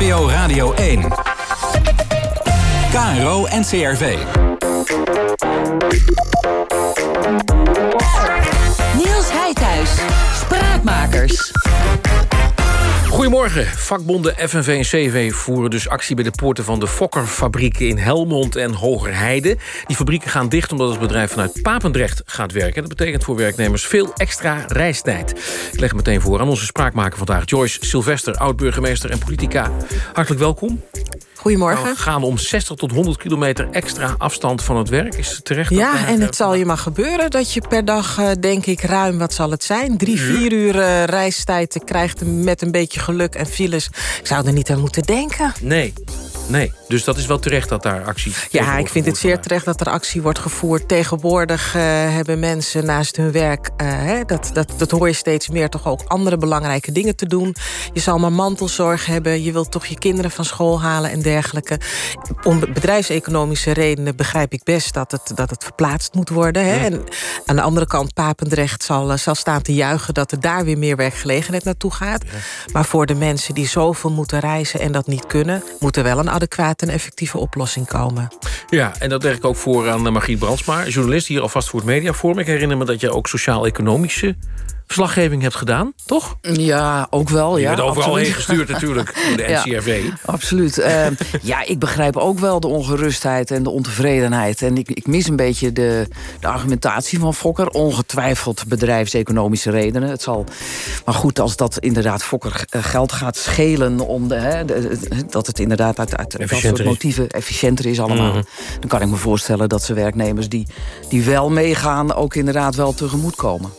NPO Radio 1. KRO NCRV. Niels Heidhuis, Spraakmakers. Goedemorgen. Vakbonden FNV en CV voeren dus actie bij de poorten van de Fokkerfabrieken in Helmond en Hogerheide. Die fabrieken gaan dicht omdat het bedrijf vanuit Papendrecht gaat werken. Dat betekent voor werknemers veel extra reistijd. Ik leg meteen voor aan onze spraakmaker vandaag, Joyce Sylvester, oud-burgemeester en politica. Hartelijk welkom. Goedemorgen. We gaan om 60 tot 100 kilometer extra afstand van het werk. Is het terecht? Ja, en het zal je maar gebeuren dat je per dag, eh, denk ik, ruim, wat zal het zijn? Drie, vier uur uh, reistijd krijgt met een beetje geluk en files. Ik zou er niet aan moeten denken. Nee, Nee, dus dat is wel terecht dat daar actie Ja, ik vind het zeer terecht dat er actie wordt gevoerd. Tegenwoordig uh, hebben mensen naast hun werk... Uh, hè, dat, dat, dat hoor je steeds meer toch ook andere belangrijke dingen te doen. Je zal maar mantelzorg hebben. Je wilt toch je kinderen van school halen en dergelijke. Om bedrijfseconomische redenen begrijp ik best... dat het, dat het verplaatst moet worden. Hè. En aan de andere kant, Papendrecht zal, uh, zal staan te juichen... dat er daar weer meer werkgelegenheid naartoe gaat. Ja. Maar voor de mensen die zoveel moeten reizen en dat niet kunnen... moet er wel een adequate en effectieve oplossing komen. Ja, en dat leg ik ook voor aan Margriet Brandsma, journalist hier alvast voor het Mediaforum. Ik herinner me dat je ook sociaal-economische verslaggeving hebt gedaan, toch? Ja, ook wel. Je ja, bent overal heen gestuurd natuurlijk, door de NCRV. Ja, absoluut. uh, ja, ik begrijp ook wel de ongerustheid en de ontevredenheid. En ik, ik mis een beetje de, de argumentatie van Fokker. Ongetwijfeld bedrijfseconomische redenen. Het zal, maar goed, als dat inderdaad Fokker geld gaat schelen... Om de, hè, de, dat het inderdaad uit, uit dat soort motieven efficiënter is allemaal... Mm -hmm. dan kan ik me voorstellen dat ze werknemers die, die wel meegaan... ook inderdaad wel tegemoet komen.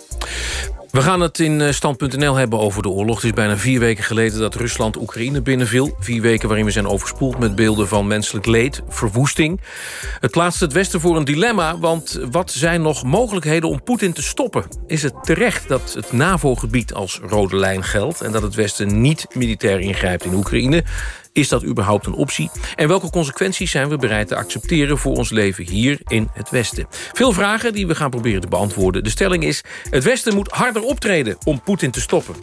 We gaan het in Stand.nl hebben over de oorlog. Het is bijna vier weken geleden dat Rusland Oekraïne binnenviel. Vier weken waarin we zijn overspoeld met beelden van menselijk leed, verwoesting. Het plaatst het Westen voor een dilemma, want wat zijn nog mogelijkheden om Poetin te stoppen? Is het terecht dat het NAVO-gebied als rode lijn geldt... en dat het Westen niet militair ingrijpt in Oekraïne? Is dat überhaupt een optie? En welke consequenties zijn we bereid te accepteren... voor ons leven hier in het Westen? Veel vragen die we gaan proberen te beantwoorden. De stelling is, het Westen moet harder optreden om Poetin te stoppen.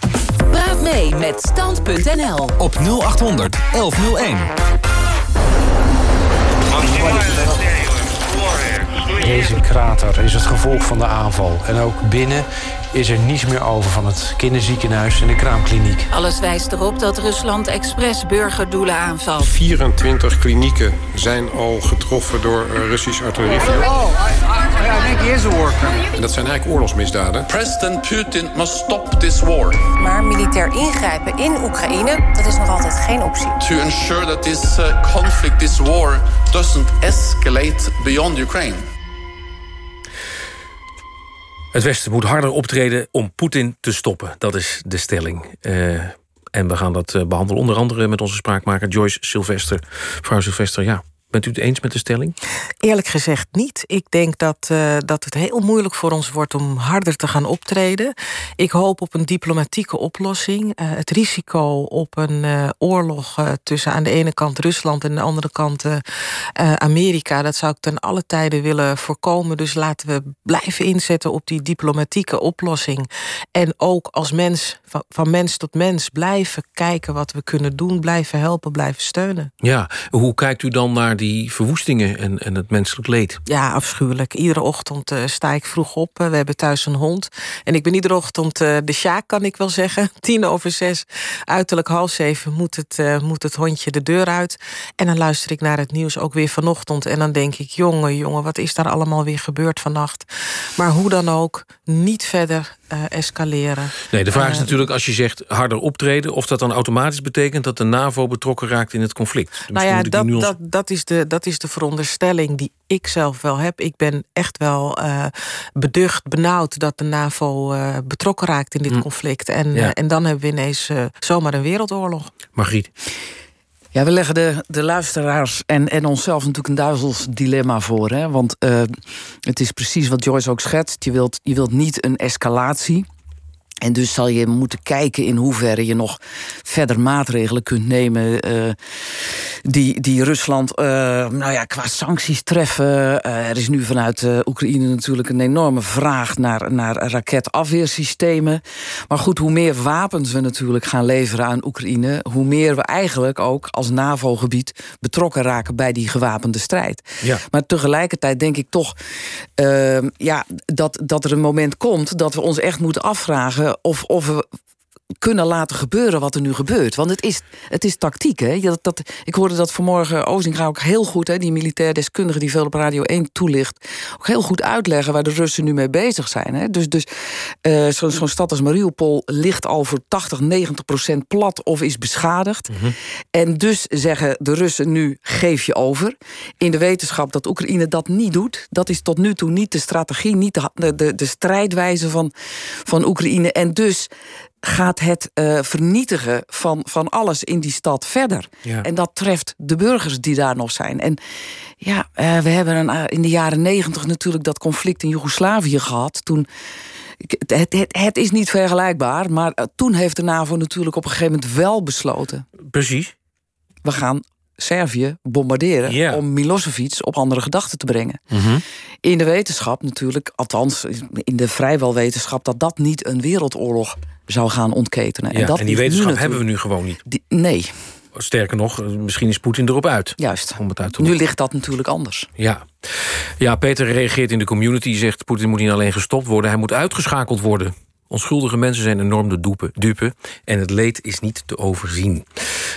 Praat mee met Stand.nl. Op 0800 1101. Deze krater is het gevolg van de aanval. En ook binnen is er niets meer over van het kinderziekenhuis en de kraamkliniek. Alles wijst erop dat Rusland expres burgerdoelen aanvalt. 24 klinieken zijn al getroffen door Russisch artillerievuur. Oh, I think he is a war En dat zijn eigenlijk oorlogsmisdaden. President Putin must stop this war. Maar militair ingrijpen in Oekraïne, dat is nog altijd geen optie. To ensure that this uh, conflict, this war, doesn't escalate beyond Ukraine. Het Westen moet harder optreden om Poetin te stoppen. Dat is de stelling. Uh, en we gaan dat uh, behandelen onder andere met onze spraakmaker Joyce Sylvester. Mevrouw Sylvester, ja, Bent u het eens met de stelling? Eerlijk gezegd niet. Ik denk dat, uh, dat het heel moeilijk voor ons wordt om harder te gaan optreden. Ik hoop op een diplomatieke oplossing. Uh, het risico op een uh, oorlog tussen aan de ene kant Rusland en aan de andere kant Amerika, dat zou ik ten alle tijden willen voorkomen. Dus laten we blijven inzetten op die diplomatieke oplossing. En ook als mens, van, van mens tot mens, blijven kijken wat we kunnen doen, blijven helpen, blijven steunen. Ja, hoe kijkt u dan naar die verwoestingen en, en het menselijk leed. Ja, afschuwelijk. Iedere ochtend uh, sta ik vroeg op. Uh, we hebben thuis een hond. En ik ben iedere ochtend uh, de sjaak, kan ik wel zeggen. Tien over zes, uiterlijk half zeven moet het, moet het hondje de deur uit. En dan luister ik naar het nieuws ook weer vanochtend. En dan denk ik, jongen, jongen, wat is daar allemaal weer gebeurd vannacht? Maar hoe dan ook, niet verder uh, escaleren. Nee, de vraag is uh, natuurlijk als je zegt harder optreden... of dat dan automatisch betekent dat de NAVO betrokken raakt in het conflict. Nou ja, dat, dat, dat, is de, dat is de veronderstelling die ik zelf wel heb. Ik ben echt wel uh, beducht, benauwd dat de NAVO betrokken raakt in dit hm. conflict. En, ja. en dan hebben we ineens zomaar een wereldoorlog. Margriet. Ja, we leggen de, de luisteraars en, en onszelf natuurlijk een duizels dilemma voor. Hè? Want uh, het is precies wat Joyce ook schetst. Je wilt, je wilt niet een escalatie. En dus zal je moeten kijken in hoeverre je nog verder maatregelen kunt nemen. Uh, die, die Rusland uh, nou ja, qua sancties treffen. Uh, er is nu vanuit Oekraïne natuurlijk een enorme vraag naar, naar raketafweersystemen. Maar goed, hoe meer wapens we natuurlijk gaan leveren aan Oekraïne, hoe meer we eigenlijk ook als NAVO-gebied betrokken raken bij die gewapende strijd. Ja. Maar tegelijkertijd denk ik toch ja, dat, dat er een moment komt dat we ons echt moeten afvragen of, of we kunnen laten gebeuren wat er nu gebeurt. Want het is, het is tactiek. Hè? Dat, dat, ik hoorde dat vanmorgen Ozinga ook heel goed... Hè, die militair deskundige die veel op Radio 1 toelicht... ook heel goed uitleggen waar de Russen nu mee bezig zijn. Hè? Dus, dus uh, zo'n zo stad als Mariupol ligt al voor 80, 90 procent plat... of is beschadigd. Mhm. En dus zeggen de Russen nu, geef je over. In de wetenschap dat Oekraïne dat niet doet. Dat is tot nu toe niet de strategie, niet de, de, de strijdwijze van, van Oekraïne. En dus gaat het uh, vernietigen van, van alles in die stad verder. Ja. En dat treft de burgers die daar nog zijn. En ja, uh, we hebben een, uh, in de jaren negentig natuurlijk dat conflict in Joegoslavië gehad. Toen, het, het, het is niet vergelijkbaar, maar toen heeft de NAVO natuurlijk op een gegeven moment wel besloten. Precies. We gaan Servië bombarderen om Milosevic op andere gedachten te brengen. Mhm. In de wetenschap natuurlijk, althans in de vrijwel wetenschap, dat dat niet een wereldoorlog zou gaan ontketenen. Ja, en, dat die wetenschap hebben we nu gewoon niet. Die- nee, Sterker nog, misschien is Poetin erop uit. juist. Om het uit te Nu ligt dat natuurlijk anders. Ja. ja, Peter reageert in de community. Zegt, Poetin moet niet alleen gestopt worden... hij moet uitgeschakeld worden. Onschuldige mensen zijn enorm de dupe, dupe. En het leed is niet te overzien.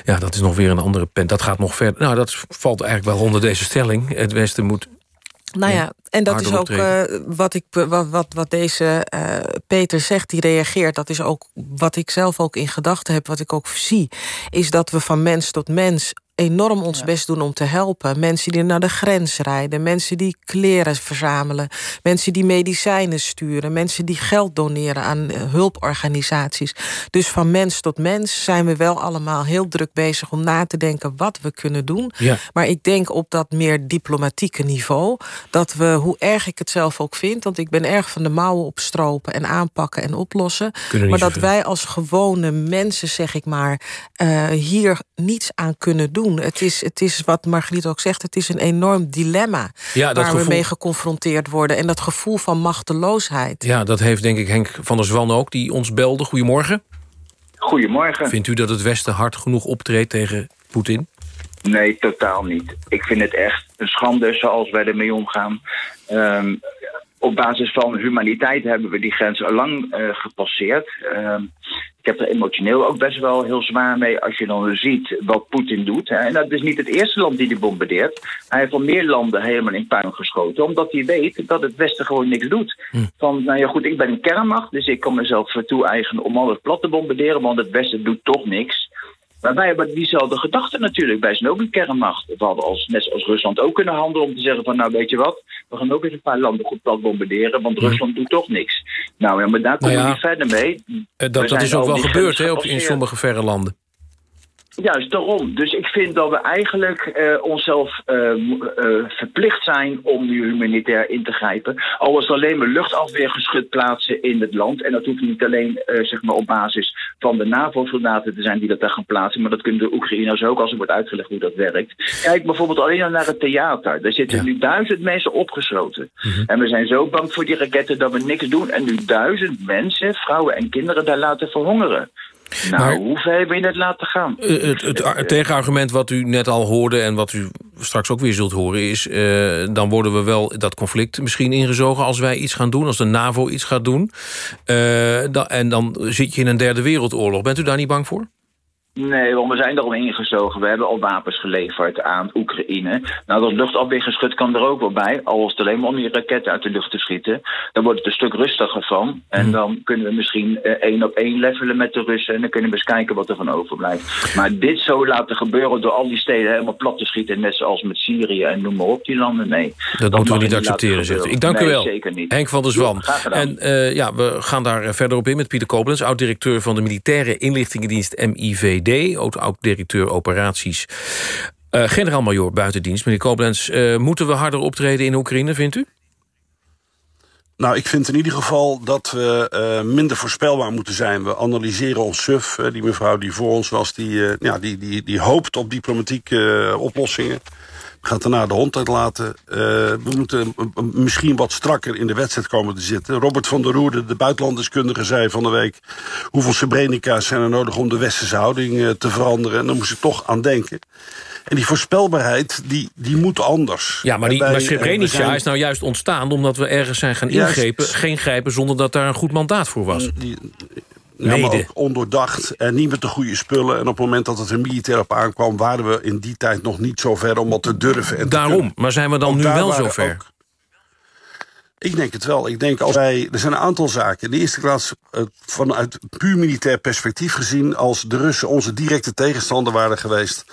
Ja, dat is nog weer een andere pen. Dat gaat nog verder. Nou, dat valt eigenlijk wel onder deze stelling. Het Westen moet Nou Ja, en dat is ook eh, wat, ik, wat, wat, wat deze eh, Peter zegt, die reageert. Dat is ook wat ik zelf ook in gedachten heb, wat ik ook zie. Is dat we van mens tot mens enorm ons best doen om te helpen. Mensen die naar de grens rijden, mensen die kleren verzamelen, mensen die medicijnen sturen, mensen die geld doneren aan eh, hulporganisaties. Dus van mens tot mens zijn we wel allemaal heel druk bezig om na te denken wat we kunnen doen. Ja. Maar ik denk op dat meer diplomatieke niveau... dat we, hoe erg ik het zelf ook vind... want ik ben erg van de mouwen opstropen en aanpakken en oplossen... Maar dat wij als gewone mensen, zeg ik maar... eh, hier niets aan kunnen doen. Het is, het is wat Margriet ook zegt, het is een enorm dilemma... Ja, dat waar we gevoel- mee geconfronteerd worden. En dat gevoel van machteloosheid. Ja, dat heeft denk ik Henk van der Zwan ook, die ons belde. Goedemorgen. Goedemorgen. Vindt u dat het Westen hard genoeg optreedt tegen Poetin? Nee, totaal niet. Ik vind het echt een schande zoals wij ermee omgaan. Ehm, op basis van humaniteit hebben we die grens al lang eh, gepasseerd. Ehm, ik heb er emotioneel ook best wel heel zwaar mee als je dan ziet wat Poetin doet. Hè. En dat is niet het eerste land die hij bombardeert. Hij heeft al meer landen helemaal in puin geschoten. Omdat hij weet dat het Westen gewoon niks doet. Van, nou ja goed, ik ben een kernmacht. Dus ik kan mezelf toe-eigenen om alles plat te bombarderen. Want het Westen doet toch niks. Maar wij hebben diezelfde gedachte natuurlijk. Wij zijn ook een kernmacht. We hadden als, net zoals Rusland ook kunnen handelen om te zeggen van nou weet je wat, we gaan ook eens een paar landen goed plat bombarderen, want Rusland doet toch niks. Nou ja, maar daar komen Nou ja, we niet verder mee. Eh, dat, dat is ook wel gebeurd hè, op, in sommige verre landen. Juist daarom. Dus ik vind dat we eigenlijk eh, onszelf eh, eh, verplicht zijn om nu humanitair in te grijpen. Al is het alleen maar luchtafweergeschut plaatsen in het land. En dat hoeft niet alleen zeg maar op basis van de NAVO-soldaten te zijn die dat daar gaan plaatsen. Maar dat kunnen de Oekraïners ook als er wordt uitgelegd hoe dat werkt. Kijk bijvoorbeeld alleen al naar het theater. Daar zitten nu duizend mensen opgesloten. En we zijn zo bang voor die raketten dat we niks doen. En nu duizend mensen, vrouwen en kinderen daar laten verhongeren. Nou, Maar- hoe ver wil je het laten gaan? Eh, het, het, ar- tegenargument wat u net al hoorde en wat u straks ook weer zult horen... is eh, dan worden we wel dat conflict misschien ingezogen als wij iets gaan doen... als de NAVO iets gaat doen. Eh, da- en dan zit je in een derde wereldoorlog. Bent u daar niet bang voor? Nee, want we zijn er al ingezogen. We hebben al wapens geleverd aan Oekraïne. Nou, dat luchtafweergeschut kan er ook wel bij. Al is het alleen maar om die raketten uit de lucht te schieten. Dan wordt het een stuk rustiger van. En dan kunnen we misschien eh, één op één levelen met de Russen. En dan kunnen we eens kijken wat er van overblijft. Maar dit zo laten gebeuren door al die steden helemaal plat te schieten. Net zoals met Syrië en noem maar op die landen. Nee. Dat, moeten we niet accepteren, zegt u. Ik dank Nee, u wel. zeker niet. Henk van der Zwan. Ja, graag gedaan. en eh, ja, we gaan daar verder op in met Pieter Koblenz... oud-directeur van de Militaire Inlichtingendienst MIVD... oud- oud-directeur operaties... Eh, Generaal-majoor buitendienst, meneer Koblenz... eh, moeten we harder optreden in Oekraïne, vindt u? Nou, ik vind in ieder geval dat we uh, minder voorspelbaar moeten zijn. We analyseren ons suf. die mevrouw die voor ons was, die, uh, ja, die, die, die hoopt op diplomatieke uh, oplossingen. Gaat daarna de hond uitlaten. we moeten misschien wat strakker in de wedstrijd komen te zitten. Robert van der Roerde, de buitenlandeskundige, zei van de week... hoeveel Srebrenica's zijn er nodig om de westerse houding te veranderen. En daar moest ik toch aan denken. En die voorspelbaarheid, die, die moet anders. Ja, maar, die, bij, maar Srebrenica zijn... is nou juist ontstaan... omdat we ergens zijn gaan ingrepen, geen grijpen... zonder dat daar een goed mandaat voor was. Die, ja, maar ook ondoordacht en niet met de goede spullen. En op het moment dat het er militair op aankwam... waren we in die tijd nog niet zo ver om wat te durven. En Daarom, maar zijn we dan nu wel zo ver? Ook, ik denk het wel. Ik denk als wij, er zijn een aantal zaken. In de eerste plaats uh, vanuit puur militair perspectief gezien... als de Russen onze directe tegenstander waren geweest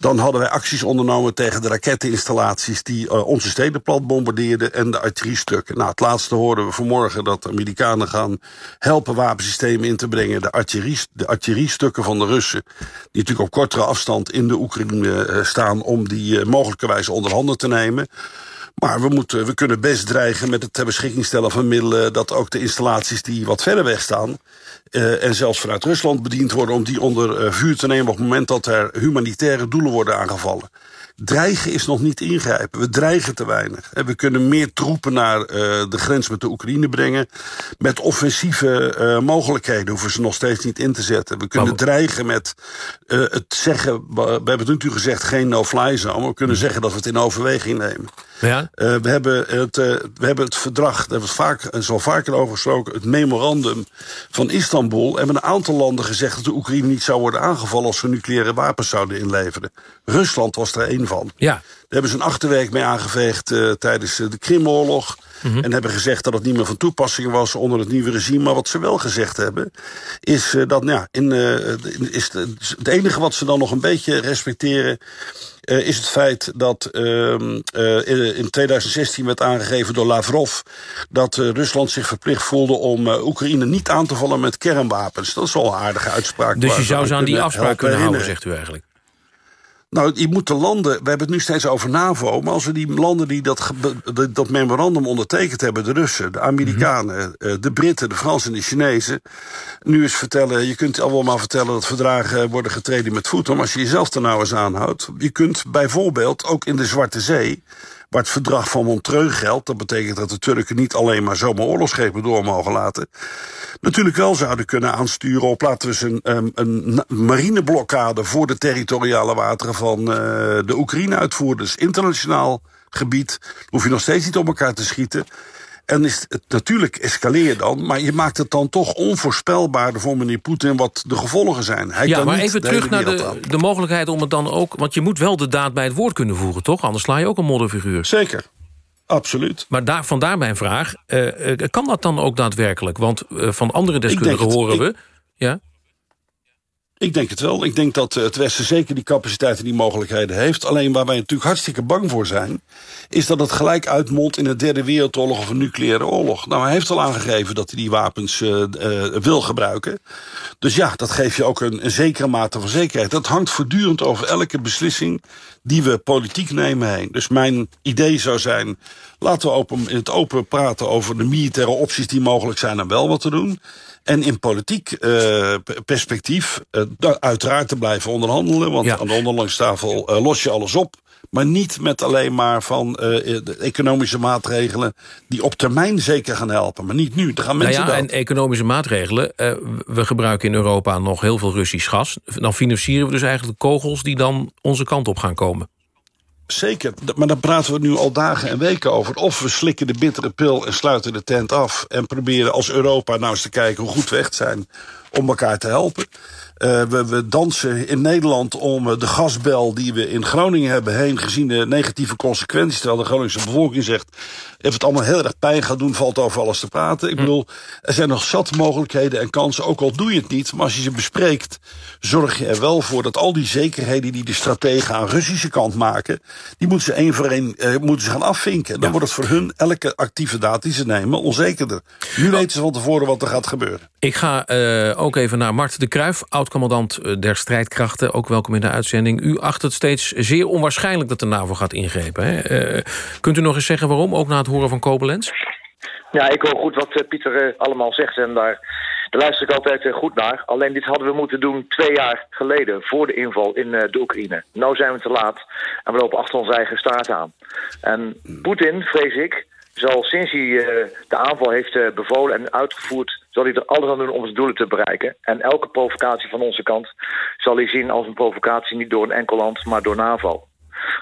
dan hadden wij acties ondernomen tegen de raketteninstallaties... die uh, onze steden plat bombardeerden en de artilleriestukken. Nou, het laatste hoorden we vanmorgen dat de Amerikanen gaan helpen wapensystemen in te brengen. De, artillerie, de artilleriestukken van de Russen, die natuurlijk op kortere afstand in de Oekraïne uh, staan... om die uh, mogelijkerwijs onder handen te nemen... Maar we, moeten, we kunnen best dreigen met het ter beschikking stellen van middelen... dat ook de installaties die wat verder weg staan... Uh, en zelfs vanuit Rusland bediend worden... om die onder uh, vuur te nemen op het moment dat er humanitaire doelen worden aangevallen. Dreigen is nog niet ingrijpen. We dreigen te weinig. We kunnen meer troepen naar uh, de grens met de Oekraïne brengen. Met offensieve mogelijkheden hoeven ze nog steeds niet in te zetten. We kunnen dreigen met het zeggen... We hebben het natuurlijk gezegd, geen no-fly zone. We kunnen zeggen dat we het in overweging nemen. Ja? Uh, we, hebben het, uh, we hebben het verdrag, daar hebben we het vaak, en zo vaker over gesproken... het memorandum van Istanbul. hebben een aantal landen gezegd dat de Oekraïne niet zou worden aangevallen... als ze nucleaire wapens zouden inleveren. Rusland was er één van. Ja. Daar hebben ze een achterwerk mee aangeveegd uh, tijdens de Krimoorlog. Mm -hmm. En hebben gezegd dat het niet meer van toepassing was onder het nieuwe regime. Maar wat ze wel gezegd hebben, is uh, dat nou ja, in, uh, is de, het enige wat ze dan nog een beetje respecteren... Uh, is het feit dat uh, uh, in 2016 werd aangegeven door Lavrov... dat Rusland zich verplicht voelde om Oekraïne niet aan te vallen met kernwapens. Dat is wel een aardige uitspraak. Dus je zou ze aan die afspraak kunnen houden, zegt u eigenlijk? Nou, je moet de landen, we hebben het nu steeds over NAVO... maar als we die landen die dat, dat memorandum ondertekend hebben... de Russen, de Amerikanen, mm -hmm. de Britten, de Fransen en de Chinezen... nu eens vertellen, je kunt allemaal vertellen... dat verdragen worden getreden met voeten... maar als je jezelf er nou eens aanhoudt... je kunt bijvoorbeeld ook in de Zwarte Zee waar het verdrag van Montreux geldt... dat betekent dat de Turken niet alleen maar zomaar oorlogsschepen door mogen laten... natuurlijk wel zouden kunnen aansturen op, laten we eens een, een marineblokkade... voor de territoriale wateren van uh, de Oekraïne uitvoeren. Dus internationaal gebied. Hoef je nog steeds niet op elkaar te schieten... En is het, natuurlijk escaleer je dan, maar je maakt het dan toch onvoorspelbaar voor meneer Poetin wat de gevolgen zijn. Hij ja, maar even terug naar de, de mogelijkheid om het dan ook... want je moet wel de daad bij het woord kunnen voegen, toch? Anders sla je ook een modderfiguur. Zeker. Absoluut. Maar daar, vandaar mijn vraag. Uh, kan dat dan ook daadwerkelijk? Want uh, van andere deskundigen horen we... Ja? Ik denk het wel. Ik denk dat het Westen zeker die capaciteiten en die mogelijkheden heeft. Alleen waar wij natuurlijk hartstikke bang voor zijn... is dat het gelijk uitmondt in een derde wereldoorlog of een nucleaire oorlog. Nou, hij heeft al aangegeven dat hij die wapens uh, uh, wil gebruiken. Dus ja, dat geeft je ook een, een zekere mate van zekerheid. Dat hangt voortdurend over elke beslissing die we politiek nemen heen. Dus mijn idee zou zijn... laten we open, in het open praten over de militaire opties die mogelijk zijn... en wel wat te doen... En in politiek uh, perspectief uh, uiteraard te blijven onderhandelen. Want ja. aan de onderhandelingstafel uh, los je alles op. Maar niet met alleen maar van de economische maatregelen... die op termijn zeker gaan helpen. Maar niet nu. Dan gaan mensen nou ja, en economische maatregelen. we gebruiken in Europa nog heel veel Russisch gas. Dan financieren we dus eigenlijk de kogels... die dan onze kant op gaan komen. Zeker, maar daar praten we nu al dagen en weken over. Of we slikken de bittere pil en sluiten de tent af... en proberen als Europa nou eens te kijken hoe goed we echt zijn... om elkaar te helpen. Uh, we, we, dansen in Nederland om de gasbel die we in Groningen hebben heen... gezien de negatieve consequenties, terwijl de Groningse bevolking zegt... Even het allemaal heel erg pijn gaat doen, valt over alles te praten. Ik bedoel, er zijn nog zat mogelijkheden en kansen, ook al doe je het niet. Maar als je ze bespreekt, zorg je er wel voor dat al die zekerheden... die de strategen aan Russische kant maken... die moeten ze één voor één uh, moeten ze gaan afvinken. Dan ja. wordt het voor hun, elke actieve daad die ze nemen, onzekerder. Nu weten ze van tevoren wat er gaat gebeuren. Ik ga uh, ook even naar Mart de Kruijf, oud-commandant der strijdkrachten. Ook welkom in de uitzending. U acht het steeds zeer onwaarschijnlijk dat de NAVO gaat ingrepen. Hè? Uh, kunt u nog eens zeggen waarom, ook na het horen van Koblenz? Ja, ik hoor goed wat Pieter allemaal zegt en daar, luister ik altijd goed naar. Alleen dit hadden we moeten doen twee jaar geleden, voor de inval in de Oekraïne. Nu zijn we te laat en we lopen achter onze eigen staat aan. En Poetin, vrees ik, zal sinds hij de aanval heeft bevolen en uitgevoerd... zal hij er alles aan doen om zijn doelen te bereiken. En elke provocatie van onze kant zal hij zien als een provocatie... niet door een enkel land, maar door NAVO.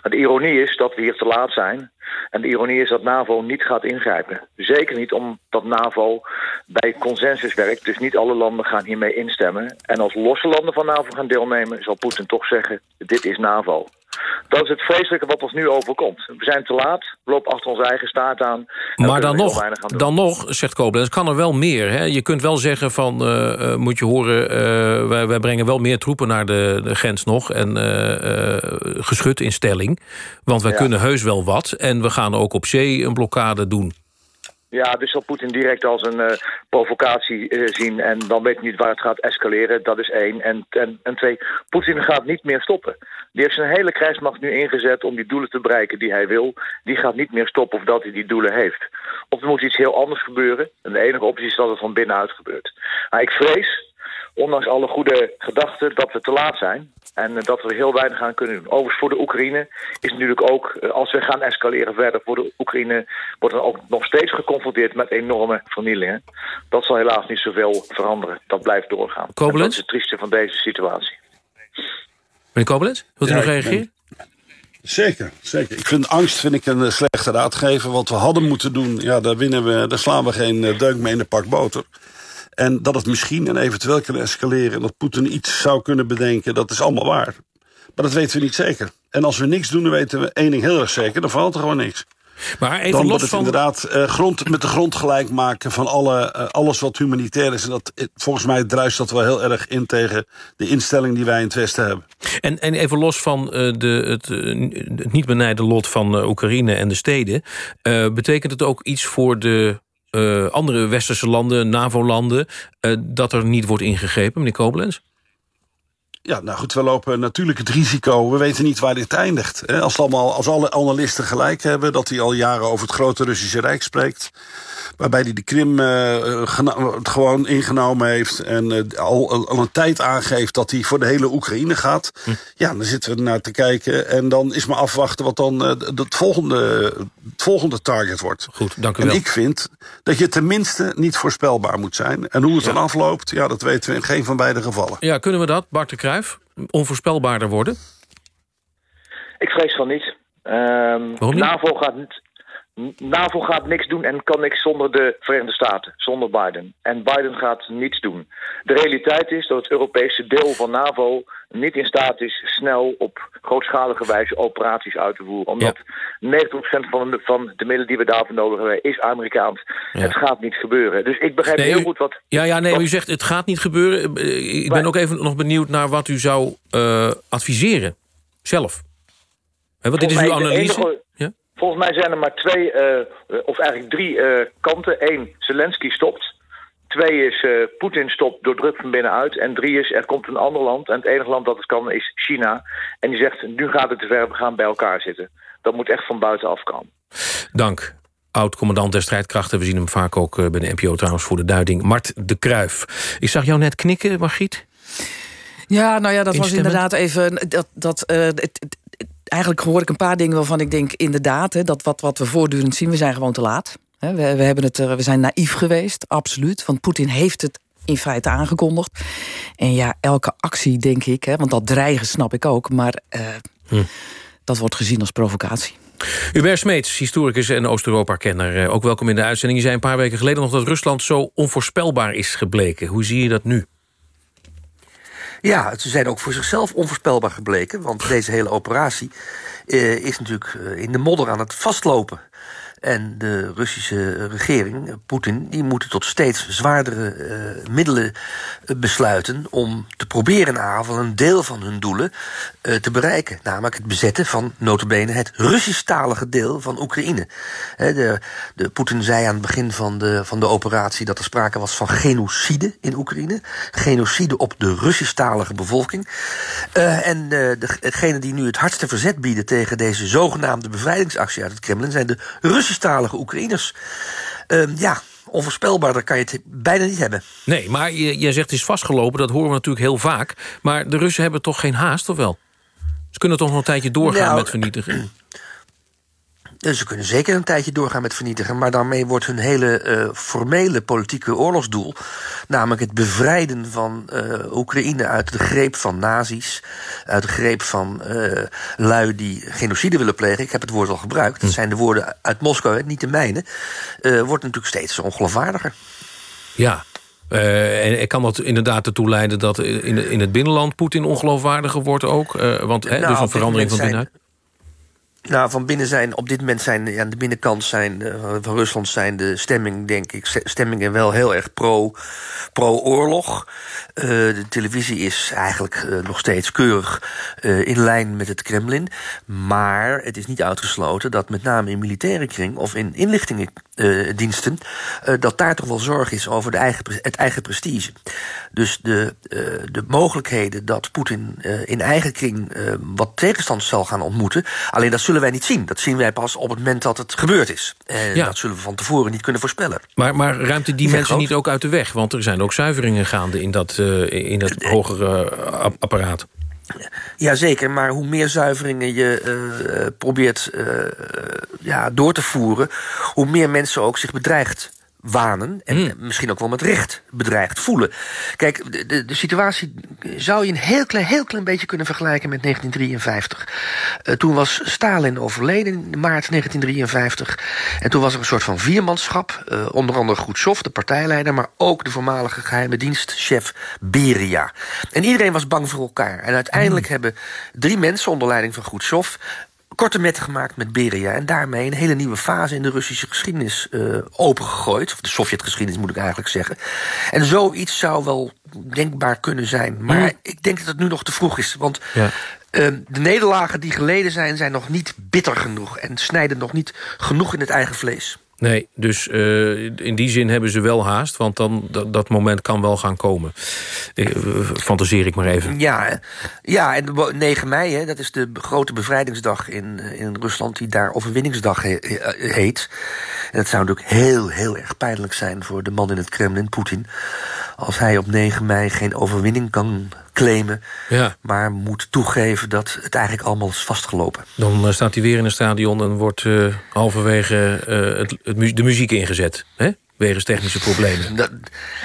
De ironie is dat we hier te laat zijn. En de ironie is dat NAVO niet gaat ingrijpen. Zeker niet omdat NAVO bij consensus werkt. Dus niet alle landen gaan hiermee instemmen. En als losse landen van NAVO gaan deelnemen... zal Poetin toch zeggen, dit is NAVO. Dat is het vreselijke wat ons nu overkomt. We zijn te laat, we lopen achter onze eigen staat aan. Maar dan nog, dan nog, zegt Koblenz, kan er wel meer. Hè? Je kunt wel zeggen van, uh, uh, moet je horen... Uh, wij, wij, brengen wel meer troepen naar de, de grens nog... en geschut in stelling. Want wij ja. kunnen heus wel wat. En we gaan ook op zee een blokkade doen. Ja, dus zal Poetin direct als een uh, provocatie uh, zien... en dan weet hij niet waar het gaat escaleren, dat is één. En, en, en twee, Poetin gaat niet meer stoppen. Die heeft zijn hele krijgsmacht nu ingezet om die doelen te bereiken die hij wil. Die gaat niet meer stoppen of dat hij die doelen heeft. Of er moet iets heel anders gebeuren. En de enige optie is dat het van binnenuit gebeurt. Maar ik vrees, ondanks alle goede gedachten, dat we te laat zijn. En uh, dat we heel weinig aan kunnen doen. Overigens voor de Oekraïne is natuurlijk ook, uh, als we gaan escaleren verder voor de Oekraïne, wordt er ook nog steeds geconfronteerd met enorme vernielingen. Dat zal helaas niet zoveel veranderen. Dat blijft doorgaan. En dat is het trieste van deze situatie. Meneer Koblenz, wilt u ja, nog reageren? Zeker, zeker. Ik vind angst vind ik een slechte raadgever. Wat we hadden moeten doen, ja, daar, winnen we, daar slaan we geen deuk mee in de pak boter. En dat het misschien en eventueel kan escaleren... en dat Poetin iets zou kunnen bedenken, dat is allemaal waar. Maar dat weten we niet zeker. En als we niks doen, dan weten we één ding heel erg zeker... dan valt er gewoon niks. Maar even dan los het van... inderdaad uh, grond, met de grond gelijk maken van alle, uh, alles wat humanitair is. En dat, volgens mij druist dat wel heel erg in tegen de instelling die wij in het Westen hebben. En, en even los van uh, de, het, het niet benijde lot van Oekraïne en de steden... betekent het ook iets voor de andere westerse landen, NAVO-landen... Uh, dat er niet wordt ingegrepen, meneer Koblenz? Ja, nou goed, we lopen natuurlijk het risico. We weten niet waar dit eindigt. Als, allemaal, als alle analisten gelijk hebben... dat hij al jaren over het grote Russische Rijk spreekt... waarbij hij de Krim uh, gewoon ingenomen heeft... en uh, al, al een tijd aangeeft dat hij voor de hele Oekraïne gaat... Hm. ja, dan zitten we naar te kijken. En dan is maar afwachten wat dan uh, het, volgende, het volgende target wordt. Goed, dank u en wel. ik vind dat je tenminste niet voorspelbaar moet zijn. En hoe het ja. dan afloopt, ja, dat weten we in geen van beide gevallen. Ja, kunnen we dat, Bart de Onvoorspelbaarder worden? Ik vrees van niet. Um? NAVO gaat niet... NAVO gaat niks doen en kan niks zonder de Verenigde Staten, zonder Biden. En Biden gaat niets doen. De realiteit is dat het Europese deel van NAVO niet in staat is snel op grootschalige wijze operaties uit te voeren. Omdat ja. 90% van de, van de middelen die we daarvoor nodig hebben is Amerikaans. Ja. Het gaat niet gebeuren. Dus ik begrijp nee, heel u, goed wat... Ja, ja nee, wat, u zegt het gaat niet gebeuren. Ik ben maar, ook even nog benieuwd naar wat u zou uh, adviseren. Zelf. He, want dit is uw analyse. Enige, ja? Volgens mij zijn er maar twee, uh, of eigenlijk drie uh, kanten. Eén, Zelensky stopt. Twee is uh, Poetin stopt door druk van binnenuit. En drie is er komt een ander land. En het enige land dat het kan is China. En die zegt nu gaat het te ver, we gaan bij elkaar zitten. Dat moet echt van buitenaf komen. Dank. Oud-commandant der strijdkrachten. We zien hem vaak ook bij de NPO trouwens voor de duiding. Mart de Kruif. Ik zag jou net knikken, Margriet. Ja, nou ja, dat was inderdaad even... Dat, dat, uh, het, eigenlijk hoor ik een paar dingen waarvan ik denk... inderdaad, hè, dat wat, wat we voortdurend zien, we zijn gewoon te laat. We, we, hebben het, we zijn naïef geweest, absoluut. Want Poetin heeft het in feite aangekondigd. En ja, elke actie, denk ik, hè, want dat dreigen snap ik ook... maar uh, hm. dat wordt gezien als provocatie. Hubert Smeets, historicus en Oost-Europa-kenner. Ook welkom in de uitzending. Je zei een paar weken geleden nog dat Rusland zo onvoorspelbaar is gebleken. Hoe zie je dat nu? Ja, ze zijn ook voor zichzelf onvoorspelbaar gebleken. Want deze hele operatie uh, is natuurlijk in de modder aan het vastlopen. En de Russische regering, Poetin, die moeten tot steeds zwaardere uh, middelen uh, besluiten om te proberen in aanval een deel van hun doelen uh, te bereiken. Namelijk het bezetten van notabene het Russisch-talige deel van Oekraïne. De, de Poetin zei aan het begin van de, van de operatie dat er sprake was van genocide in Oekraïne. Genocide op de Russisch-talige bevolking. en degenen die nu het hardste verzet bieden tegen deze zogenaamde bevrijdingsactie uit het Kremlin zijn de Russisch Russisch-talige Oekraïners. Ehm, ja, onvoorspelbaarder kan je het bijna niet hebben. Nee, maar je, jij zegt het is vastgelopen, dat horen we natuurlijk heel vaak. Maar de Russen hebben toch geen haast, of wel? Ze kunnen toch nog een tijdje doorgaan Nou, met vernietigen? Dus ze kunnen zeker een tijdje doorgaan met vernietigen... maar daarmee wordt hun hele eh, formele politieke oorlogsdoel... namelijk het bevrijden van eh, Oekraïne uit de greep van nazi's... uit de greep van eh, lui die genocide willen plegen... ik heb het woord al gebruikt, dat zijn de woorden uit Moskou, hè, niet de mijne... wordt natuurlijk steeds ongeloofwaardiger. Ja. Eh, en kan dat inderdaad ertoe leiden dat in, in het binnenland Poetin ongeloofwaardiger wordt ook? Want hè, Nou, dus een verandering van binnenuit. Nou, van binnen zijn, op dit moment zijn aan de binnenkant zijn, eh, van Rusland zijn de stemming, denk ik, ste- stemmingen wel heel erg pro, pro-oorlog. Eh, de televisie is eigenlijk eh, nog steeds keurig in lijn met het Kremlin. Maar het is niet uitgesloten dat met name in militaire kring of in inlichtingendiensten, eh, dat daar toch wel zorg is over de eigen, het eigen prestige. Dus de, eh, de mogelijkheden dat Poetin eh, in eigen kring eh, wat tegenstanders zal gaan ontmoeten. Alleen dat zullen wij niet zien. Dat zien wij pas op het moment dat het gebeurd is. En Ja. dat zullen we van tevoren niet kunnen voorspellen. Maar, maar ruimt die mensen groot. niet ook uit de weg? Want er zijn ook zuiveringen gaande in dat, eh, in het hogere eh, ap- apparaat. Jazeker, maar hoe meer zuiveringen je eh, probeert eh, ja, door te voeren... hoe meer mensen ook zich bedreigd wanen... en misschien ook wel met recht bedreigd voelen. Kijk, de, de, de situatie zou je een heel klein, heel klein beetje kunnen vergelijken met 1953. Eh, toen was Stalin overleden in maart 1953. En toen was er een soort van viermanschap. eh, onder andere Khrushchev, de partijleider... maar ook de voormalige geheime dienstchef Beria. En iedereen was bang voor elkaar. En uiteindelijk hebben drie mensen onder leiding van Khrushchev korte metten gemaakt met Beria... en daarmee een hele nieuwe fase in de Russische geschiedenis eh, opengegooid. Of de Sovjetgeschiedenis moet ik eigenlijk zeggen. En zoiets zou wel denkbaar kunnen zijn. Maar ik denk dat het nu nog te vroeg is. Want Ja. eh, de nederlagen die geleden zijn, zijn nog niet bitter genoeg... en snijden nog niet genoeg in het eigen vlees. Nee, dus eh, in die zin hebben ze wel haast. Want dan, dat, moment kan wel gaan komen. Eh, fantaseer ik maar even. Ja, ja en de 9 mei, hè, dat is de grote bevrijdingsdag in, eh, in Rusland... die daar overwinningsdag he- heet. En het zou natuurlijk heel, heel erg pijnlijk zijn... voor de man in het Kremlin, Poetin... als hij op 9 mei geen overwinning kan claimen... Ja. maar moet toegeven dat het eigenlijk allemaal is vastgelopen. Dan eh, staat hij weer in het stadion en wordt eh, halverwege eh, het, het mu- de muziek ingezet. Hè? Wegens technische problemen. Dat,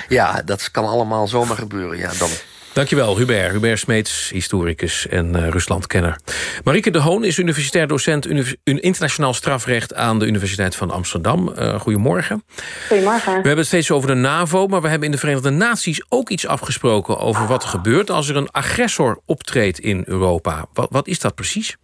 ja, dat kan allemaal zomaar gebeuren. Ja, dan. Dankjewel, Hubert. Hubert Smeets, historicus en eh, Ruslandkenner. Marieke de Hoon is universitair docent univers- internationaal strafrecht... aan de Universiteit van Amsterdam. Eh, goedemorgen. Goedemorgen. We hebben het steeds over de NAVO... maar we hebben in de Verenigde Naties ook iets afgesproken... over wat er gebeurt als er een agressor optreedt in Europa. Wat, wat is dat precies?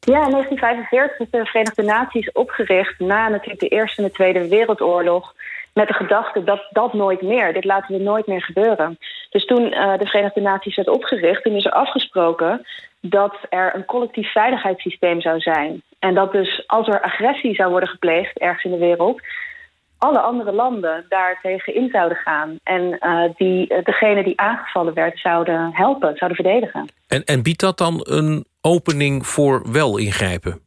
Ja, in 1945 is de Verenigde Naties opgericht na natuurlijk de Eerste en de Tweede Wereldoorlog. Met de gedachte dat dat nooit meer, dit laten we nooit meer gebeuren. Dus toen eh, de Verenigde Naties werd opgericht, toen is er afgesproken dat er een collectief veiligheidssysteem zou zijn. En dat dus als er agressie zou worden gepleegd ergens in de wereld, alle andere landen daar tegen in zouden gaan. En eh, die, eh, degene die aangevallen werd zouden helpen, zouden verdedigen. En, en biedt dat dan een opening voor wel ingrijpen?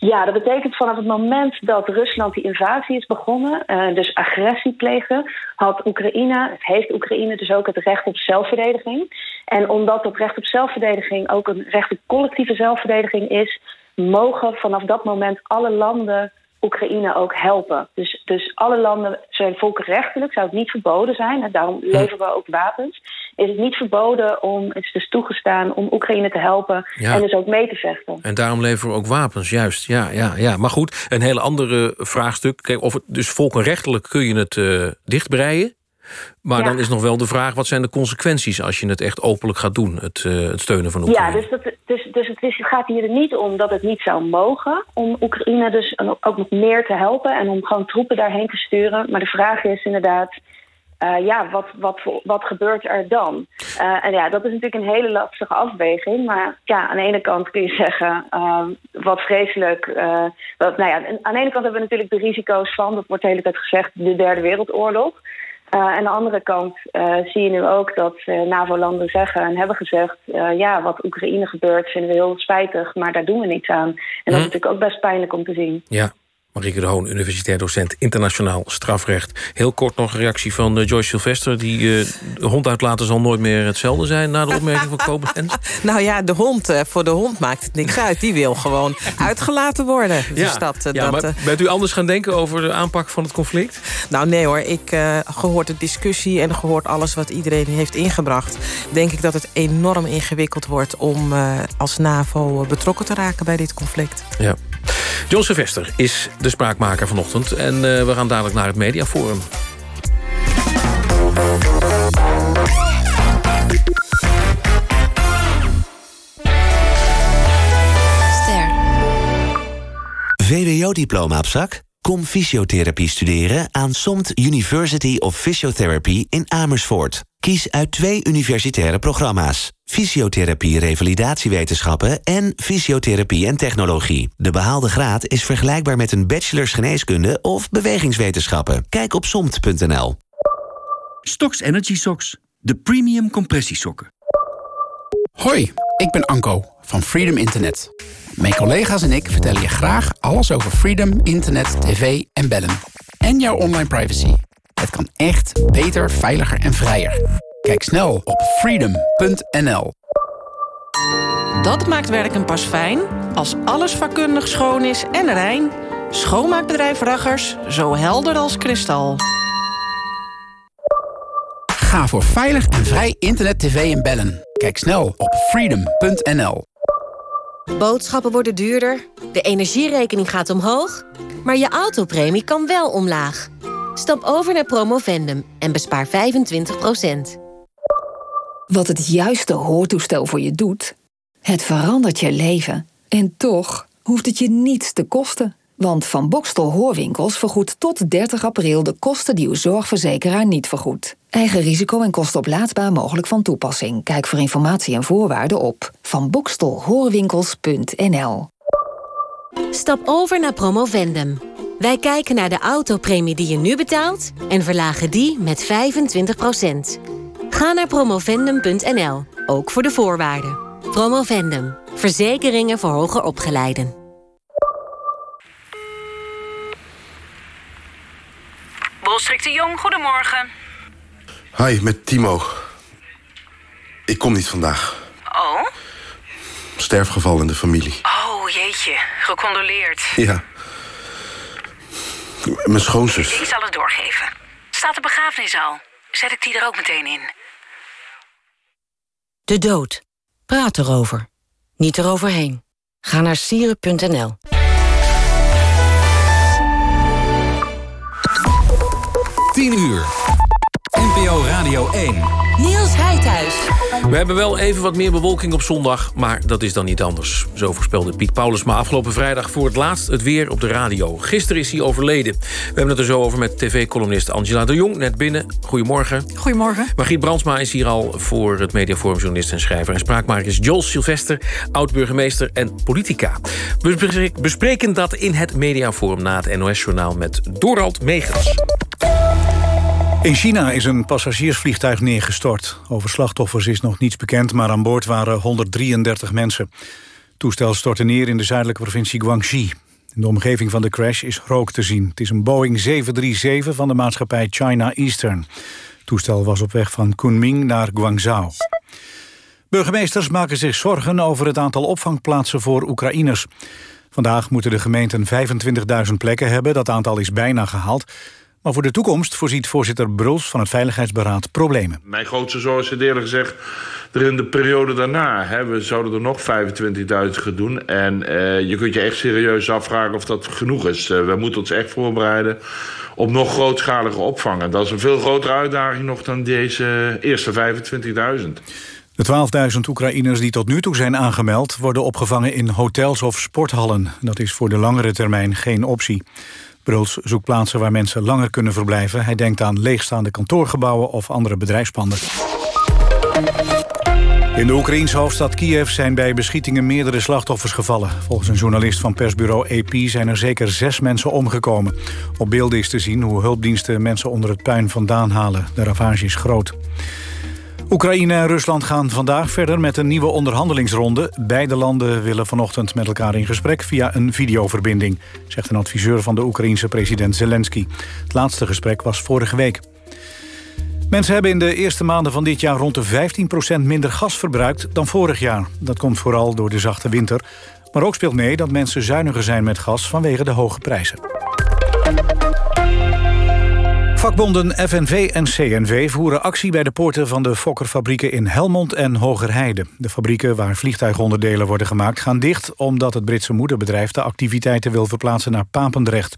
Ja, dat betekent vanaf het moment dat Rusland die invasie is begonnen, eh, dus agressie plegen, had Oekraïne, heeft Oekraïne dus ook het recht op zelfverdediging. En omdat dat recht op zelfverdediging ook een recht op collectieve zelfverdediging is, mogen vanaf dat moment alle landen Oekraïne ook helpen. Dus, dus alle landen zijn volkenrechtelijk, zou het niet verboden zijn, en daarom leveren we ook wapens. Is het niet verboden om, het is dus toegestaan om Oekraïne te helpen Ja. en dus ook mee te vechten. En daarom leveren we ook wapens, juist. Ja, ja, ja. Maar goed, een hele andere vraagstuk. Kijk, of het, dus volkenrechtelijk kun je het eh dichtbreien. Maar Ja. dan is nog wel de vraag... wat zijn de consequenties als je het echt openlijk gaat doen... het, eh, het steunen van Oekraïne? Ja, dus, dat, dus, dus het, is, het gaat hier niet om dat het niet zou mogen om Oekraïne dus ook nog meer te helpen en om gewoon troepen daarheen te sturen. Maar de vraag is inderdaad, eh, ja, wat, wat, wat gebeurt er dan? Eh, en ja, dat is natuurlijk een hele lastige afweging. Maar ja, aan de ene kant kun je zeggen, eh, wat vreselijk. wat, nou ja, aan de ene kant hebben we natuurlijk de risico's van, dat wordt de hele tijd gezegd, de derde wereldoorlog. Aan de andere kant zie je nu ook dat NAVO-landen zeggen en hebben gezegd... ja, wat Oekraïne gebeurt vinden we heel spijtig, maar daar doen we niets aan. En dat is natuurlijk ook best pijnlijk om te zien. Ja. Marieke de Hoon, universitair docent internationaal strafrecht. Heel kort nog een reactie van uh, Joyce Sylvester. Die uh, hond uitlaten zal nooit meer hetzelfde zijn... na de opmerking van Koblenz. nou ja, de hond, uh, voor de hond maakt het niks uit. Die wil gewoon uitgelaten worden. Ja, dus dat, ja dat, maar bent u anders gaan denken over de aanpak van het conflict? Nou nee hoor, ik gehoord de discussie... en gehoord alles wat iedereen heeft ingebracht... denk ik dat het enorm ingewikkeld wordt... om als NAVO betrokken te raken bij dit conflict. Ja. John Sylvester is de spraakmaker vanochtend. En uh, we gaan dadelijk naar het mediaforum. Ster. VWO-diploma op zak? Kom fysiotherapie studeren aan SOMT University of Physiotherapy in Amersfoort. Kies uit twee universitaire programma's. Fysiotherapie revalidatiewetenschappen en fysiotherapie en technologie. De behaalde graad is vergelijkbaar met een bachelors geneeskunde of bewegingswetenschappen. Kijk op somt.nl. Stocks Energy Socks, de premium compressiesokken. Hoi, ik ben Anko van Freedom Internet. Mijn collega's en ik vertellen je graag alles over freedom, internet, tv en bellen. En jouw online privacy. Het kan echt beter, veiliger en vrijer. Kijk snel op freedom.nl. Dat maakt werken pas fijn als alles vakkundig schoon is en rein. Schoonmaakbedrijf Raggers, zo helder als kristal. Ga voor veilig en vrij internet, tv en bellen. Kijk snel op freedom.nl. Boodschappen worden duurder, de energierekening gaat omhoog... maar je autopremie kan wel omlaag. Stap over naar Promovendum en bespaar 25% Wat het juiste hoortoestel voor je doet... het verandert je leven. En toch hoeft het je niets te kosten. Want Van Bokstel Hoorwinkels vergoedt tot 30 april... de kosten die uw zorgverzekeraar niet vergoedt. Eigen risico en kosten mogelijk van toepassing. Kijk voor informatie en voorwaarden op vanbokstelhoorwinkels.nl Stap over naar Promovendum. Wij kijken naar de autopremie die je nu betaalt... en verlagen die met 25% Ga naar promovendum.nl, ook voor de voorwaarden. Promovendum, verzekeringen voor hoger opgeleiden. Bolstrik de Jong, goedemorgen. Hi, met Timo. Ik kom niet vandaag. Oh? Sterfgeval in de familie. Oh, jeetje. Gecondoleerd. Ja. Mijn schoonzus. Ik zal het doorgeven. Staat de begrafenis al? Zet ik die er ook meteen in. De dood. Praat erover. Niet eroverheen. Ga naar sieren.nl. Tien uur. NPO Radio 1. Niels Heidhuis. We hebben wel even wat meer bewolking op zondag, maar dat is dan niet anders. Zo voorspelde Piet Paulusma afgelopen vrijdag voor het laatst het weer op de radio. Gisteren is hij overleden. We hebben het er zo over met tv-columnist Angela de Jong, net binnen. Goedemorgen. Goedemorgen. Margriet Brandsma is hier al voor het Mediaforum journalist en schrijver. En spraakmaker is Joel Sylvester, oud-burgemeester en politica. We bespreken dat in het Mediaforum na het NOS-journaal met Dorald Megens. In China is een passagiersvliegtuig neergestort. Over slachtoffers is nog niets bekend, maar aan boord waren 133 mensen. Het toestel stortte neer in de zuidelijke provincie Guangxi. In de omgeving van de crash is rook te zien. Het is een Boeing 737 van de maatschappij China Eastern. Het toestel was op weg van Kunming naar Guangzhou. Burgemeesters maken zich zorgen over het aantal opvangplaatsen voor Oekraïners. Vandaag moeten de gemeenten 25.000 plekken hebben. Dat aantal is bijna gehaald. Maar voor de toekomst voorziet voorzitter Bruls van het Veiligheidsberaad problemen. Mijn grootste zorg is eerlijk gezegd er in de periode daarna. Hè, we zouden er nog 25.000 gaan doen. En uh, je kunt je echt serieus afvragen of dat genoeg is. Uh, we moeten ons echt voorbereiden op nog grootschalige opvang. En dat is een veel grotere uitdaging nog dan deze eerste 25.000. De 12.000 Oekraïners die tot nu toe zijn aangemeld... worden opgevangen in hotels of sporthallen. Dat is voor de langere termijn geen optie. Bruls zoekt plaatsen waar mensen langer kunnen verblijven. Hij denkt aan leegstaande kantoorgebouwen of andere bedrijfspanden. In de Oekraïense hoofdstad Kiev zijn bij beschietingen meerdere slachtoffers gevallen. Volgens een journalist van persbureau AP zijn er zeker zes mensen omgekomen. Op beelden is te zien hoe hulpdiensten mensen onder het puin vandaan halen. De ravage is groot. Oekraïne en Rusland gaan vandaag verder met een nieuwe onderhandelingsronde. Beide landen willen vanochtend met elkaar in gesprek via een videoverbinding... zegt een adviseur van de Oekraïense president Zelensky. Het laatste gesprek was vorige week. Mensen hebben in de eerste maanden van dit jaar rond de 15% minder gas verbruikt dan vorig jaar. Dat komt vooral door de zachte winter. Maar ook speelt mee dat mensen zuiniger zijn met gas vanwege de hoge prijzen. Vakbonden FNV en CNV voeren actie bij de poorten van de Fokkerfabrieken in Helmond en Hogerheide. De fabrieken waar vliegtuigonderdelen worden gemaakt gaan dicht... omdat het Britse moederbedrijf de activiteiten wil verplaatsen naar Papendrecht.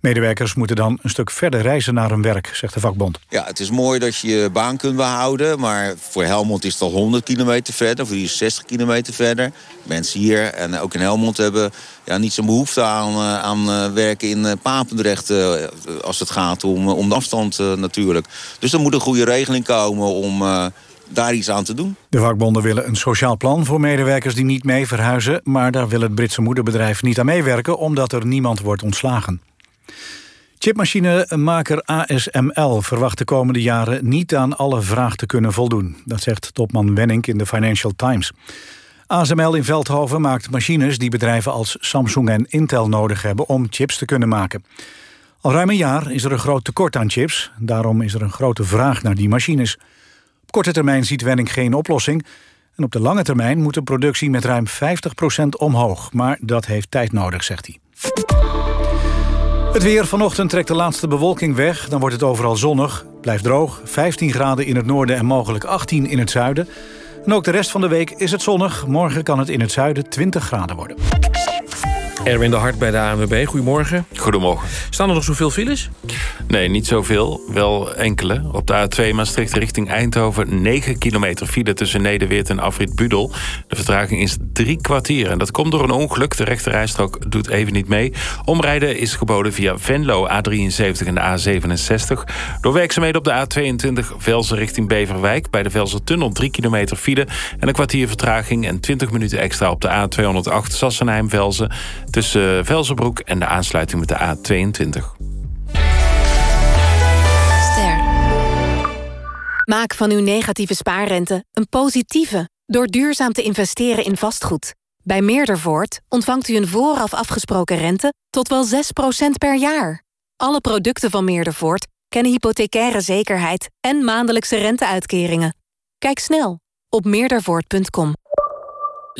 Medewerkers moeten dan een stuk verder reizen naar hun werk, zegt de vakbond. Ja, het is mooi dat je je baan kunt behouden, maar voor Helmond is het al 100 kilometer verder, voor hier is 60 kilometer verder. Mensen hier en ook in Helmond hebben ja, niet zo'n behoefte aan, eh, aan eh, werken in eh, Papendrecht als het gaat om, om de afstand natuurlijk. Dus er moet een goede regeling komen om daar iets aan te doen. De vakbonden willen een sociaal plan voor medewerkers die niet mee verhuizen... maar daar wil het Britse moederbedrijf niet aan meewerken... omdat er niemand wordt ontslagen. Chipmachinemaker ASML verwacht de komende jaren niet aan alle vraag te kunnen voldoen. Dat zegt topman Wenning in de Financial Times. ASML in Veldhoven maakt machines die bedrijven als Samsung en Intel nodig hebben om chips te kunnen maken. Al ruim een jaar is er een groot tekort aan chips. Daarom is er een grote vraag naar die machines. Op korte termijn ziet Wenning geen oplossing. En op de lange termijn moet de productie met ruim 50% omhoog. Maar dat heeft tijd nodig, zegt hij. Het weer vanochtend trekt de laatste bewolking weg. Dan wordt het overal zonnig. Blijft droog. 15 graden in het noorden en mogelijk 18 in het zuiden. En ook de rest van de week is het zonnig. Morgen kan het in het zuiden 20 graden worden. Erwin de Hart bij de ANWB, goedemorgen. Goedemorgen. Staan er nog zoveel files? Nee, niet zoveel. Wel enkele. Op de A2 Maastricht richting Eindhoven... 9 kilometer file tussen Nederweert en Afrit Budel. De vertraging is drie kwartier. En dat komt door een ongeluk. De rechterrijstrook doet even niet mee. Omrijden is geboden via Venlo, A73 en de A67. Door werkzaamheden op de A22 Velsen richting Beverwijk... bij de Velsertunnel 3 kilometer file... en een kwartier vertraging en 20 minuten extra op de A208 Sassenheim-Velsen tussen Velzenbroek en de aansluiting met de A22. Ster. Maak van uw negatieve spaarrente een positieve door duurzaam te investeren in vastgoed. Bij Meerdervoort ontvangt u een vooraf afgesproken rente tot wel 6% per jaar. Alle producten van Meerdervoort kennen hypothecaire zekerheid en maandelijkse renteuitkeringen. Kijk snel op meerdervoort.com.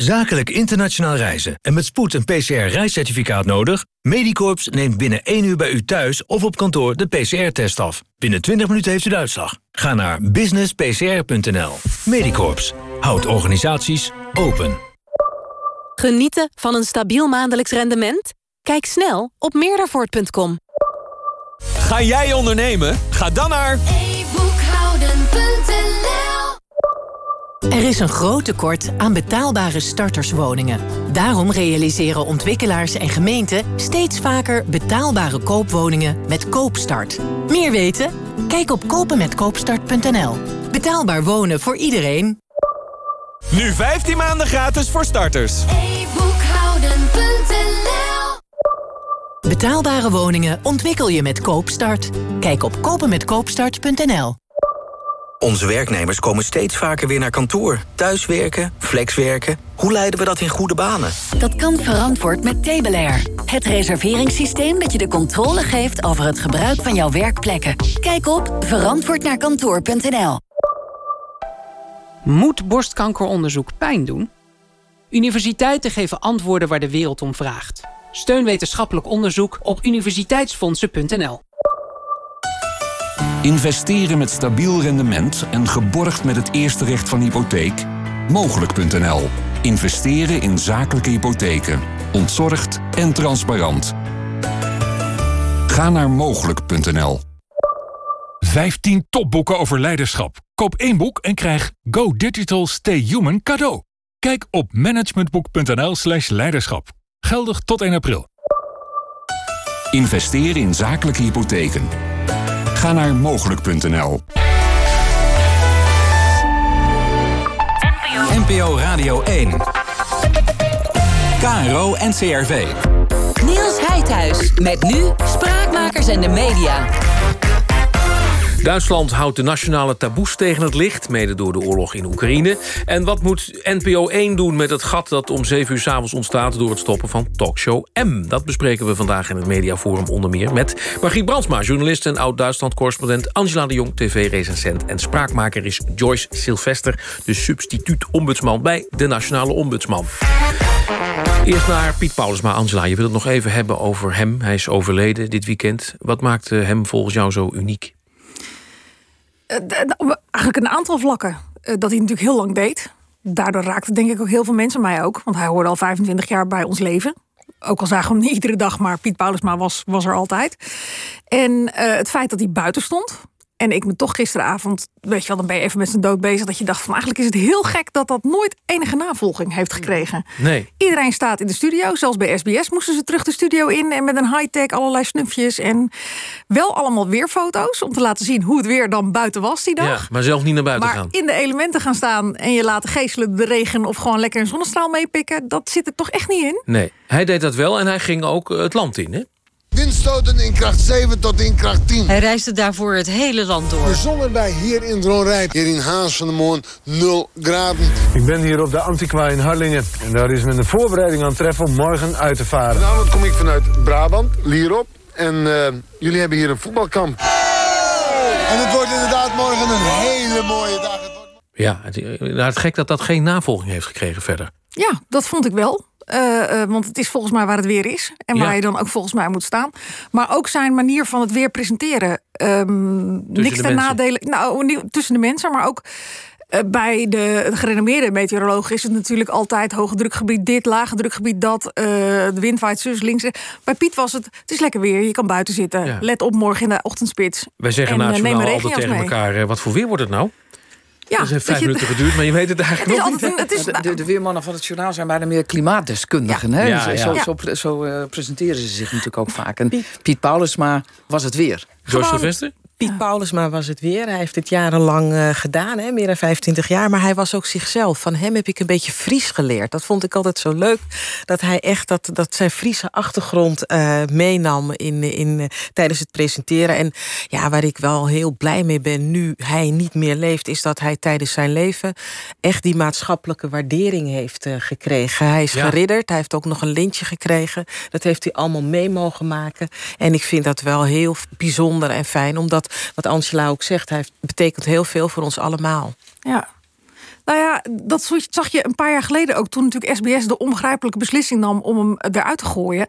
Zakelijk internationaal reizen en met spoed een PCR-reiscertificaat nodig? Medicorps neemt binnen 1 uur bij u thuis of op kantoor de PCR-test af. Binnen 20 minuten heeft u de uitslag. Ga naar businesspcr.nl. Medicorps. Houdt organisaties open. Genieten van een stabiel maandelijks rendement? Kijk snel op meerdervoort.com. Ga jij ondernemen? Ga dan naar... Er is een groot tekort aan betaalbare starterswoningen. Daarom realiseren ontwikkelaars en gemeenten steeds vaker betaalbare koopwoningen met Koopstart. Meer weten? Kijk op kopenmetkoopstart.nl. Betaalbaar wonen voor iedereen. Nu 15 maanden gratis voor starters. Betaalbare woningen ontwikkel je met Koopstart. Kijk op kopenmetkoopstart.nl. Onze werknemers komen steeds vaker weer naar kantoor. Thuiswerken, flexwerken. Hoe leiden we dat in goede banen? Dat kan verantwoord met Tabelair. Het reserveringssysteem dat je de controle geeft over het gebruik van jouw werkplekken. Kijk op verantwoordnaarkantoor.nl Moet borstkankeronderzoek pijn doen? Universiteiten geven antwoorden waar de wereld om vraagt. Steun wetenschappelijk onderzoek op universiteitsfondsen.nl. Investeren met stabiel rendement en geborgd met het eerste recht van hypotheek? Mogelijk.nl. Investeren in zakelijke hypotheken. Ontzorgd en transparant. Ga naar mogelijk.nl. 15 topboeken over leiderschap. Koop één boek en krijg Go Digital Stay Human cadeau. Kijk op managementboek.nl slash leiderschap. Geldig tot 1 april. Investeren in zakelijke hypotheken. Ga naar mogelijk.nl. NPO Radio 1. KRO NCRV. Niels Heidhuis met nu Spraakmakers en de media. Duitsland houdt de nationale taboes tegen het licht... mede door de oorlog in Oekraïne. En wat moet NPO 1 doen met het gat dat om 7 uur s'avonds ontstaat... door het stoppen van talkshow M? Dat bespreken we vandaag in het Mediaforum onder meer... met Margriet Brandsma, journalist en oud-Duitsland-correspondent... Angela de Jong, tv-recensent en spraakmaker is Joyce Sylvester... de substituut-ombudsman bij de Nationale Ombudsman. Eerst naar Piet Paulusma. Angela, je wilt het nog even hebben over hem. Hij is overleden dit weekend. Wat maakt hem volgens jou zo uniek? Uh, eigenlijk een aantal vlakken. Uh, dat hij natuurlijk heel lang deed. Daardoor raakte denk ik ook heel veel mensen, mij ook. Want hij hoorde al 25 jaar bij ons leven. Ook al zagen we hem niet iedere dag, maar Piet Paulusma was, was er altijd. En uh, het feit dat hij buiten stond. En ik me toch gisteravond, weet je wel, dan ben je even met zijn dood bezig. Dat je dacht van eigenlijk is het heel gek dat dat nooit enige navolging heeft gekregen. Nee. Iedereen staat in de studio. Zelfs bij SBS moesten ze terug de studio in. En met een high-tech allerlei snufjes. En wel allemaal weerfoto's. Om te laten zien hoe het weer dan buiten was die dag. Ja, maar zelf niet naar buiten maar gaan. in de elementen gaan staan. En je laten geestelen de regen of gewoon lekker een zonnestraal meepikken. Dat zit er toch echt niet in. Nee, hij deed dat wel. En hij ging ook het land in, hè? Windstoten in kracht 7 tot in kracht 10. Hij reisde daarvoor het hele land door. De zon erbij hier in Dronrijp. Hier in Haas van de Moon 0 graden. Ik ben hier op de Antiqua in Harlingen. En daar is men de voorbereiding aan het treffen om morgen uit te varen. Vanavond kom ik vanuit Brabant, Lierop. En uh, jullie hebben hier een voetbalkamp. En het wordt inderdaad morgen een hele mooie dag. Ja, het, het gek dat dat geen navolging heeft gekregen verder. Ja, dat vond ik wel. Uh, uh, want het is volgens mij waar het weer is. En waar Ja. je dan ook volgens mij moet staan. Maar ook zijn manier van het weer presenteren. ehm, niks ten nadele. Nou, niet tussen de mensen, maar ook. eh, bij de gerenommeerde meteorologen is het natuurlijk altijd hoge drukgebied dit, lage drukgebied dat, eh, de wind waait zus links. Bij Piet was het, het is lekker weer, je kan buiten zitten. Ja. Let op morgen in de ochtendspits. Wij zeggen En, na eh, het neem journaal een altijd tegen mee. elkaar... eh, wat voor weer wordt het nou? Ja, dat heeft dat vijf je- minuten geduurd, maar je weet het eigenlijk Het is nog altijd niet. een- het is, de, de, weermannen van het journaal zijn bijna meer klimaatdeskundigen. Hè? Ja, Zo- ja. Zo, zo, eh, presenteren ze zich natuurlijk ook vaak. En Piet Paulusma was het weer. George Sylvester? Piet Paulusma was het weer. Hij heeft het jarenlang eh, gedaan, hè, meer dan 25 jaar. Maar hij was ook zichzelf. Van hem heb ik een beetje Fries geleerd. Dat vond ik altijd zo leuk. Dat hij echt dat, dat zijn Friese achtergrond eh, meenam in, in, tijdens het presenteren. En ja, waar ik wel heel blij mee ben nu hij niet meer leeft... is dat hij tijdens zijn leven echt die maatschappelijke waardering heeft eh, gekregen. Hij is Ja. geridderd. Hij heeft ook nog een lintje gekregen. Dat heeft hij allemaal mee mogen maken. En ik vind dat wel heel bijzonder en fijn. Omdat, wat Angela ook zegt, hij betekent heel veel voor ons allemaal. Ja. Nou ja, dat zag je een paar jaar geleden ook. Toen natuurlijk SBS de onbegrijpelijke beslissing nam om hem eruit te gooien.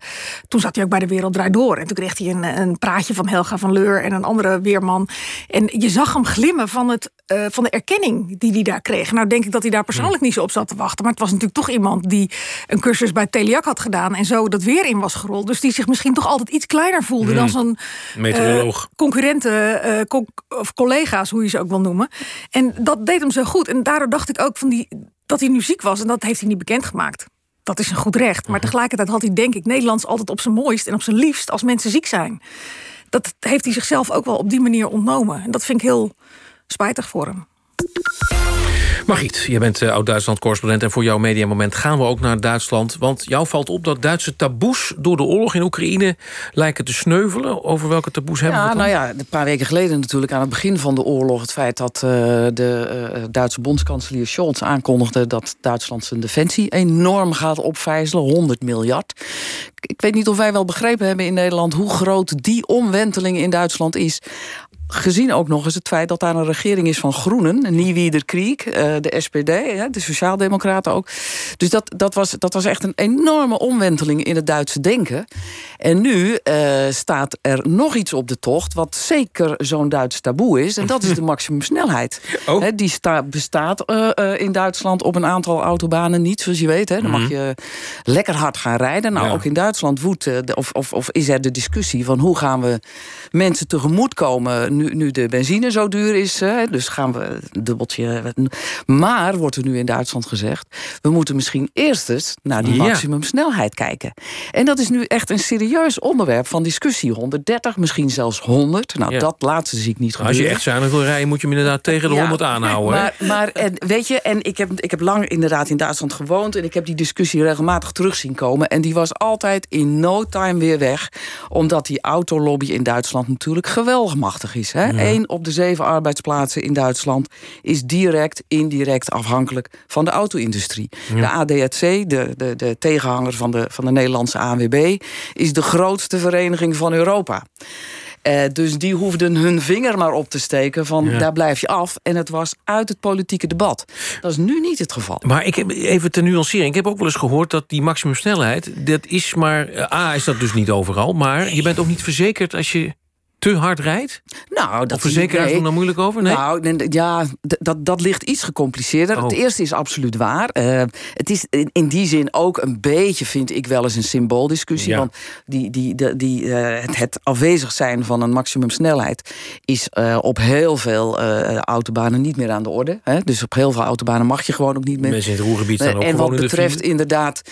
Toen zat hij ook bij de Wereld Draait Door. En toen kreeg hij een, een praatje van Helga van Leur en een andere weerman. En je zag hem glimmen van, het, eh, van de erkenning die hij daar kreeg. Nou denk ik dat hij daar persoonlijk niet zo op zat te wachten. Maar het was natuurlijk toch iemand die een cursus bij Teliak had gedaan. En zo dat weer in was gerold. Dus die zich misschien toch altijd iets kleiner voelde Hmm. dan zo'n Meteoroloog. eh, concurrenten eh, co- of collega's, hoe je ze ook wil noemen. En dat deed hem zo goed. En daardoor dacht ik ook van die, dat hij nu ziek was. En dat heeft hij niet bekendgemaakt. Dat is een goed recht. Maar tegelijkertijd had hij, denk ik, Nederlands altijd op zijn mooist en op zijn liefst als mensen ziek zijn. Dat heeft hij zichzelf ook wel op die manier ontnomen. En dat vind ik heel spijtig voor hem. Margriet, je bent eh, oud-Duitsland-correspondent... en voor jouw mediamoment gaan we ook naar Duitsland. Want jou valt op dat Duitse taboes door de oorlog in Oekraïne... lijken te sneuvelen. Over welke taboes hebben we het dan? nou ja, een paar weken geleden natuurlijk aan het begin van de oorlog... het feit dat eh, de eh, Duitse bondskanselier Scholz aankondigde... dat Duitsland zijn defensie enorm gaat opvijzelen, 100 miljard. Ik weet niet of wij wel begrepen hebben in Nederland... hoe groot die omwenteling in Duitsland is gezien ook nog eens het feit dat daar een regering is van Groenen, Niewieder Kriek, eh, de SPD, de Sociaaldemocraten ook. Dus dat, dat, was, dat was echt een enorme omwenteling in het Duitse denken. En nu eh, staat er nog iets op de tocht, wat zeker zo'n Duits taboe is, en dat is de maximumsnelheid. Hè, die sta, bestaat eh, in Duitsland op een aantal autobanen niet, zoals je weet. Hè. Dan mag je lekker hard gaan rijden. Nou, Ja. ook in Duitsland woedt, of, of, of is er de discussie van hoe gaan we mensen tegemoetkomen nu, nu de benzine zo duur is. Dus gaan we een dubbeltje. Maar wordt er nu in Duitsland gezegd, we moeten misschien eerst eens naar die maximumsnelheid kijken. En dat is nu echt een serieus onderwerp van discussie. 130, misschien zelfs 100. Nou, Ja. dat laatste zie ik niet Als gebeuren. je echt zuinig wil rijden, moet je hem inderdaad tegen de Ja, 100 aanhouden. hè? Maar, maar en, weet je, en ik heb, ik heb lang inderdaad in Duitsland gewoond... en ik heb die discussie regelmatig terug zien komen... en die was altijd in no time weer weg... omdat die autolobby in Duitsland natuurlijk geweldig machtig is. Is. Hè? Eén op de zeven arbeidsplaatsen in Duitsland is direct, indirect afhankelijk van de auto-industrie. Ja. De ADAC, de, de, de tegenhanger van de, van de Nederlandse ANWB, is de grootste vereniging van Europa. Eh, dus die hoefden hun vinger maar op te steken van Ja. daar blijf je af. En het was uit het politieke debat. Dat is nu niet het geval. Maar ik heb even te nuanceren. Ik heb ook wel eens gehoord dat die maximumsnelheid... dat is maar... eh, A, is dat dus niet overal. Maar je bent ook niet verzekerd als je te hard rijdt? Nou, dat of verzekeraars nee. doen daar moeilijk over? Nee? Nou, ja, dat, dat ligt iets gecompliceerder. Oh. Het eerste is absoluut waar. Eh, het is in, in die zin ook een beetje, vind ik wel eens, een symbooldiscussie. Ja. Want die, die, die, die, eh, het, het afwezig zijn van een maximumsnelheid is eh, op heel veel autobanen niet meer aan de orde. Hè? Dus op heel veel autobanen mag je gewoon ook niet meer. Mensen in het Roergebied staan ook En wat betreft inderdaad.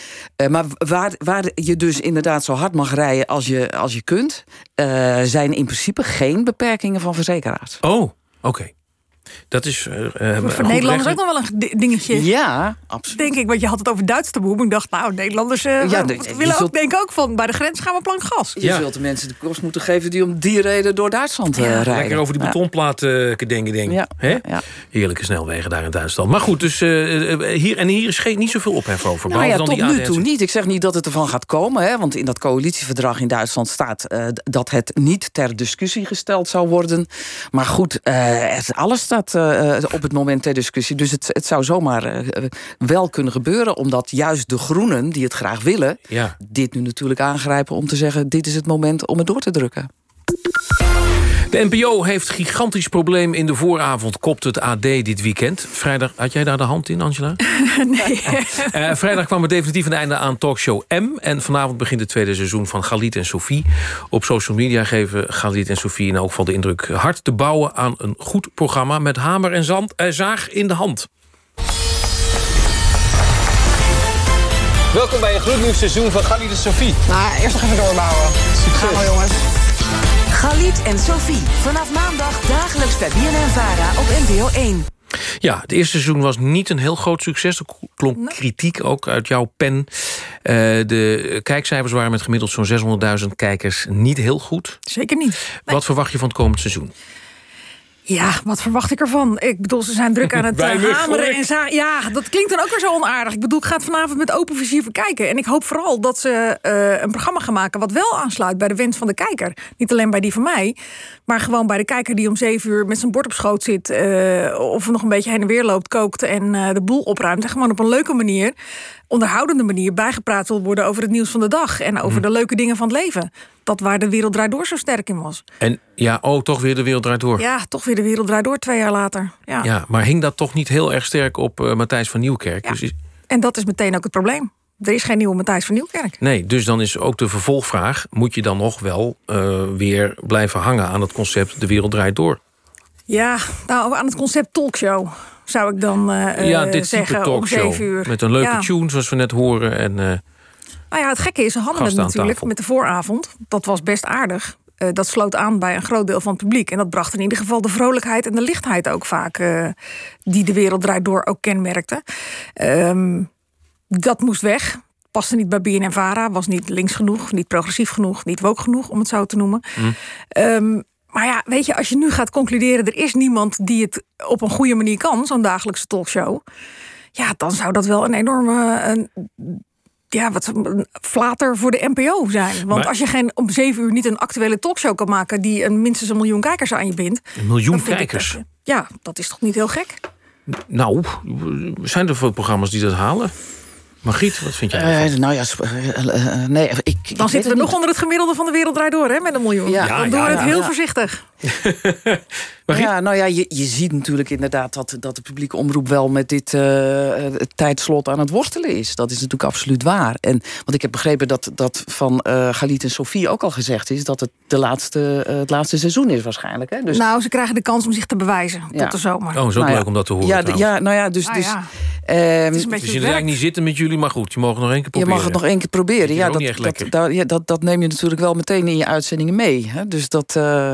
maar waar, waar je dus inderdaad zo hard mag rijden als je, als je kunt, zijn in principe geen beperkingen van verzekeraars. Oh, oké. Dat is... eh, eh, Maar voor Nederlanders recht- ook nog wel een di- dingetje. Ja, absoluut. Denk ik, want je had het over Duits maar Ik dacht, nou, Nederlanders eh, Ja, de- willen zult- ook, denk ik ook van... bij de grens gaan we plank gas. Je zult de mensen de kost moeten geven die om die reden door Duitsland eh, rijden. Lekker over die Ja. betonplaat eh denken, denk Ja, Hè? Heerlijke snelwegen daar in Duitsland. Maar goed, dus hier, en hier is geen, niet zoveel ophef over. Nou ja, dan tot die nu toe niet. Ik zeg niet dat het ervan gaat komen. Hè, want in dat coalitieverdrag in Duitsland staat eh, dat het niet ter discussie gesteld zou worden. Maar goed, eh, het- alles staat eh, op het moment ter discussie. Dus het, het zou zomaar eh, wel kunnen gebeuren. Omdat juist de groenen, die het graag willen, Ja. dit nu natuurlijk aangrijpen om te zeggen: dit is het moment om het door te drukken. De NPO heeft gigantisch probleem in de vooravond, kopt het AD dit weekend. Vrijdag, had jij daar de hand in, Angela? nee. Eh, vrijdag kwam er definitief een einde aan talkshow M. En vanavond begint het tweede seizoen van Galit en Sophie. Op social media geven Galit en Sophie in elk geval de indruk... hard te bouwen aan een goed programma met hamer en zand, eh, zaag in de hand. Welkom bij een gloednieuw seizoen van Galit en Sophie. Maar eerst nog even doorbouwen. Gaan we jongens. Galit en Sophie. Vanaf maandag dagelijks bij BNN-Vara op NPO 1. Ja, het eerste seizoen was niet een heel groot succes. Er klonk kritiek ook uit jouw pen. Eh, de kijkcijfers waren met gemiddeld zo'n 600.000 kijkers niet heel goed. Zeker niet. Wat verwacht je van het komend seizoen? Ja, wat verwacht ik ervan? Ik bedoel, ze zijn druk aan het eh, me hameren en. Ja, dat klinkt dan ook weer zo onaardig. Ik bedoel, ik ga het vanavond met open vizier bekijken. En ik hoop vooral dat ze eh, een programma gaan maken... wat wel aansluit bij de wens van de kijker. Niet alleen bij die van mij, maar gewoon bij de kijker... die om zeven uur met zijn bord op schoot zit... eh, of nog een beetje heen en weer loopt, kookt en de boel opruimt. En gewoon op een leuke manier, onderhoudende manier... bijgepraat wil worden over het nieuws van de dag... en over Mhm. de leuke dingen van het leven. Dat waar de wereld draait door zo sterk in was. En ja, oh, toch weer de wereld draait door. Ja, toch weer de wereld draait door twee jaar later. Ja. Ja, maar hing dat toch niet heel erg sterk op eh, Matthijs van Nieuwkerk? Dus is, En dat is meteen ook het probleem. Er is geen nieuwe Matthijs van Nieuwkerk. nee, dus dan is ook de vervolgvraag... moet je dan nog wel eh, weer blijven hangen aan het concept... de wereld draait door? Ja, nou, aan het concept talkshow zou ik dan eh, ja, eh, dit type zeggen om talkshow. zeven uur. Met een leuke ja. tune, zoals we net horen. En, eh, Nou ja, het gekke is, ze hadden het Gasten aan natuurlijk tafel. met de vooravond. Dat was best aardig. Dat sloot aan bij een groot deel van het publiek. En dat bracht in ieder geval de vrolijkheid en de lichtheid ook vaak... die de wereld draait door ook kenmerkte. Ehm, dat moest weg. Paste niet bij BNN-Vara. Was niet links genoeg, niet progressief genoeg... niet woke genoeg, om het zo te noemen. Ehm, maar ja, weet je, als je nu gaat concluderen... er is niemand die het op een goede manier kan... zo'n dagelijkse talkshow... ja, dan zou dat wel een enorme... Een, ja, wat een flater voor de NPO zijn. Want Maar- als je geen om zeven uur niet een actuele talkshow kan maken... die een, minstens een miljoen kijkers aan je bindt... een miljoen kijkers. dat ja, dat is toch niet heel gek? Nou, zijn er veel programma's die dat halen? Margriet, wat vind jij? Eh, nou ja, eh, eh, nee, ik, Dan zitten we het nog niet. onder het gemiddelde van de wereld draait door, hè, met een miljoen. Ja. dan Ja, doen we ja, het ja, heel ja. Ja, nou ja, je, je ziet natuurlijk inderdaad dat, dat de publieke omroep wel met dit eh, tijdslot aan het worstelen is. Dat is natuurlijk absoluut waar. En want ik heb begrepen dat, dat van eh Galit en Sofie ook al gezegd is dat het de laatste, eh, het laatste seizoen is waarschijnlijk. Hè? Dus, Nou, ze krijgen de kans om zich te bewijzen Ja. tot de zomer. Oh, is ook Nou ja. leuk om dat te horen. ja, ja, nou ja, dus. Ah, dus ja. ehm, Het is een Dus je het eigenlijk niet zitten met jullie, maar goed, je mag nog één keer Je proberen. mag het nog één keer proberen. Ja, dat, dat, dat, ja, dat, dat neem je natuurlijk wel meteen in je uitzendingen mee. Hè? Dus dat. eh,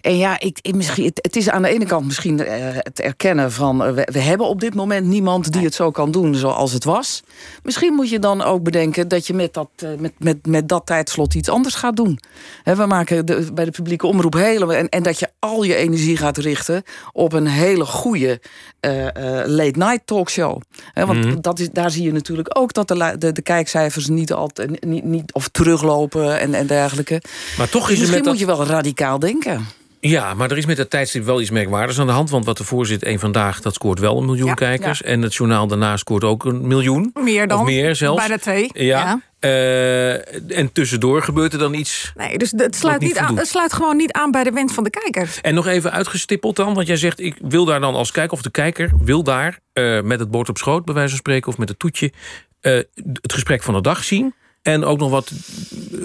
en ja, ik, ik, misschien, het, het is aan de ene kant misschien uh, het erkennen van... Uh, we, we, hebben op dit moment niemand die het zo kan doen zoals het was. Misschien moet je dan ook bedenken dat je met dat, uh, met, met, met dat tijdslot iets anders gaat doen. He, we maken de, bij de publieke omroep hele... En, en dat je al je energie gaat richten op een hele goede late-night talkshow. He, want Mhm. dat is, daar zie je natuurlijk ook dat de, de, de kijkcijfers niet altijd... Niet, niet, of teruglopen en, en dergelijke. Maar toch is misschien met moet dat... je wel radicaal denken. Ja, maar er is met dat tijdstip wel iets merkwaardigs aan de hand. Want wat ervoor zit, één vandaag, dat scoort wel een miljoen Ja, kijkers. En het journaal daarna scoort ook een miljoen. Meer dan. Of meer zelfs. Bijna twee. Ja. Ja. Eh, en tussendoor gebeurt er dan iets. Nee, dus het sluit, niet aan, het sluit gewoon niet aan bij de wens van de kijker. En nog even uitgestippeld dan, want jij zegt... ik wil daar dan als kijker, of de kijker wil daar... eh, met het bord op schoot, bij wijze van spreken, of met het toetje... eh, het gesprek van de dag zien... en ook nog wat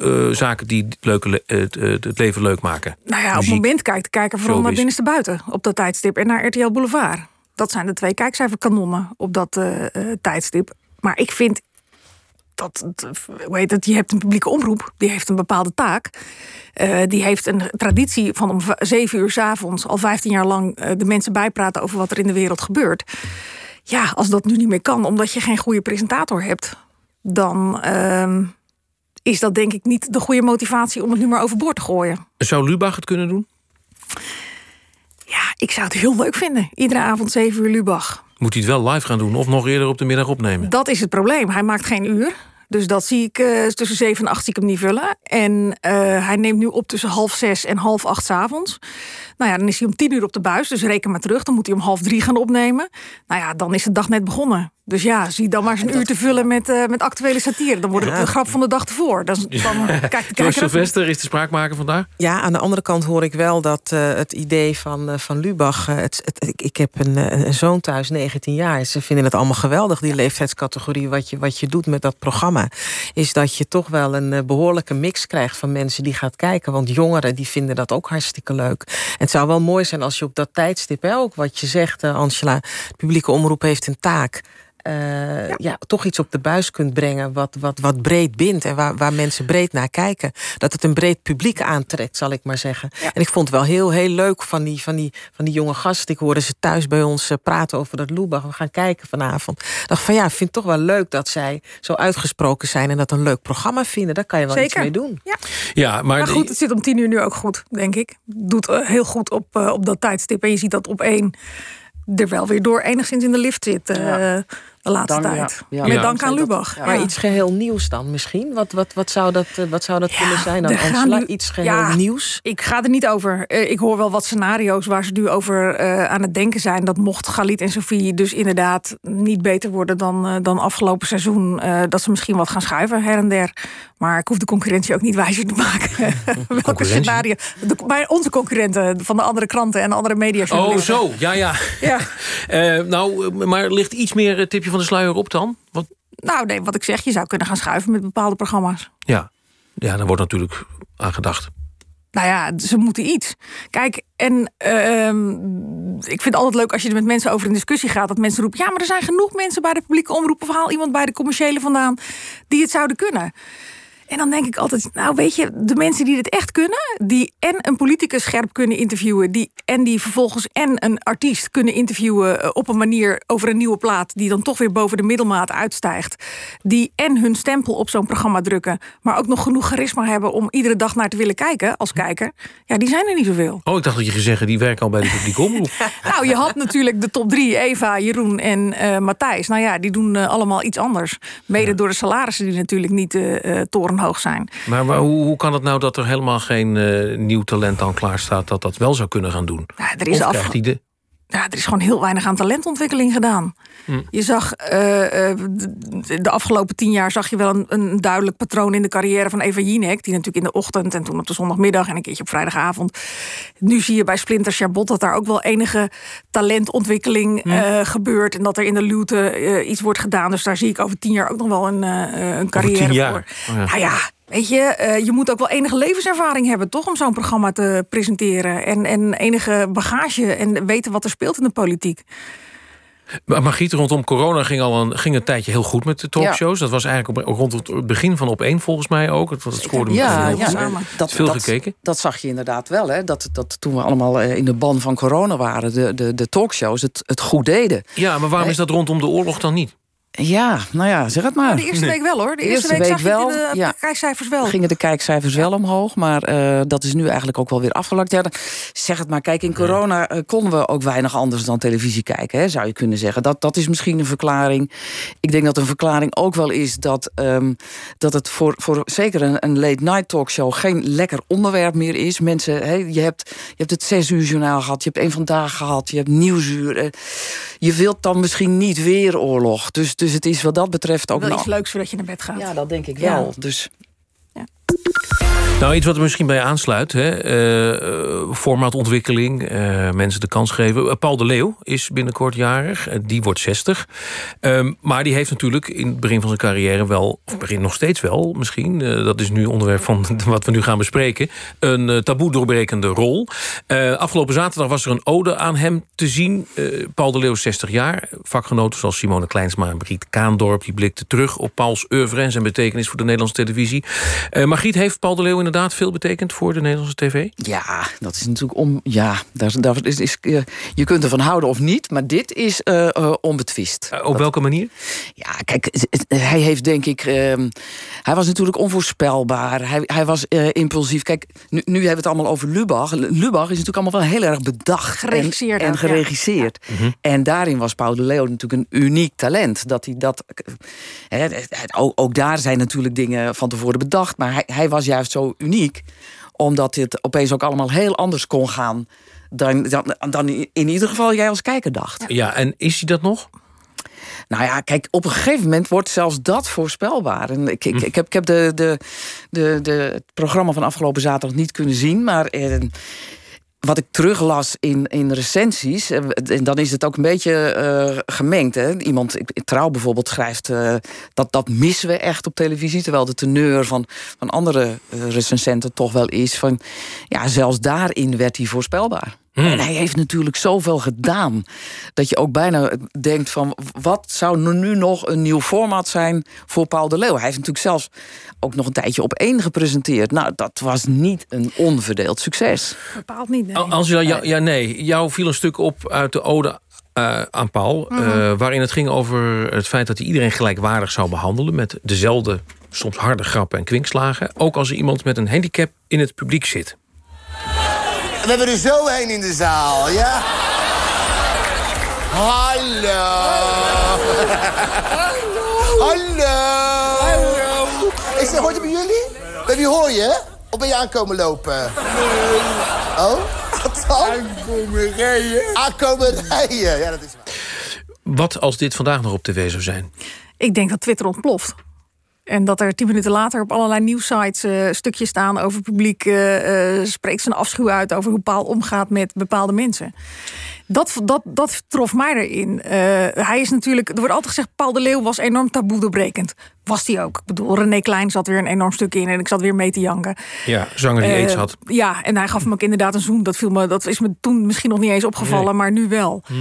eh, zaken die het, leuke, le- het, leven leuk maken. Nou ja, op het moment kijkt de kijker vooral naar Showbiz. binnenstebuiten op dat tijdstip en naar RTL Boulevard. Dat zijn de twee kijkcijferkanonnen op dat eh, eh, tijdstip. Maar ik vind dat, hoe heet het, je hebt een publieke omroep, die heeft een bepaalde taak. Die heeft een traditie van om zeven uur 's avonds al 15 jaar lang de mensen bijpraten over wat er in de wereld gebeurt. Ja, als dat nu niet meer kan, omdat je geen goede presentator hebt, dan ehm, is dat denk ik niet de goede motivatie om het nu maar overboord te gooien. Zou Lubach het kunnen doen? Ja, ik zou het heel leuk vinden. Iedere avond 7 uur Lubach. Moet hij het wel live gaan doen of nog eerder op de middag opnemen? Dat is het probleem. Hij maakt geen uur. Dus dat zie ik eh, tussen 7 en 8 zie ik hem niet vullen. En eh, hij neemt nu op tussen half zes en half acht 's avonds. Nou ja, dan is hij om 10 uur op de buis. Dus reken maar terug. Dan moet hij om half drie gaan opnemen. Nou ja, dan is de dag net begonnen. Dus ja, zie dan maar eens een uur te vullen met, eh, met actuele satire. Dan wordt het Ja. de grap van de dag ervoor. Dan, dan kijkt de Sylvester is de spraakmaker vandaag. Ja, aan de andere kant hoor ik wel dat eh, het idee van, eh, van Lubach... het, het- ik, ik heb een, een zoon thuis, 19 jaar. Ze vinden het allemaal geweldig, die leeftijdscategorie... Wat je, wat je doet met dat programma. Is dat je toch wel een eh, behoorlijke mix krijgt van mensen die gaat kijken. Want jongeren die vinden dat ook hartstikke leuk. En het zou wel mooi zijn als je op dat tijdstip... Hè, ook wat je zegt, eh, Angela, de publieke omroep heeft een taak... eh, ja. toch iets op de buis kunt brengen wat, wat, wat breed bindt en waar, waar mensen breed naar kijken. Dat het een breed publiek aantrekt, zal ik maar zeggen. En ik vond het wel heel, heel leuk van die, van die, van die jonge gasten. Ik hoorde ze thuis bij ons eh, praten over dat Lubach. We gaan kijken vanavond. Ik dacht van ja, ik vind het toch wel leuk dat zij zo uitgesproken zijn en dat een leuk programma vinden. Daar kan je wel iets Zeker. mee doen. Ja. Ja, maar, Maar goed, het zit om tien uur nu ook goed, denk ik. Doet eh, heel goed op, op dat tijdstip. En je ziet dat op één er wel weer door enigszins in de lift zit eh, de laatste Dank- tijd. ja. Met Ja. dank aan Dat- Lubach. Maar iets geheel nieuws dan misschien? Wat, wat, wat zou dat, eh, wat zou dat kunnen zijn dan, gaan Angela? nu- Iets geheel ja, nieuws? Ik ga er niet over. Eh, ik hoor wel wat scenario's waar ze nu over eh, aan het denken zijn. Dat mocht Galit en Sofie dus inderdaad niet beter worden dan, dan afgelopen seizoen. eh, dat ze misschien wat gaan schuiven her en der. Maar ik hoef de concurrentie ook niet wijzer te maken. Welke scenario? De, bij onze concurrenten van de andere kranten en andere media. Oh, zo. Ja, ja. Ja. Eh, nou, maar ligt iets meer het tipje van de sluier op dan? Want, Nou, nee, wat ik zeg, je zou kunnen gaan schuiven met bepaalde programma's. ja. ja, daar wordt natuurlijk aan gedacht. Nou ja, ze moeten iets. Kijk, en ehm, ik vind het altijd leuk als je er met mensen over in discussie gaat. Dat mensen roepen: ja, maar er zijn genoeg mensen bij de publieke omroep. of haal iemand bij de commerciële vandaan. die het zouden kunnen. En dan denk ik altijd, nou weet je, de mensen die dit echt kunnen, die en een politicus scherp kunnen interviewen, die en die vervolgens en een artiest kunnen interviewen eh, op een manier over een nieuwe plaat die dan toch weer boven de middelmaat uitstijgt, die en hun stempel op zo'n programma drukken, maar ook nog genoeg charisma hebben om iedere dag naar te willen kijken als kijker, ja, die zijn er niet zoveel. Oh, ik dacht dat je gezegd die werken al bij de publieke omroep. Nou, je had natuurlijk de top drie, Eva, Jeroen en eh, Matthijs. Nou ja, die doen eh, allemaal iets anders. Mede door de salarissen die natuurlijk niet eh, torenhoog zijn. Maar, maar hoe, hoe kan het nou dat er helemaal geen eh, nieuw talent dan klaar staat... dat dat wel zou kunnen gaan doen? Ja, er is Of af- krijgt hij de... Ja, er is gewoon heel weinig aan talentontwikkeling gedaan. Hm. Je zag eh, eh, de, afgelopen tien jaar zag je wel een, een duidelijk patroon in de carrière van Eva Jinek. Die natuurlijk in de ochtend en toen op de zondagmiddag en een keertje op vrijdagavond. Nu zie je bij Splinter Charbot dat daar ook wel enige talentontwikkeling Hm. eh, gebeurt. En dat er in de luwte eh, iets wordt gedaan. Dus daar zie ik over tien jaar ook nog wel een, een carrière voor. Oh ja. Nou ja, weet je, eh, je moet ook wel enige levenservaring hebben, toch? Om zo'n programma te presenteren. En, en enige bagage en weten wat er speelt in de politiek. Maar Margriet, rondom corona ging al een, ging een tijdje heel goed met de talkshows. Dat was eigenlijk op, rond het begin van op één volgens mij ook. Het, het scoorde Ja, veel, ja dat, veel dat, gekeken. Dat zag je inderdaad wel. Hè? Dat, dat toen we allemaal eh, in de ban van corona waren, de, de, de talkshows het, het goed deden. Ja, maar waarom is dat rondom de oorlog dan niet? Ja, nou ja, zeg het maar. De eerste week wel hoor. De eerste, week, zag je de, ja. kijkcijfers wel. Gingen de kijkcijfers wel omhoog, maar eh, dat is nu eigenlijk ook wel weer afgelakt. Ja, zeg het maar, kijk, in corona eh, konden we ook weinig anders dan televisie kijken, hè, zou je kunnen zeggen. Dat, dat is misschien een verklaring. Ik denk dat een verklaring ook wel is dat, ehm, dat het voor, voor zeker een, een late night talkshow geen lekker onderwerp meer is. Mensen, hè, je, hebt, je hebt het zes uur journaal gehad, je hebt één vandaag gehad, je hebt nieuwsuur. eh, je wilt dan misschien niet weer oorlog. Dus, dus het is wat dat betreft ook Wel nog. iets leuks voordat je naar bed gaat. Ja, dat denk ik Ja. wel. Dus Nou, iets wat er misschien bij aansluit. Hè? eh, formatontwikkeling, eh, mensen de kans geven. Eh, Paul de Leeuw is binnenkort jarig. die wordt 60. Ehm, maar die heeft natuurlijk in het begin van zijn carrière wel... of begin nog steeds wel misschien... dat is nu onderwerp van wat we nu gaan bespreken... een taboe doorbrekende rol. Afgelopen zaterdag was er een ode aan hem te zien. Paul de Leeuw is 60 jaar. Vakgenoten zoals Simone Kleinsma en Brigitte Kaandorp... die blikten terug op Pauls oeuvre en zijn betekenis... voor de Nederlandse televisie. Eh Margriet, heeft Paul de Leeuw inderdaad veel betekend... voor de Nederlandse tv? Ja, dat is natuurlijk om. Ja, daar, daar is, is, eh, je kunt ervan houden of niet, maar dit is eh, eh, onbetwist. op welke manier? Ja, kijk, hij heeft denk ik. ehm, hij was natuurlijk onvoorspelbaar. Hij, hij was eh, impulsief. Kijk, nu, nu hebben we het allemaal over Lubach. Lubach is natuurlijk allemaal wel heel erg bedacht. Geregisseerd En, en ook, ja. geregisseerd. En daarin was Paul de Leeuw natuurlijk een uniek talent. Dat hij dat. Ook, ook daar zijn natuurlijk dingen van tevoren bedacht. Maar hij, hij was juist zo uniek omdat dit opeens ook allemaal heel anders kon gaan. Dan, dan, dan in ieder geval jij als kijker dacht. Ja, en is hij dat nog? Nou ja, kijk, op een gegeven moment wordt zelfs dat voorspelbaar. En ik, ik, ik heb, ik heb de, de, de, de, het programma van afgelopen zaterdag niet kunnen zien, maar. Eh, wat ik teruglas in, in recensies, eh, en dan is het ook een beetje eh, gemengd. Hè? Iemand, Trouw bijvoorbeeld, schrijft eh, dat dat missen we echt op televisie. Terwijl de teneur van, van andere recensenten toch wel is van... ja, zelfs daarin werd hij voorspelbaar. En hij heeft natuurlijk zoveel gedaan... dat je ook bijna denkt van... wat zou nu- nog een nieuw format zijn voor Paul de Leeuw? Hij heeft natuurlijk zelfs ook nog een tijdje op één gepresenteerd. Nou, dat was niet een onverdeeld succes. Bepaald niet. Nee. Al- Angela, ja, ja, nee. Jou viel een stuk op uit de ode eh, aan Paul... eh, Mhm. waarin het ging over het feit dat hij iedereen gelijkwaardig zou behandelen... met dezelfde, soms harde grappen en kwinkslagen. Ook als er iemand met een handicap in het publiek zit. We hebben er zo heen in de zaal, ja? Hallo. Hallo. Hallo. Ik zeg, hoort je bij jullie? Bij wie hoor je? Of ben je aankomen lopen? Oh? Wat dan? Aankomen rijden. Aankomen rijden, ja dat is waar. Wat als dit vandaag nog op tv zou zijn? Ik denk dat Twitter ontploft. En dat er tien minuten later op allerlei nieuwsites eh, stukjes staan over publiek. eh, eh, spreekt zijn afschuw uit over hoe Paul omgaat met bepaalde mensen. Dat, dat, dat trof mij erin. Hij is natuurlijk, er wordt altijd gezegd, Paul de Leeuw was enorm taboe doorbrekend. Was hij ook. Ik bedoel, René Klein zat weer een enorm stuk in en ik zat weer mee te janken. Ja, zanger die aids had. Ja, en hij gaf hem ook inderdaad een zoen. Dat, viel me, dat is me toen misschien nog niet eens opgevallen, Nee. maar nu wel. Hm.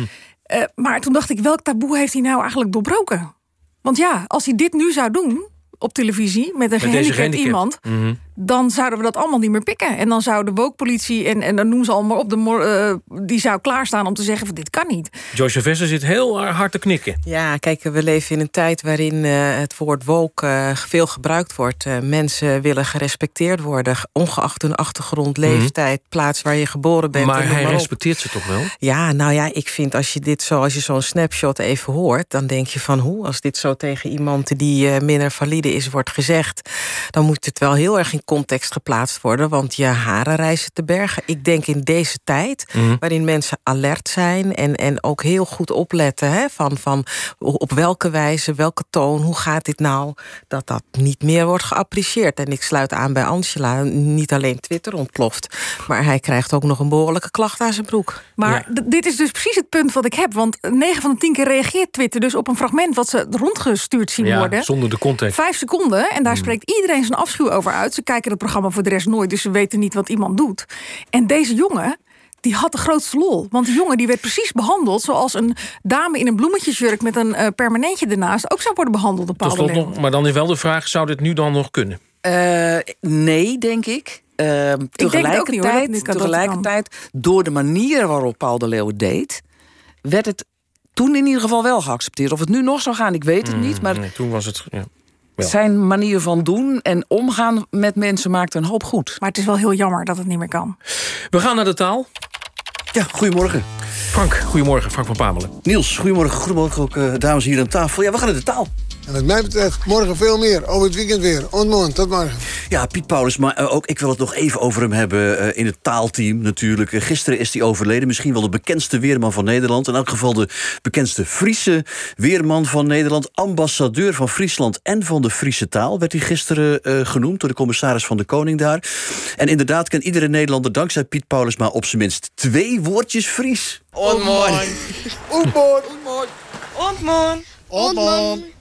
Maar toen dacht ik, welk taboe heeft hij nou eigenlijk doorbroken? Want ja, als hij dit nu zou doen op televisie met een Met gehandicapt handicap. iemand, Mhm. Dan zouden we dat allemaal niet meer pikken. En dan zou de woke-politie en, en dan noemen ze allemaal op, de eh, die zou klaarstaan om te zeggen: van dit kan niet. Joyce Vester zit heel hard te knikken. Ja, kijk, we leven in een tijd waarin eh, het woord woke eh, veel gebruikt wordt. Eh, mensen willen gerespecteerd worden, ongeacht hun achtergrond, leeftijd, plaats waar je geboren bent. en Maar noem hij respecteert ze toch wel? Ja, nou ja, ik vind als je dit zo, als je zo'n snapshot even hoort, dan denk je van hoe, als dit zo tegen iemand die eh, minder valide is, wordt gezegd, dan moet het wel heel erg in context geplaatst worden, want je haren reizen te bergen. Ik denk in deze tijd, Mhm. waarin mensen alert zijn en, en ook heel goed opletten hè, van, van op welke wijze, welke toon, hoe gaat dit nou, dat dat niet meer wordt geapprecieerd. En ik sluit aan bij Angela, niet alleen Twitter ontploft, maar hij krijgt ook nog een behoorlijke klacht aan zijn broek. Maar dit is dus precies het punt wat ik heb. Want 9 van de 10 keer reageert Twitter dus op een fragment wat ze rondgestuurd zien Ja, worden. zonder de context. Vijf seconden en daar spreekt iedereen zijn afschuw over uit. Ze kijken het programma voor de rest nooit, dus ze weten niet wat iemand doet. En deze jongen, die had de grootste lol. Want die jongen die werd precies behandeld zoals een dame in een bloemetjesjurk met een eh, permanentje ernaast ook zou worden behandeld op de Leeuw. nog, maar dan is wel de vraag, zou dit nu dan nog kunnen? Eh, nee, denk ik. Denk het ook niet, hoor, tegelijkertijd, dit kan- dat tegelijkertijd door de manier waarop Paul de Leeuw deed, werd het toen in ieder geval wel geaccepteerd. Of het nu nog zou gaan, ik weet het niet. Maar Nee, toen was het... Ja. Zijn manier van doen en omgaan met mensen maakt een hoop goed. Maar het is wel heel jammer dat het niet meer kan. We gaan naar de taal. Ja, goedemorgen. Frank, goedemorgen. Frank van Pamelen. Niels, goedemorgen. Goedemorgen ook uh, dames hier aan tafel. Ja, we gaan naar de taal. En wat mij betreft, morgen veel meer. Over het weekend weer. Ontmoet, tot morgen. Ja, Piet Paulus, maar uh, ook ik wil het nog even over hem hebben uh, in het taalteam natuurlijk. Uh, gisteren is hij overleden, misschien wel de bekendste weerman van Nederland. In elk geval de bekendste Friese weerman van Nederland. Ambassadeur van Friesland en van de Friese taal werd hij gisteren uh, genoemd door de commissaris van de Koning daar. En inderdaad kent iedere Nederlander dankzij Piet Paulus maar op zijn minst twee woordjes Fries. Ontmoet. Ontmoet. Ontmoet. Ontmoet. Ontmoet.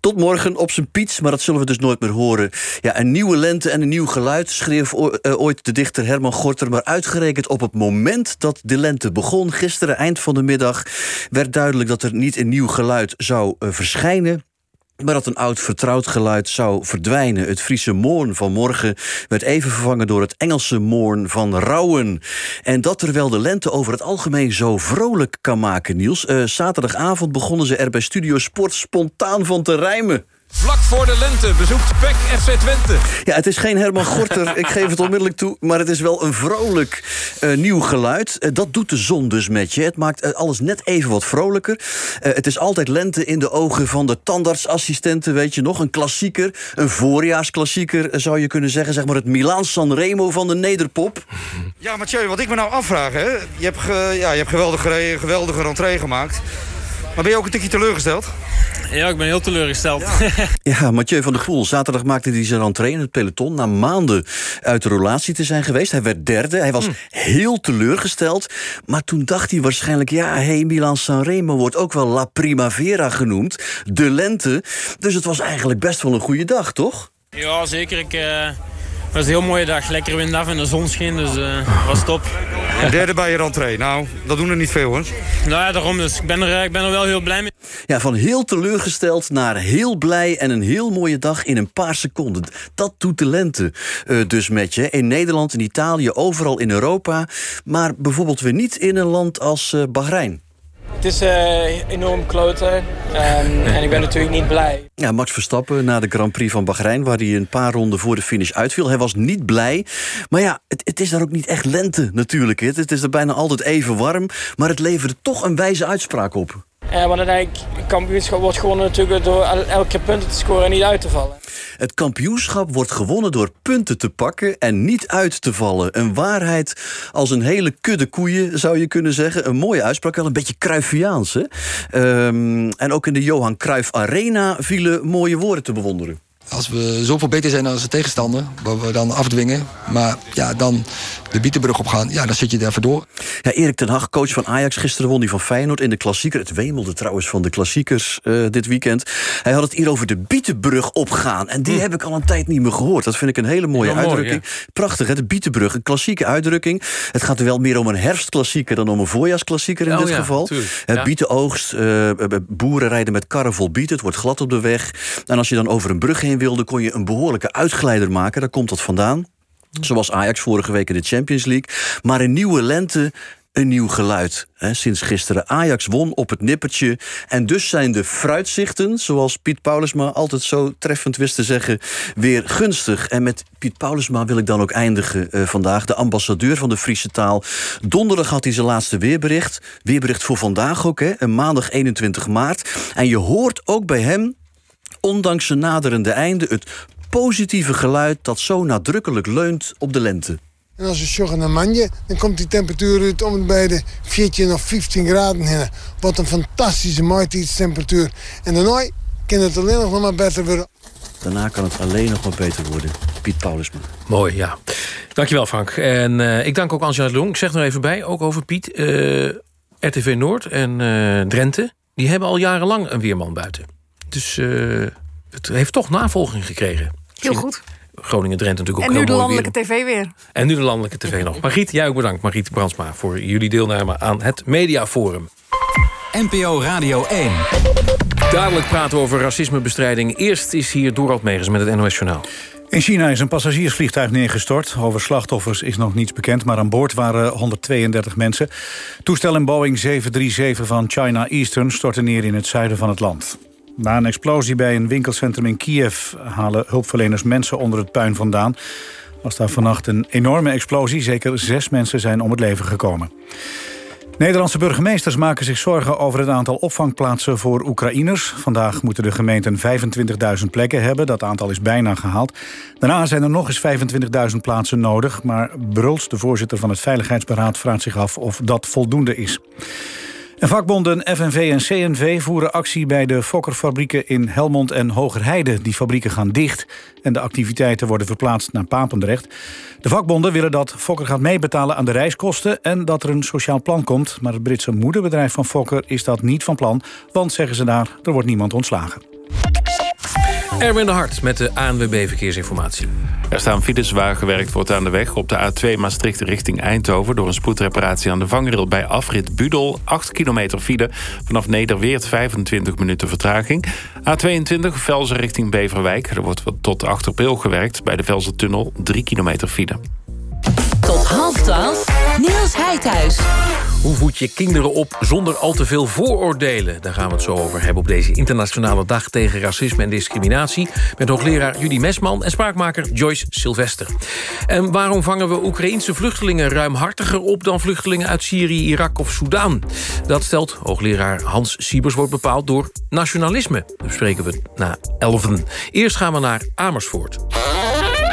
Tot morgen op zijn piets, maar dat zullen we dus nooit meer horen. Ja, een nieuwe lente en een nieuw geluid, schreef ooit de dichter Herman Gorter. Maar uitgerekend op het moment dat de lente begon, gisteren eind van de middag, werd duidelijk dat er niet een nieuw geluid zou uh, verschijnen. Maar dat een oud vertrouwd geluid zou verdwijnen. Het Friese moorn van morgen werd even vervangen door het Engelse moorn van rouwen. En dat terwijl de lente over het algemeen zo vrolijk kan maken, Niels. Uh, zaterdagavond begonnen ze er bij Studio Sport spontaan van te rijmen. Vlak voor de lente bezoekt PEC FC Twente. Ja, het is geen Herman Gorter, ik geef het onmiddellijk toe... maar het is wel een vrolijk uh, nieuw geluid. Uh, dat doet de zon dus met je. Het maakt uh, alles net even wat vrolijker. het is altijd lente in de ogen van de tandartsassistenten, weet je nog. Een klassieker, een voorjaarsklassieker zou je kunnen zeggen. Zeg maar het Milaan Sanremo van de nederpop. Ja, Mathieu, wat ik me nou afvraag, hè. Je hebt, ge, ja, je hebt geweldig gereden, geweldige rentree gemaakt... Maar ben je ook een tikje teleurgesteld? Ja, ik ben heel teleurgesteld. Ja, ja Mathieu van der Poel. Zaterdag maakte hij zijn rentree in het peloton... na maanden uit de relatie te zijn geweest. Hij werd derde. Hij was hm. heel teleurgesteld. Maar toen dacht hij waarschijnlijk... ja, hey, Milan Sanremo wordt ook wel La Primavera genoemd. De lente. Dus het was eigenlijk best wel een goede dag, toch? Ja, zeker. Ik... Uh... Het was een heel mooie dag. Lekker wind af en de zon scheen, dus uh, was top. En derde bij je rentree. Nou, dat doen er niet veel, hoor. Nou ja, daarom dus. Ik ben er, ik ben er wel heel blij mee. Ja, van heel teleurgesteld naar heel blij en een heel mooie dag in een paar seconden. Dat doet de lente uh, dus met je. In Nederland, in Italië, overal in Europa. Maar bijvoorbeeld weer niet in een land als uh, Bahrein. Het is uh, enorm kloten um, en ik ben natuurlijk niet blij. Ja, Max Verstappen na de Grand Prix van Bahrein... waar hij een paar ronden voor de finish uitviel. Hij was niet blij. Maar ja, het, het is daar ook niet echt lente natuurlijk. Het, het is er bijna altijd even warm. Maar het leverde toch een wijze uitspraak op. Ja, want uiteindelijk, kampioenschap wordt gewonnen natuurlijk door elke punten te scoren en niet uit te vallen. Het kampioenschap wordt gewonnen door punten te pakken en niet uit te vallen. Een waarheid als een hele kudde koeien, zou je kunnen zeggen. Een mooie uitspraak, wel een beetje Cruyffiaans. Hè? Um, en ook in de Johan Cruijff Arena vielen mooie woorden te bewonderen. Als we zoveel beter zijn dan onze tegenstander, waar we dan afdwingen... maar ja, dan de Bietenbrug opgaan, ja, dan zit je daar door. Ja, Erik ten Hag, coach van Ajax, gisteren won hij van Feyenoord in de klassieker. Het wemelde trouwens van de klassiekers uh, dit weekend. Hij had het hier over de Bietenbrug opgaan. En die hm. heb ik al een tijd niet meer gehoord. Dat vind ik een hele mooie ja, uitdrukking. Mooi, ja. Prachtig, hè? de Bietenbrug, een klassieke uitdrukking. Het gaat er wel meer om een herfstklassieker dan om een voorjaarsklassieker in oh, dit ja, geval. Het bietenoogst, uh, boeren rijden met karren vol bieten. Het wordt glad op de weg. En als je dan over een brug heen wilde, kon je een behoorlijke uitglijder maken. Daar komt dat vandaan. Zoals Ajax vorige week in de Champions League. Maar een nieuwe lente, een nieuw geluid. Sinds gisteren Ajax won op het nippertje. En dus zijn de fruitzichten, zoals Piet Paulusma altijd zo treffend wist te zeggen, weer gunstig. En met Piet Paulusma wil ik dan ook eindigen uh, vandaag. De ambassadeur van de Friese taal. Donderdag had hij zijn laatste weerbericht. Weerbericht voor vandaag ook, hè, maandag 21 maart. En je hoort ook bij hem ondanks zijn naderende einde het positieve geluid dat zo nadrukkelijk leunt op de lente. En als we joggen naar manje, dan komt die temperatuur uit om het bij de 14 of 15 graden heen. Wat een fantastische maartjaarstemperatuur. En daarna kan het alleen nog maar beter worden. Daarna kan het alleen nog maar beter worden. Piet Paulusma. Mooi, ja. Dankjewel, Frank. En uh, ik dank ook Angela de Long. Ik zeg er even bij, ook over Piet. Uh, RTV Noord en uh, Drenthe, die hebben al jarenlang een weerman buiten. Dus uh, het heeft toch navolging gekregen. Heel goed. Groningen-Drenthe natuurlijk ook En nu heel de landelijke weer. tv weer. En nu de landelijke tv nog. Margriet, jij ook bedankt, Margriet Brandsma... voor jullie deelname aan het Mediaforum. NPO Radio 1. Dadelijk praten we over racismebestrijding. Eerst is hier Dorald Megens met het NOS Journaal. In China is een passagiersvliegtuig neergestort. Over slachtoffers is nog niets bekend, maar aan boord waren 132 mensen. Toestel in Boeing 737 van China Eastern stortte neer in het zuiden van het land. Na een explosie bij een winkelcentrum in Kiev halen hulpverleners mensen onder het puin vandaan. Was daar vannacht een enorme explosie. Zeker zes mensen zijn om het leven gekomen. Nederlandse burgemeesters maken zich zorgen over het aantal opvangplaatsen voor Oekraïners. Vandaag moeten de gemeenten 25.000 plekken hebben. Dat aantal is bijna gehaald. Daarna zijn er nog eens 25.000 plaatsen nodig. Maar Bruls, de voorzitter van het Veiligheidsberaad, vraagt zich af of dat voldoende is. En vakbonden FNV en CNV voeren actie bij de fokkerfabrieken in Helmond en Hogerheide. Die fabrieken gaan dicht en de activiteiten worden verplaatst naar Papendrecht. De vakbonden willen dat Fokker gaat meebetalen aan de reiskosten en dat er een sociaal plan komt. Maar het Britse moederbedrijf van Fokker is dat niet van plan, want zeggen ze daar, er wordt niemand ontslagen. Erwin de Hart met de ANWB Verkeersinformatie. Er staan files waar gewerkt wordt aan de weg. Op de A2 Maastricht richting Eindhoven... door een spoedreparatie aan de vangrail bij afrit Budel. 8 kilometer file. Vanaf Nederweert 25 minuten vertraging. A22 Velzen richting Beverwijk. Er wordt wat tot Achterpeel gewerkt. Bij de Velzen-tunnel 3 kilometer file. Tot half twaalf, Niels Heidhuis. Hoe voed je kinderen op zonder al te veel vooroordelen? Daar gaan we het zo over hebben op deze internationale dag tegen racisme en discriminatie. Met hoogleraar Judy Mesman en spraakmaker Joyce Sylvester. En waarom vangen we Oekraïense vluchtelingen ruimhartiger op dan vluchtelingen uit Syrië, Irak of Soudaan? Dat stelt hoogleraar Hans Siebers wordt bepaald door nationalisme. Dat bespreken we na elven. Eerst gaan we naar Amersfoort.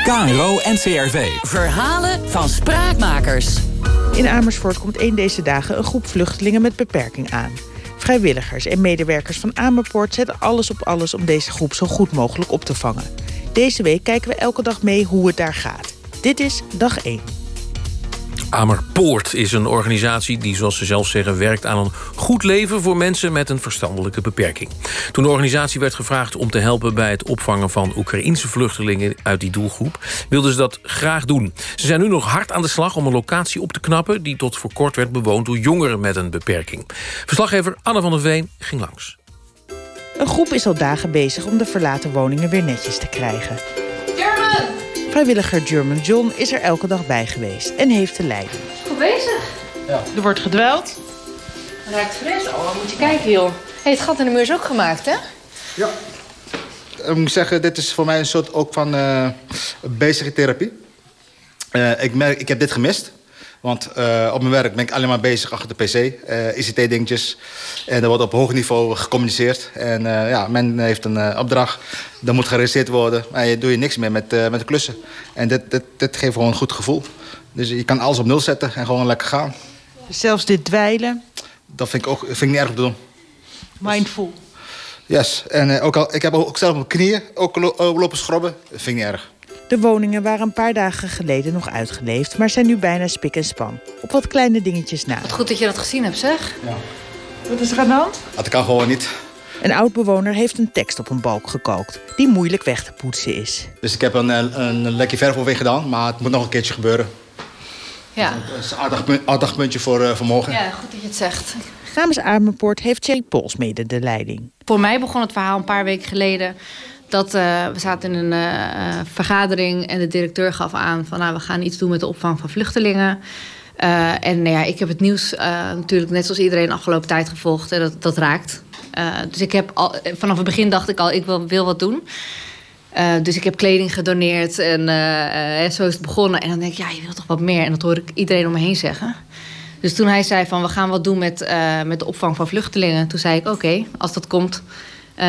KRO NCRV. Verhalen van spraakmakers. In Amersfoort komt één deze dagen een groep vluchtelingen met beperking aan. Vrijwilligers en medewerkers van Amerpoort zetten alles op alles om deze groep zo goed mogelijk op te vangen. Deze week kijken we elke dag mee hoe het daar gaat. Dit is dag 1. Amerpoort is een organisatie die, zoals ze zelf zeggen... werkt aan een goed leven voor mensen met een verstandelijke beperking. Toen de organisatie werd gevraagd om te helpen... bij het opvangen van Oekraïense vluchtelingen uit die doelgroep... wilden ze dat graag doen. Ze zijn nu nog hard aan de slag om een locatie op te knappen... die tot voor kort werd bewoond door jongeren met een beperking. Verslaggever Anne van der Veen ging langs. Een groep is al dagen bezig om de verlaten woningen weer netjes te krijgen. Vrijwilliger German John is er elke dag bij geweest en heeft de leiding. Goed bezig. Er wordt gedweld. Raakt fris. Oh, moet je kijken, joh. Hey, het gat in de muur is ook gemaakt, hè? Ja. Ik moet zeggen, dit is voor mij een soort ook van uh, bezige therapie. Uh, ik, merk, ik heb dit gemist. Want uh, op mijn werk ben ik alleen maar bezig achter de pc. Uh, ICT-dingetjes. En er wordt op hoog niveau gecommuniceerd. En uh, ja, men heeft een opdracht. Dat moet gerealiseerd worden. En je doe je niks meer met, met de klussen. En dit, dit, dit geeft gewoon een goed gevoel. Dus je kan alles op nul zetten en gewoon lekker gaan. Zelfs dit dweilen? Dat vind ik, ook, vind ik niet erg te doen. Mindful? Yes. En ook al, ik heb ook zelf op mijn knieën ook lopen schrobben. Dat vind ik niet erg. De woningen waren een paar dagen geleden nog uitgeleefd... maar zijn nu bijna spik en span. Op wat kleine dingetjes na. Wat goed dat je dat gezien hebt, zeg. Ja. Wat is er aan de hand? Dat kan gewoon niet. Een oud-bewoner heeft een tekst op een balk gekookt... die moeilijk weg te poetsen is. Dus ik heb een, een, een lekje verf alweer gedaan... maar het moet nog een keertje gebeuren. Ja. Dat is een aardig, aardig puntje voor uh, vanmorgen. Ja, goed dat je het zegt. Namens Amerpoort heeft Thierry Pols mede de leiding. Voor mij begon het verhaal een paar weken geleden dat uh, we zaten in een uh, vergadering en de directeur gaf aan van nou, we gaan iets doen met de opvang van vluchtelingen. En nou ja, ik heb het nieuws natuurlijk net zoals iedereen de afgelopen tijd gevolgd en dat, dat raakt. dus ik heb al, vanaf het begin dacht ik al, ik wil, wil wat doen. dus ik heb kleding gedoneerd en zo is het begonnen. En dan denk ik, ja, je wilt toch wat meer? En dat hoor ik iedereen om me heen zeggen. Dus toen hij zei van we gaan wat doen met, met de opvang van vluchtelingen, toen zei ik oké, als dat komt,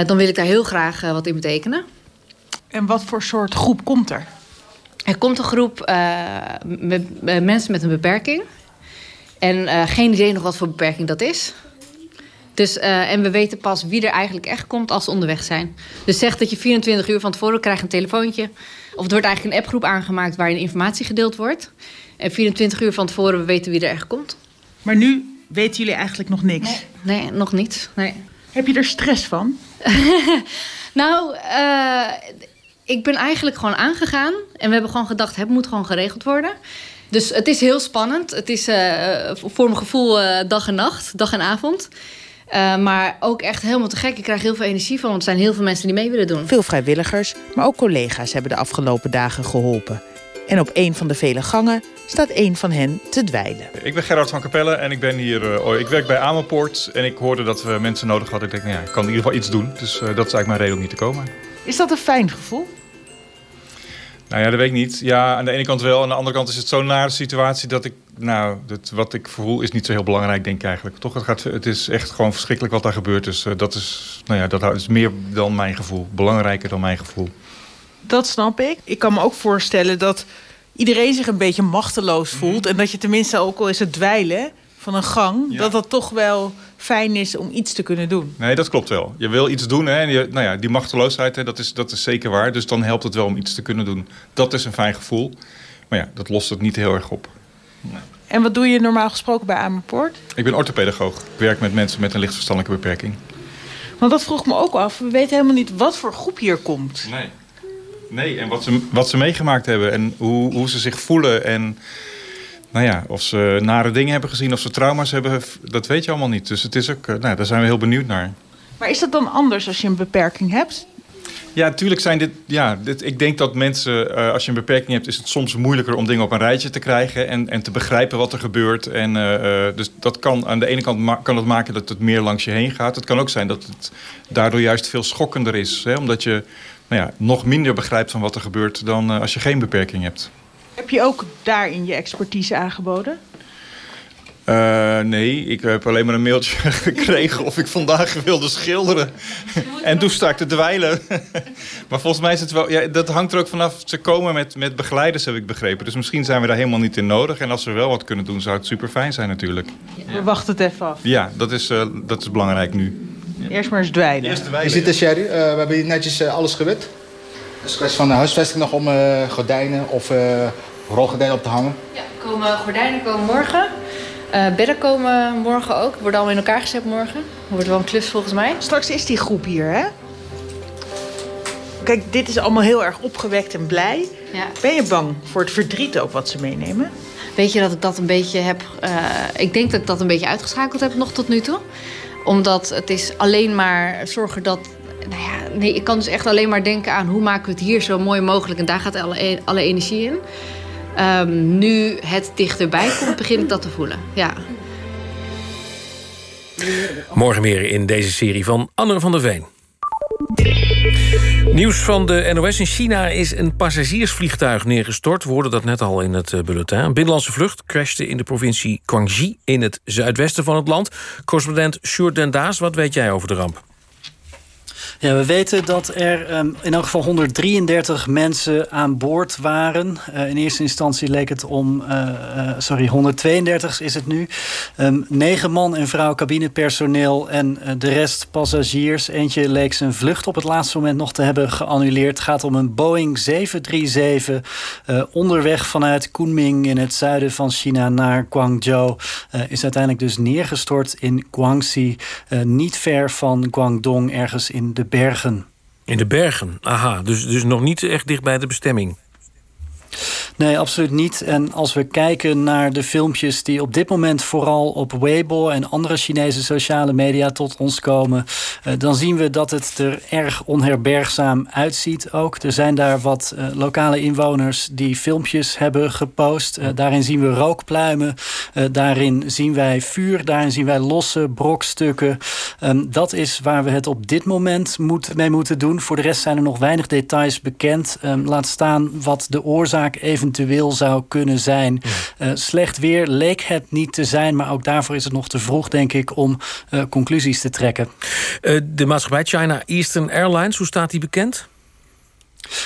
dan wil ik daar heel graag uh, wat in betekenen. En wat voor soort groep komt er? Er komt een groep uh, met, mensen met een beperking. En geen idee nog wat voor beperking dat is. Dus, en we weten pas wie er eigenlijk echt komt als ze onderweg zijn. Dus zeg dat je 24 uur van tevoren krijgt een telefoontje. Of het wordt eigenlijk een appgroep aangemaakt waarin informatie gedeeld wordt. En 24 uur van tevoren we weten wie er echt komt. Maar nu weten jullie eigenlijk nog niks? Nee, nee nog niet. Nee. Heb je er stress van? nou, uh, ik ben eigenlijk gewoon aangegaan. En we hebben gewoon gedacht, het moet gewoon geregeld worden. Dus het is heel spannend. Het is uh, voor mijn gevoel uh, dag en nacht, dag en avond. Maar ook echt helemaal te gek. Ik krijg heel veel energie van, want er zijn heel veel mensen die mee willen doen. Veel vrijwilligers, maar ook collega's hebben de afgelopen dagen geholpen. En op een van de vele gangen staat een van hen te dweilen. Ik ben Gerard van Capelle en ik ben hier. Uh, ik werk bij Amerpoort en ik hoorde dat we mensen nodig hadden. Ik denk, nou ja, ik kan in ieder geval iets doen. Dus uh, dat is eigenlijk mijn reden om hier te komen. Is dat een fijn gevoel? Nou ja, dat weet ik niet. Ja, aan de ene kant wel. Aan de andere kant is het zo'n nare situatie dat ik... Nou, dat, wat ik voel is niet zo heel belangrijk, denk ik eigenlijk. Toch, het, gaat, het is echt gewoon verschrikkelijk wat daar gebeurt. Dus uh, dat, is, nou ja, dat is meer dan mijn gevoel. Belangrijker dan mijn gevoel. Dat snap ik. Ik kan me ook voorstellen dat iedereen zich een beetje machteloos voelt. Mm -hmm. En dat je tenminste, ook al is het dweilen van een gang... Ja. dat dat toch wel fijn is om iets te kunnen doen. Nee, dat klopt wel. Je wil iets doen. Hè, en je, nou ja, die machteloosheid, hè, dat, is, dat is zeker waar. Dus dan helpt het wel om iets te kunnen doen. Dat is een fijn gevoel. Maar ja, dat lost het niet heel erg op. Nee. En wat doe je normaal gesproken bij Amerpoort? Ik ben orthopedagoog. Ik werk met mensen met een licht verstandelijke beperking. Want dat vroeg me ook af. We weten helemaal niet wat voor groep hier komt. Nee. Nee, en wat ze, wat ze meegemaakt hebben. En hoe, hoe ze zich voelen. En nou ja, of ze nare dingen hebben gezien, of ze trauma's hebben, dat weet je allemaal niet. Dus het is ook, nou, daar zijn we heel benieuwd naar. Maar is dat dan anders als je een beperking hebt? Ja, natuurlijk zijn dit. Ja, dit, ik denk dat mensen, uh, als je een beperking hebt, is het soms moeilijker om dingen op een rijtje te krijgen en, en te begrijpen wat er gebeurt. En uh, dus dat kan aan de ene kant kan het maken dat het meer langs je heen gaat. Het kan ook zijn dat het daardoor juist veel schokkender is, hè, omdat je nou ja, nog minder begrijpt van wat er gebeurt dan uh, als je geen beperking hebt. Heb je ook daarin je expertise aangeboden? Uh, nee, ik heb alleen maar een mailtje gekregen of ik vandaag wilde schilderen. en toen sta ik te dweilen. maar volgens mij is het wel... Ja, dat hangt er ook vanaf. Ze komen met, met begeleiders, heb ik begrepen. Dus misschien zijn we daar helemaal niet in nodig. En als we wel wat kunnen doen, zou het super fijn zijn natuurlijk. Ja, we wachten het even af. Ja, dat is, uh, dat is belangrijk nu. Eerst maar eens dweilen. Eerst dweilen. Je ziet de sherry. Uh, we hebben hier netjes alles gewit. Het is kwestie van de huisvesting nog om gordijnen of rolgordijnen op te hangen? Ja, komen, gordijnen komen morgen. Uh, bedden komen morgen ook. Worden allemaal in elkaar gezet morgen. Wordt wel een klus volgens mij. Straks is die groep hier, hè? Kijk, dit is allemaal heel erg opgewekt en blij. Ja. Ben je bang voor het verdriet ook wat ze meenemen? Weet je dat ik dat een beetje heb... Uh, ik denk dat ik dat een beetje uitgeschakeld heb nog tot nu toe. Omdat het is alleen maar zorgen dat nou ja, nee, ik kan dus echt alleen maar denken aan hoe maken we het hier zo mooi mogelijk. En daar gaat alle, alle energie in. Um, nu het dichterbij komt, begin ik dat te voelen. Ja. Morgen meer in deze serie van Anne van der Veen. Nieuws van de NOS in China is een passagiersvliegtuig neergestort. We hoorden dat net al in het bulletin. Een binnenlandse vlucht crashte in de provincie Guangxi... in het zuidwesten van het land. Correspondent Sjoerd Den Daas, wat weet jij over de ramp? Ja, we weten dat er um, in elk geval 133 mensen aan boord waren. Uh, in eerste instantie leek het om, uh, uh, sorry, 132 is het nu. Um, negen man en vrouw cabinepersoneel en de rest passagiers. Eentje leek zijn vlucht op het laatste moment nog te hebben geannuleerd. Het gaat om een Boeing 737 onderweg vanuit Kunming in het zuiden van China naar Guangzhou. is uiteindelijk dus neergestort in Guangxi, niet ver van Guangdong, ergens in de bergen. In de bergen, aha. Dus, dus nog niet echt dicht bij de bestemming. Nee, absoluut niet. En als we kijken naar de filmpjes die op dit moment vooral op Weibo en andere Chinese sociale media tot ons komen, dan zien we dat het er erg onherbergzaam uitziet ook. Er zijn daar wat uh, lokale inwoners die filmpjes hebben gepost. Uh, daarin zien we rookpluimen, daarin zien wij vuur, daarin zien wij losse brokstukken. Um, dat is waar we het op dit moment moet, mee moeten doen. Voor de rest zijn er nog weinig details bekend. Um, laat staan wat de oorzaak eventueel zou kunnen zijn. Ja. Uh, slecht weer leek het niet te zijn, maar ook daarvoor is het nog te vroeg, denk ik, om uh, conclusies te trekken. Uh, de maatschappij China Eastern Airlines, hoe staat die bekend?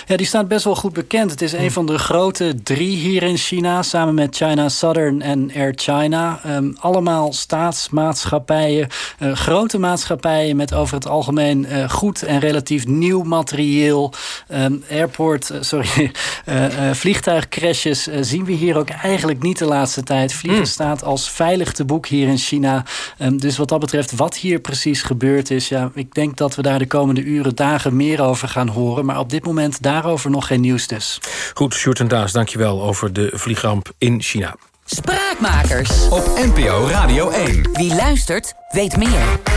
Ja, die staat best wel goed bekend. Het is een van de grote drie hier in China, samen met China Southern en Air China. Um, allemaal staatsmaatschappijen, uh, grote maatschappijen met over het algemeen uh, goed en relatief nieuw materieel. ehm, airport, eh, sorry, eh, eh, vliegtuigcrashes eh, zien we hier ook eigenlijk niet de laatste tijd. Vliegen Hmm. staat als veilig te boek hier in China. Ehm, dus wat dat betreft, wat hier precies gebeurd is, ja, ik denk dat we daar de komende uren, dagen meer over gaan horen. Maar op dit moment daarover nog geen nieuws dus. Goed, Sjoerd en Daas, dankjewel over de vliegramp in China. Spraakmakers. Op NPO Radio 1. Wie luistert, weet meer.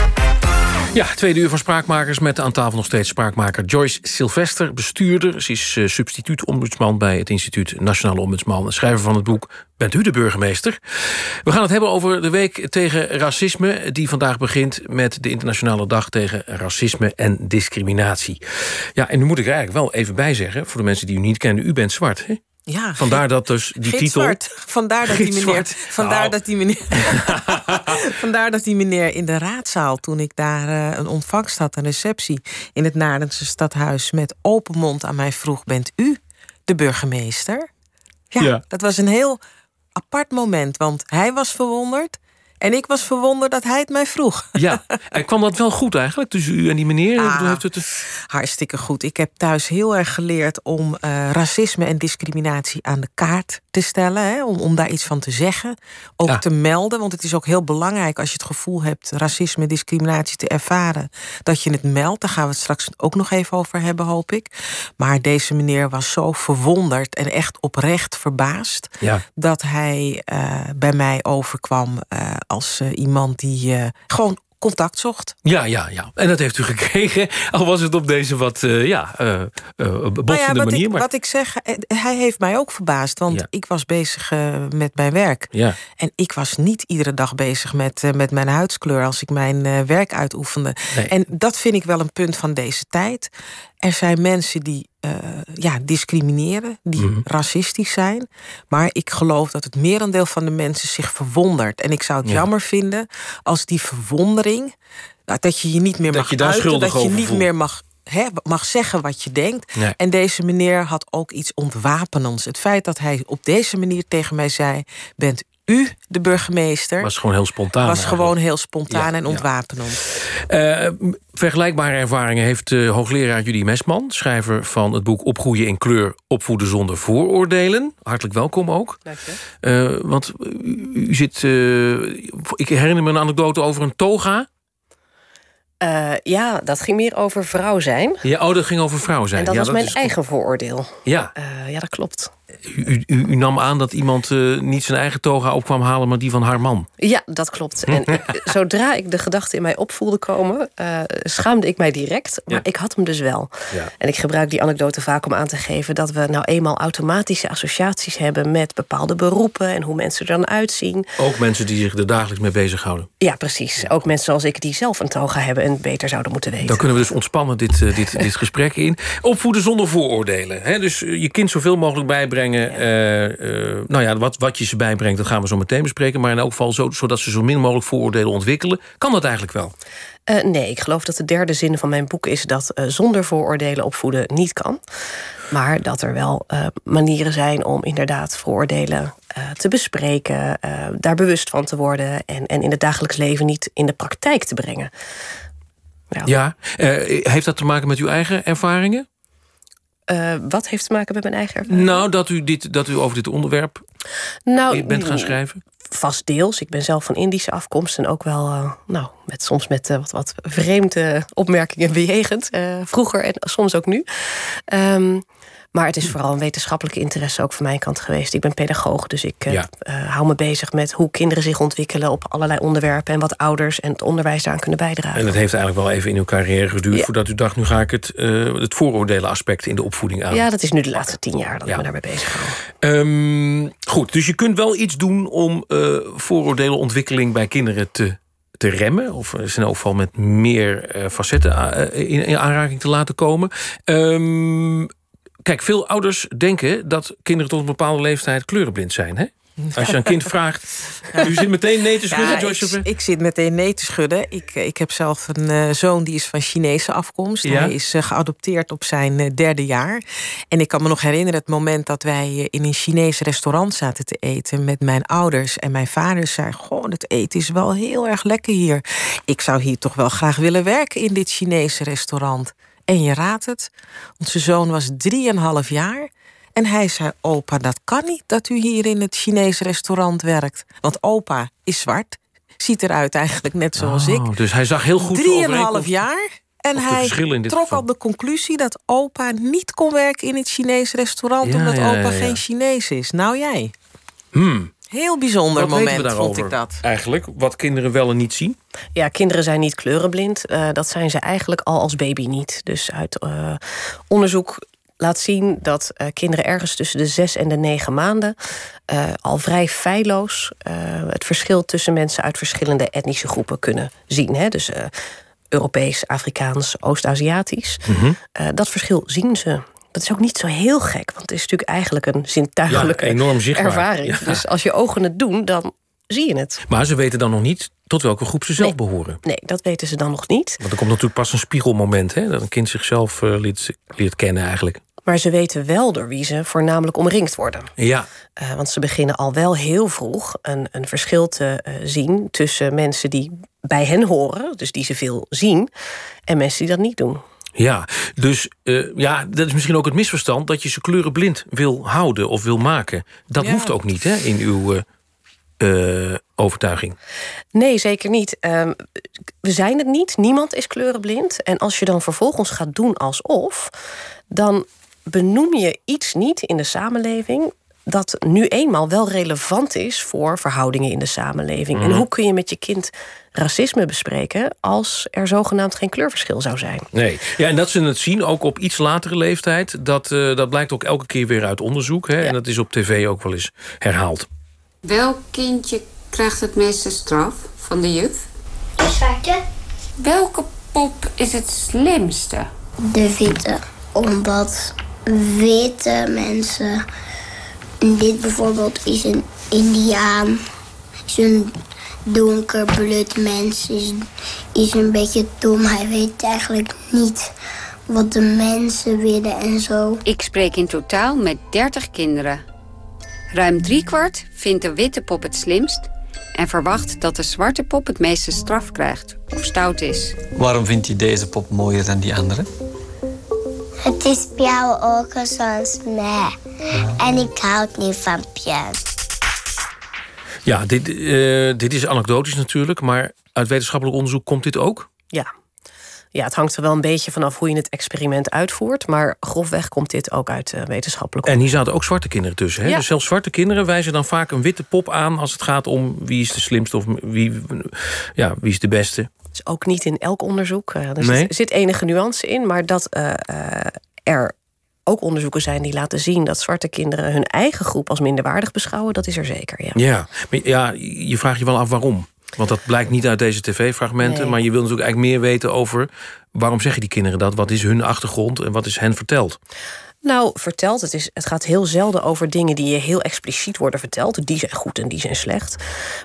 Ja, tweede uur van Spraakmakers met aan tafel nog steeds spraakmaker Joyce Sylvester, bestuurder. Ze is eh, substituut-ombudsman bij het Instituut Nationale Ombudsman... en schrijver van het boek Bent u de burgemeester? We gaan het hebben over de week tegen racisme... die vandaag begint met de Internationale Dag tegen Racisme en Discriminatie. Ja, en nu moet ik er eigenlijk wel even bij zeggen... voor de mensen die u niet kennen, u bent zwart, hè? Ja, Vandaar dat dus die titel... Vandaar dat die meneer. Vandaar, Nou. dat die meneer vandaar dat die meneer in de raadzaal, toen ik daar eh, een ontvangst had, een receptie in het Naardense stadhuis, met open mond aan mij vroeg: Bent u de burgemeester? Ja, Ja. dat was een heel apart moment, want hij was verwonderd en ik was verwonderd dat hij het mij vroeg. Ja, en kwam dat wel goed eigenlijk tussen u en die meneer? Ah. Heeft het... Hartstikke goed. Ik heb thuis heel erg geleerd om eh, racisme en discriminatie aan de kaart te stellen. Hè? Om, om daar iets van te zeggen. Ook Ja. te melden. Want het is ook heel belangrijk als je het gevoel hebt racisme en discriminatie te ervaren. Dat je het meldt. Daar gaan we het straks ook nog even over hebben, hoop ik. Maar deze meneer was zo verwonderd en echt oprecht verbaasd. Ja. Dat hij eh, bij mij overkwam eh, als eh, iemand die eh, gewoon contact zocht. Ja, ja, ja. En dat heeft u gekregen. Al was het op deze wat, eh, ja, eh, botsende Nou ja, wat manier. Ik, maar... wat ik zeg, hij heeft mij ook verbaasd. Want Ja. ik was bezig met mijn werk. Ja. En ik was niet iedere dag bezig met, met mijn huidskleur als ik mijn werk uitoefende. Nee. En dat vind ik wel een punt van deze tijd. Er zijn mensen die eh, ja, discrimineren, die Mhm. racistisch zijn. Maar ik geloof dat het merendeel van de mensen zich verwondert. En ik zou het Ja. jammer vinden als die verwondering. nou, dat je je niet meer Dat mag je uiten, dat je niet voelt. meer mag, mag zeggen wat je denkt. Nee. En deze meneer had ook iets ontwapenends. Het feit dat hij op deze manier tegen mij zei: Bent u de burgemeester? was gewoon heel spontaan. was eigenlijk. gewoon heel spontaan Ja, en ontwapenend. Eh, vergelijkbare ervaringen heeft eh, hoogleraar Judy Mesman... schrijver van het boek Opgroeien in kleur, opvoeden zonder vooroordelen. Hartelijk welkom ook. Eh, want u, u zit... eh, ik herinner me een anekdote over een toga. Eh, ja, dat ging meer over vrouw zijn. Ja, oh, dat ging over vrouw zijn. En dat ja, was mijn is- eigen vooroordeel. Ja, Eh, ja, dat klopt. U, u, u- u nam aan dat iemand eh, niet zijn eigen toga op kwam halen... maar die van haar man. Ja, dat klopt. En ik- zodra ik de gedachte in mij op voelde komen, eh, schaamde ik mij direct. Maar Ja. ik had hem dus wel. Ja. En ik gebruik die anekdote vaak om aan te geven dat we nou eenmaal automatische associaties hebben met bepaalde beroepen en hoe mensen er dan uitzien. Ook mensen die zich er dagelijks mee bezighouden. Ja, precies. Ook mensen zoals ik die zelf een toga hebben en beter zouden moeten weten. Dan kunnen we dus ontspannen dit, eh, dit, dit gesprek in. Opvoeden zonder vooroordelen. Hè? Dus eh, je kind zoveel mogelijk bijbrengen. Eh, eh, nou ja, wat, wat je ze bijbrengt, dat gaan we zo meteen bespreken. Maar in elk geval zo, zodat ze zo min mogelijk vooroordelen ontwikkelen. Kan dat eigenlijk wel? Eh, nee, ik geloof dat de derde zin van mijn boek is dat zonder vooroordelen opvoeden niet kan. Maar dat er wel manieren zijn om inderdaad vooroordelen te bespreken, daar bewust van te worden en, en in het dagelijks leven niet in de praktijk te brengen. Ja. Heeft dat te maken met uw eigen ervaringen? Eh, wat heeft te maken met mijn eigen ervaring? Nou, dat u, dit, dat u over dit onderwerp Nou, bent gaan schrijven? Vast deels. Ik ben zelf van Indische afkomst en ook wel, eh, nou, met, soms met eh, wat, wat vreemde opmerkingen bejegend. vroeger en soms ook nu. Ehm, maar het is vooral een wetenschappelijke interesse ook van mijn kant geweest. Ik ben pedagoog, dus ik eh, Ja. eh, hou me bezig met hoe kinderen zich ontwikkelen op allerlei onderwerpen en wat ouders en het onderwijs daaraan kunnen bijdragen. En dat heeft eigenlijk wel even in uw carrière geduurd... Ja. voordat u dacht, nu ga ik het, eh het vooroordelen aspect in de opvoeding aan. Ja, dat is nu de laatste tien jaar dat Ja. ik me daarmee bezig hou. Ehm, goed, dus je kunt wel iets doen om eh vooroordelenontwikkeling bij kinderen te, te remmen. Of in elk geval met meer facetten in, in aanraking te laten komen. Ehm, kijk, veel ouders denken dat kinderen tot een bepaalde leeftijd kleurenblind zijn. Hè? Als je een kind vraagt. U zit meteen nee te schudden, Ja, ik, ik zit meteen nee te schudden. Ik, ik heb zelf een eh, zoon die is van Chinese afkomst. Ja? Hij is eh, geadopteerd op zijn eh, derde jaar. En ik kan me nog herinneren het moment dat wij eh, in een Chinees restaurant zaten te eten met mijn ouders. En mijn vader zei: Goh, het eten is wel heel erg lekker hier. Ik zou hier toch wel graag willen werken in dit Chinese restaurant. En je raadt het, onze zoon was drieënhalf jaar... en hij zei, opa, dat kan niet dat u hier in het Chinese restaurant werkt. Want opa is zwart, ziet eruit eigenlijk net zoals ik. Oh, dus hij zag heel goed Drieënhalf jaar. En hij trok geval. al de conclusie dat opa niet kon werken in het Chinese restaurant... Ja, omdat ja, opa ja. geen Chinees is. Nou jij. Hmm. Heel bijzonder Wat moment vond ik dat. eigenlijk? Wat kinderen wel en niet zien? Ja, kinderen zijn niet kleurenblind. Eh, dat zijn ze eigenlijk al als baby niet. Dus uit eh, onderzoek laat zien dat eh, kinderen ergens tussen de zes en de negen maanden eh, al vrij feilloos eh, het verschil tussen mensen uit verschillende etnische groepen kunnen zien. Hè? Dus eh, Europees, Afrikaans, Oost-Aziatisch. Eh, dat verschil zien ze. Dat is ook niet zo heel gek, want het is natuurlijk eigenlijk een zintuigelijke Ja, enorm zichtbaar. ervaring. Ja. Dus als je ogen het doen, dan zie je het. Maar ze weten dan nog niet tot welke groep ze zelf behoren. Nee, dat weten ze dan nog niet. Want er komt natuurlijk pas een spiegelmoment, hè? Dat een kind zichzelf leert, leert kennen eigenlijk. Maar ze weten wel door wie ze voornamelijk omringd worden. Ja. Eh, want ze beginnen al wel heel vroeg een, een verschil te eh, zien tussen mensen die bij hen horen, dus die ze veel zien, en mensen die dat niet doen. Ja, dus eh, ja, dat is misschien ook het misverstand... dat je ze kleurenblind wil houden of wil maken. Dat Ja. hoeft ook niet hè, in uw eh, eh, overtuiging. Nee, zeker niet. Ehm, we zijn het niet. Niemand is kleurenblind. En als je dan vervolgens gaat doen alsof, dan benoem je iets niet in de samenleving dat nu eenmaal wel relevant is voor verhoudingen in de samenleving. En Mhm. hoe kun je met je kind racisme bespreken als er zogenaamd geen kleurverschil zou zijn? Nee. Ja, en dat ze het zien, ook op iets latere leeftijd... dat, eh, dat blijkt ook elke keer weer uit onderzoek. Hè, En dat is op tv ook wel eens herhaald. Welk kindje krijgt het meeste straf van de juf? De zwarte. Welke pop is het slimste? De witte. Omdat witte mensen... Dit bijvoorbeeld is een indiaan. Is een donker bloed mens. Is, is een beetje dom. Hij weet eigenlijk niet wat de mensen willen en zo. Ik spreek in totaal met 30 kinderen. Ruim driekwart vindt de witte pop het slimst... en verwacht dat de zwarte pop het meeste straf krijgt of stout is. Waarom vind je deze pop mooier dan die andere? Het is blauwe ogen zoals mij. En ik houd niet van Pierre. Ja, dit, eh, dit is anekdotisch natuurlijk... maar uit wetenschappelijk onderzoek komt dit ook? Ja. Ja, het hangt er wel een beetje vanaf hoe je het experiment uitvoert. Maar grofweg komt dit ook uit eh, wetenschappelijk En hier zaten ook zwarte kinderen tussen. Hè? Ja. Dus zelfs zwarte kinderen wijzen dan vaak een witte pop aan... als het gaat om wie is de slimste of wie, ja, wie is de beste. Dus ook niet in elk onderzoek. Eh, er Nee. zit, zit enige nuance in, maar dat eh, eh, er ook onderzoeken zijn die laten zien dat zwarte kinderen hun eigen groep als minderwaardig beschouwen, dat is er zeker. Ja. Ja, maar ja, je vraagt je wel af waarom. Want dat blijkt niet uit deze tv-fragmenten. Nee. Maar je wil natuurlijk eigenlijk meer weten over... waarom zeggen die kinderen dat? Wat is hun achtergrond en wat is hen verteld? Nou, verteld, het, is, het gaat heel zelden over dingen die je heel expliciet worden verteld. Die zijn goed en die zijn slecht.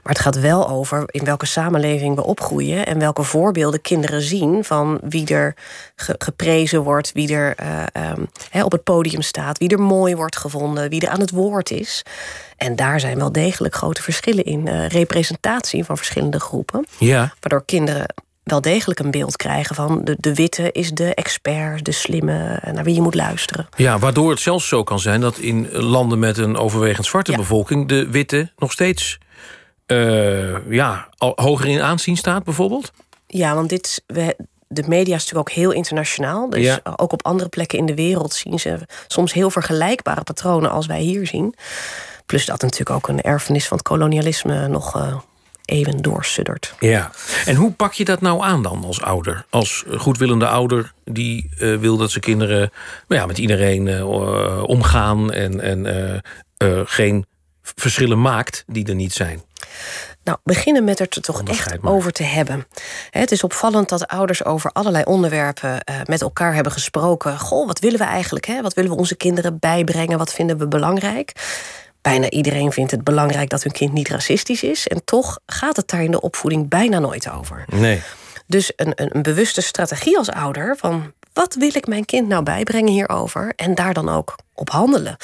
Maar het gaat wel over in welke samenleving we opgroeien en welke voorbeelden kinderen zien van wie er ge- geprezen wordt, wie er eh, ehm, op het podium staat, wie er mooi wordt gevonden, wie er aan het woord is. En daar zijn wel degelijk grote verschillen in eh, representatie van verschillende groepen. Ja. Waardoor kinderen wel degelijk een beeld krijgen van de, de witte is de expert, de slimme, naar wie je moet luisteren. Ja, waardoor het zelfs zo kan zijn dat in landen met een overwegend zwarte bevolking... de witte nog steeds eh, ja, hoger in aanzien staat bijvoorbeeld? Ja, want dit, we, de media is natuurlijk ook heel internationaal. Dus Ja. ook op andere plekken in de wereld zien ze soms heel vergelijkbare patronen als wij hier zien. Plus dat natuurlijk ook een erfenis van het kolonialisme nog eh eeuwen doorsuddert. Ja. En hoe pak je dat nou aan dan als ouder? Als goedwillende ouder die eh, wil dat zijn kinderen nou ja, met iedereen eh, eh, omgaan... en, en geen verschillen maakt die er niet zijn. Nou, beginnen met er toch echt maar. over te hebben. Het is opvallend dat ouders over allerlei onderwerpen met elkaar hebben gesproken. Goh, wat willen we eigenlijk? Hè? Wat willen we onze kinderen bijbrengen? Wat vinden we belangrijk? Bijna iedereen vindt het belangrijk dat hun kind niet racistisch is. En toch gaat het daar in de opvoeding bijna nooit over. Nee. Dus een, een, een bewuste strategie als ouder van wat wil ik mijn kind nou bijbrengen hierover? En daar dan ook op handelen.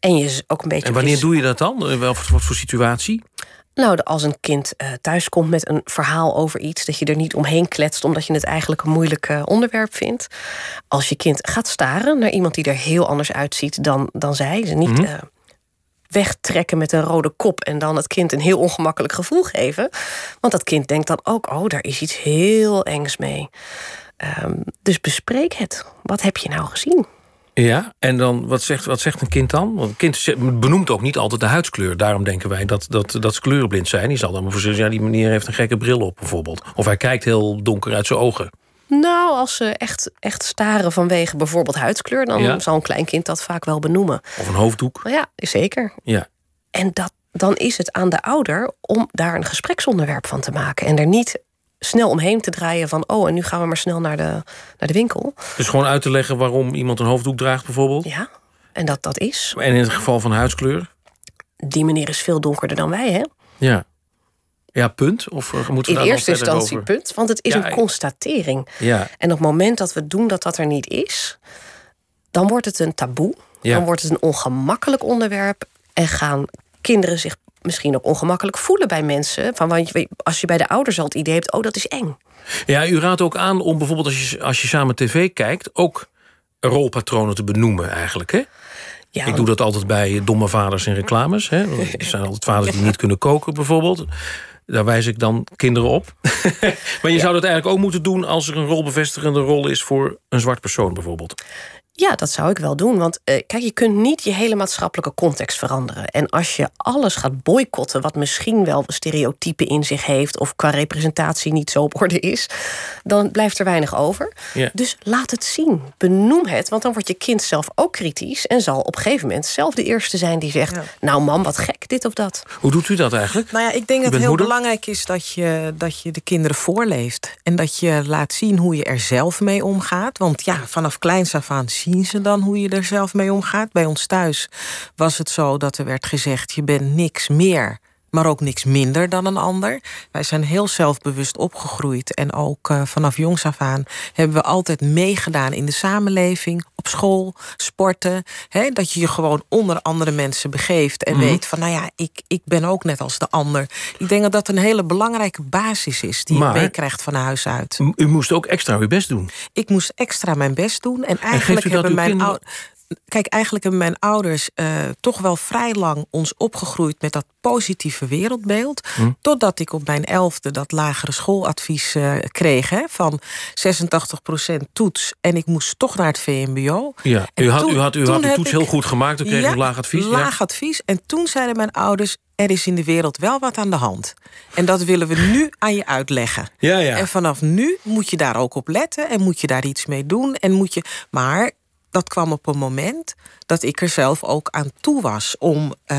En je is ook een beetje. En wanneer doe je dat dan? Eh, Wel, wat voor situatie? Nou, als een kind uh, thuiskomt met een verhaal over iets, dat je er niet omheen kletst omdat je het eigenlijk een moeilijk uh, onderwerp vindt. Als je kind gaat staren naar iemand die er heel anders uitziet dan, dan zij, ze niet mm -hmm. uh, wegtrekken met een rode kop en dan het kind een heel ongemakkelijk gevoel geven. Want dat kind denkt dan ook: oh, daar is iets heel engs mee. Um, dus bespreek het. Wat heb je nou gezien? Ja, en dan wat zegt, wat zegt een kind dan? Want een kind benoemt ook niet altijd de huidskleur. Daarom denken wij dat, dat, dat ze kleurenblind zijn. Die zal dan voor zeggen, ja, die meneer heeft een gekke bril op bijvoorbeeld. Of hij kijkt heel donker uit zijn ogen. Nou, als ze echt, echt staren vanwege bijvoorbeeld huidskleur... dan ja. zal een klein kind dat vaak wel benoemen. Of een hoofddoek. Ja, zeker. Ja. En dat, dan is het aan de ouder om daar een gespreksonderwerp van te maken. En er niet snel omheen te draaien van... oh, en nu gaan we maar snel naar de, naar de winkel. Dus gewoon uit te leggen waarom iemand een hoofddoek draagt bijvoorbeeld? Ja, en dat dat is. En in het geval van huidskleur? Die meneer is veel donkerder dan wij, hè? Ja. Ja, punt? Of eh, moeten we In eerste instantie over? punt, want het is ja, een constatering. Ja. En op het moment dat we doen dat dat er niet is... dan wordt het een taboe. Ja. Dan wordt het een ongemakkelijk onderwerp... en gaan kinderen zich misschien ook ongemakkelijk voelen bij mensen. Van, want als je bij de ouders al het idee hebt, oh, dat is eng. Ja, u raadt ook aan om bijvoorbeeld als je, als je samen tv kijkt... ook rolpatronen te benoemen eigenlijk, hè? Ja, Ik doe dat altijd bij domme vaders in reclames. Hè? Er zijn altijd vaders die niet kunnen koken bijvoorbeeld. Daar wijs ik dan kinderen op. maar je zou dat eigenlijk ook moeten doen... als er een rolbevestigende rol is voor een zwart persoon bijvoorbeeld. Ja, dat zou ik wel doen. Want uh, kijk, je kunt niet je hele maatschappelijke context veranderen. En als je alles gaat boycotten, wat misschien wel stereotypen in zich heeft, of qua representatie niet zo op orde is, dan blijft er weinig over. Dus laat het zien. Benoem het, want dan wordt je kind zelf ook kritisch en zal op een gegeven moment zelf de eerste zijn die zegt: Nou, mam, wat gek, dit of dat. Hoe doet u dat eigenlijk? Nou ja, ik denk dat het heel belangrijk is dat je, dat je de kinderen voorleeft. En dat je laat zien hoe je er zelf mee omgaat. Want ja, vanaf kleins af aan zien ze dan hoe je er zelf mee omgaat. Bij ons thuis was het zo dat er werd gezegd: je bent niks meer. Maar ook niks minder dan een ander. Wij zijn heel zelfbewust opgegroeid. En ook uh, vanaf jongs af aan hebben we altijd meegedaan in de samenleving. Op school, sporten. Hè, dat je je gewoon onder andere mensen begeeft. En Mhm. weet van, nou ja, ik, ik ben ook net als de ander. Ik denk dat dat een hele belangrijke basis is. Die Maar- je meekrijgt van huis uit. U moest ook extra uw best doen. Ik moest extra mijn best doen. En eigenlijk hebben mijn kinderen- ouders. Kijk, eigenlijk hebben mijn ouders eh, toch wel vrij lang ons opgegroeid met dat positieve wereldbeeld. Hm. Totdat ik op mijn elfde dat lagere schooladvies eh, kreeg hè, van 86% toets. En ik moest toch naar het VMBO. Ja, En u had, toen- u had, u had heb toets heel goed gemaakt. Toen kreeg u Ja, een laag advies. ja. Laag advies. En toen zeiden mijn ouders: er is in de wereld wel wat aan de hand. En dat willen we nu aan je uitleggen. Ja, ja. En vanaf nu moet je daar ook op letten en moet je daar iets mee doen. En moet je, maar dat kwam op een moment dat ik er zelf ook aan toe was om eh,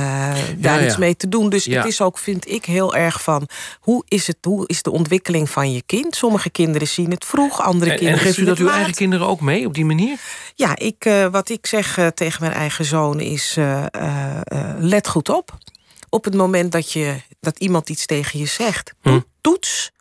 daar ja. iets mee te doen. Dus Ja. het is ook, vind ik, heel erg van hoe is, het, hoe is de ontwikkeling van je kind? Sommige kinderen zien het vroeg, andere En, en kinderen geeft u dat uw eigen kinderen ook mee op die manier? Ja, ik, eh, wat ik zeg eh, tegen mijn eigen zoon is: let goed op. Op het moment dat, je, dat iemand iets tegen je zegt, Hm. toets.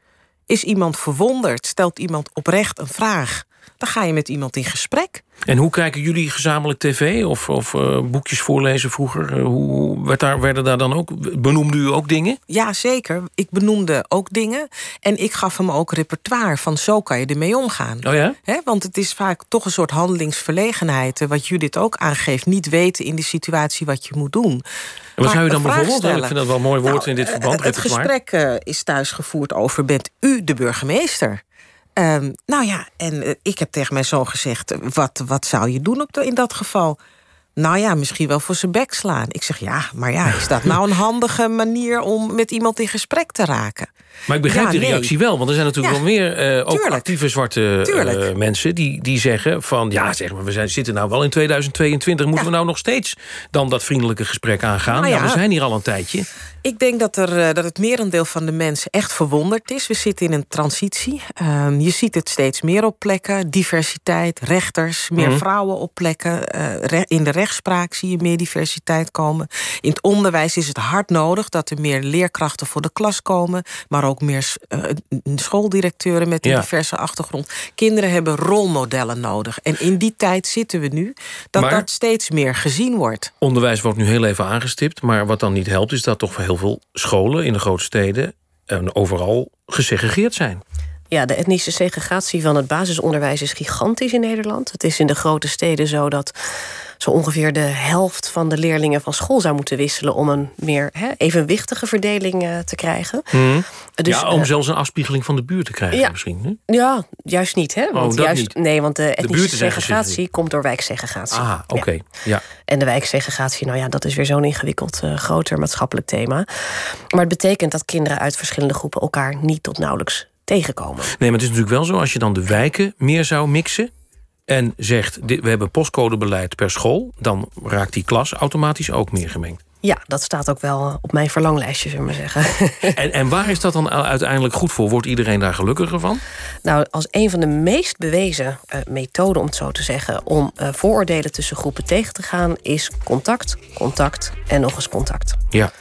Is iemand verwonderd? Stelt iemand oprecht een vraag? Dan ga je met iemand in gesprek. En hoe kijken jullie gezamenlijk tv of, of eh, boekjes voorlezen vroeger? Eh, hoe werd daar, werden daar dan ook, benoemde u ook dingen? Ja, zeker. Ik benoemde ook dingen. En ik gaf hem ook repertoire van zo kan je ermee omgaan. Oh ja? Want het is vaak toch een soort handelingsverlegenheid. eh, Wat Judith ook aangeeft. Niet weten in die situatie wat je moet doen. En wat Maar zou u dan bijvoorbeeld... Ik vind dat wel een mooi woord Nou, in dit verband. Het gesprek is thuis gevoerd over: bent u de burgemeester? Ehm, nou ja, en eh, ik heb tegen mijn zoon gezegd: eh, wat, wat zou je doen op de- in dat geval? Nou ja, misschien wel voor zijn bek slaan. Ik zeg ja, maar ja, is dat nou een handige manier om met iemand in gesprek te raken? Maar ik begrijp Ja, die nee. reactie wel. Want er zijn natuurlijk Ja, wel meer eh, ook actieve zwarte mensen... Die, die zeggen van, ja, zeg maar, we zijn, zitten nou wel in 2022... moeten we nou nog steeds dan dat vriendelijke gesprek aangaan? Nou ja. we zijn hier al een tijdje. Ik denk dat, er, eh, dat het merendeel van de mensen echt verwonderd is. We zitten in een transitie. Ehm, je ziet het steeds meer op plekken. Diversiteit, rechters, meer Mhm. vrouwen op plekken. Eh, in de rechtspraak zie je meer diversiteit komen. In het onderwijs is het hard nodig dat er meer leerkrachten voor de klas komen. Maar ook meer uh, schooldirecteuren met een Ja. diverse achtergrond. Kinderen hebben rolmodellen nodig. En in die tijd zitten we nu dat Maar- dat steeds meer gezien wordt. Onderwijs wordt nu heel even aangestipt. Maar wat dan niet helpt, is dat toch voor veel scholen in de grote steden en overal gesegregeerd zijn. Ja, de etnische segregatie van het basisonderwijs is gigantisch in Nederland. Het is in de grote steden zo dat zo ongeveer de helft van de leerlingen van school zou moeten wisselen om een meer hè, evenwichtige verdeling eh, te krijgen. Dus, ja, om eh, zelfs een afspiegeling van de buurt te krijgen ja. misschien. Hè? Ja, juist niet, hè? Want Oh, dat juist, niet. Nee, want de etnische segregatie komt door wijksegregatie. Ah, oké. Ja. En de wijksegregatie, nou ja, dat is weer zo'n ingewikkeld eh, groter maatschappelijk thema. Maar het betekent dat kinderen uit verschillende groepen elkaar niet tot nauwelijks tegenkomen. Nee, maar het is natuurlijk wel zo, als je dan de wijken meer zou mixen... en zegt, we hebben postcodebeleid per school... dan raakt die klas automatisch ook meer gemengd. Ja, dat staat ook wel op mijn verlanglijstje, zullen we maar zeggen. En, en waar is dat dan uiteindelijk goed voor? Wordt iedereen daar gelukkiger van? Nou, als een van de meest bewezen eh, methoden, om het zo te zeggen, om eh, vooroordelen tussen groepen tegen te gaan, is contact, contact en nog eens contact. Ja.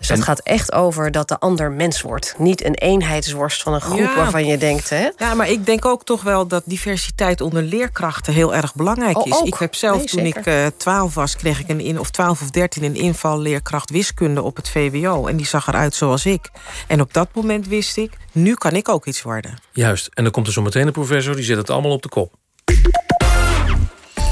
Dus dat En- gaat echt over dat de ander mens wordt. Niet een eenheidsworst van een groep Ja. waarvan je denkt, hè? Ja, maar ik denk ook toch wel dat diversiteit onder leerkrachten heel erg belangrijk Oh, is. ook. Ik heb zelf, Nee, toen zeker. ik eh 12 was, kreeg ik een in, of 12 of 13 een invalleerkracht wiskunde op het VWO. En die zag eruit zoals ik. En op dat moment wist ik, nu kan ik ook iets worden. Juist. En dan komt er zo meteen een professor, die zet het allemaal op de kop.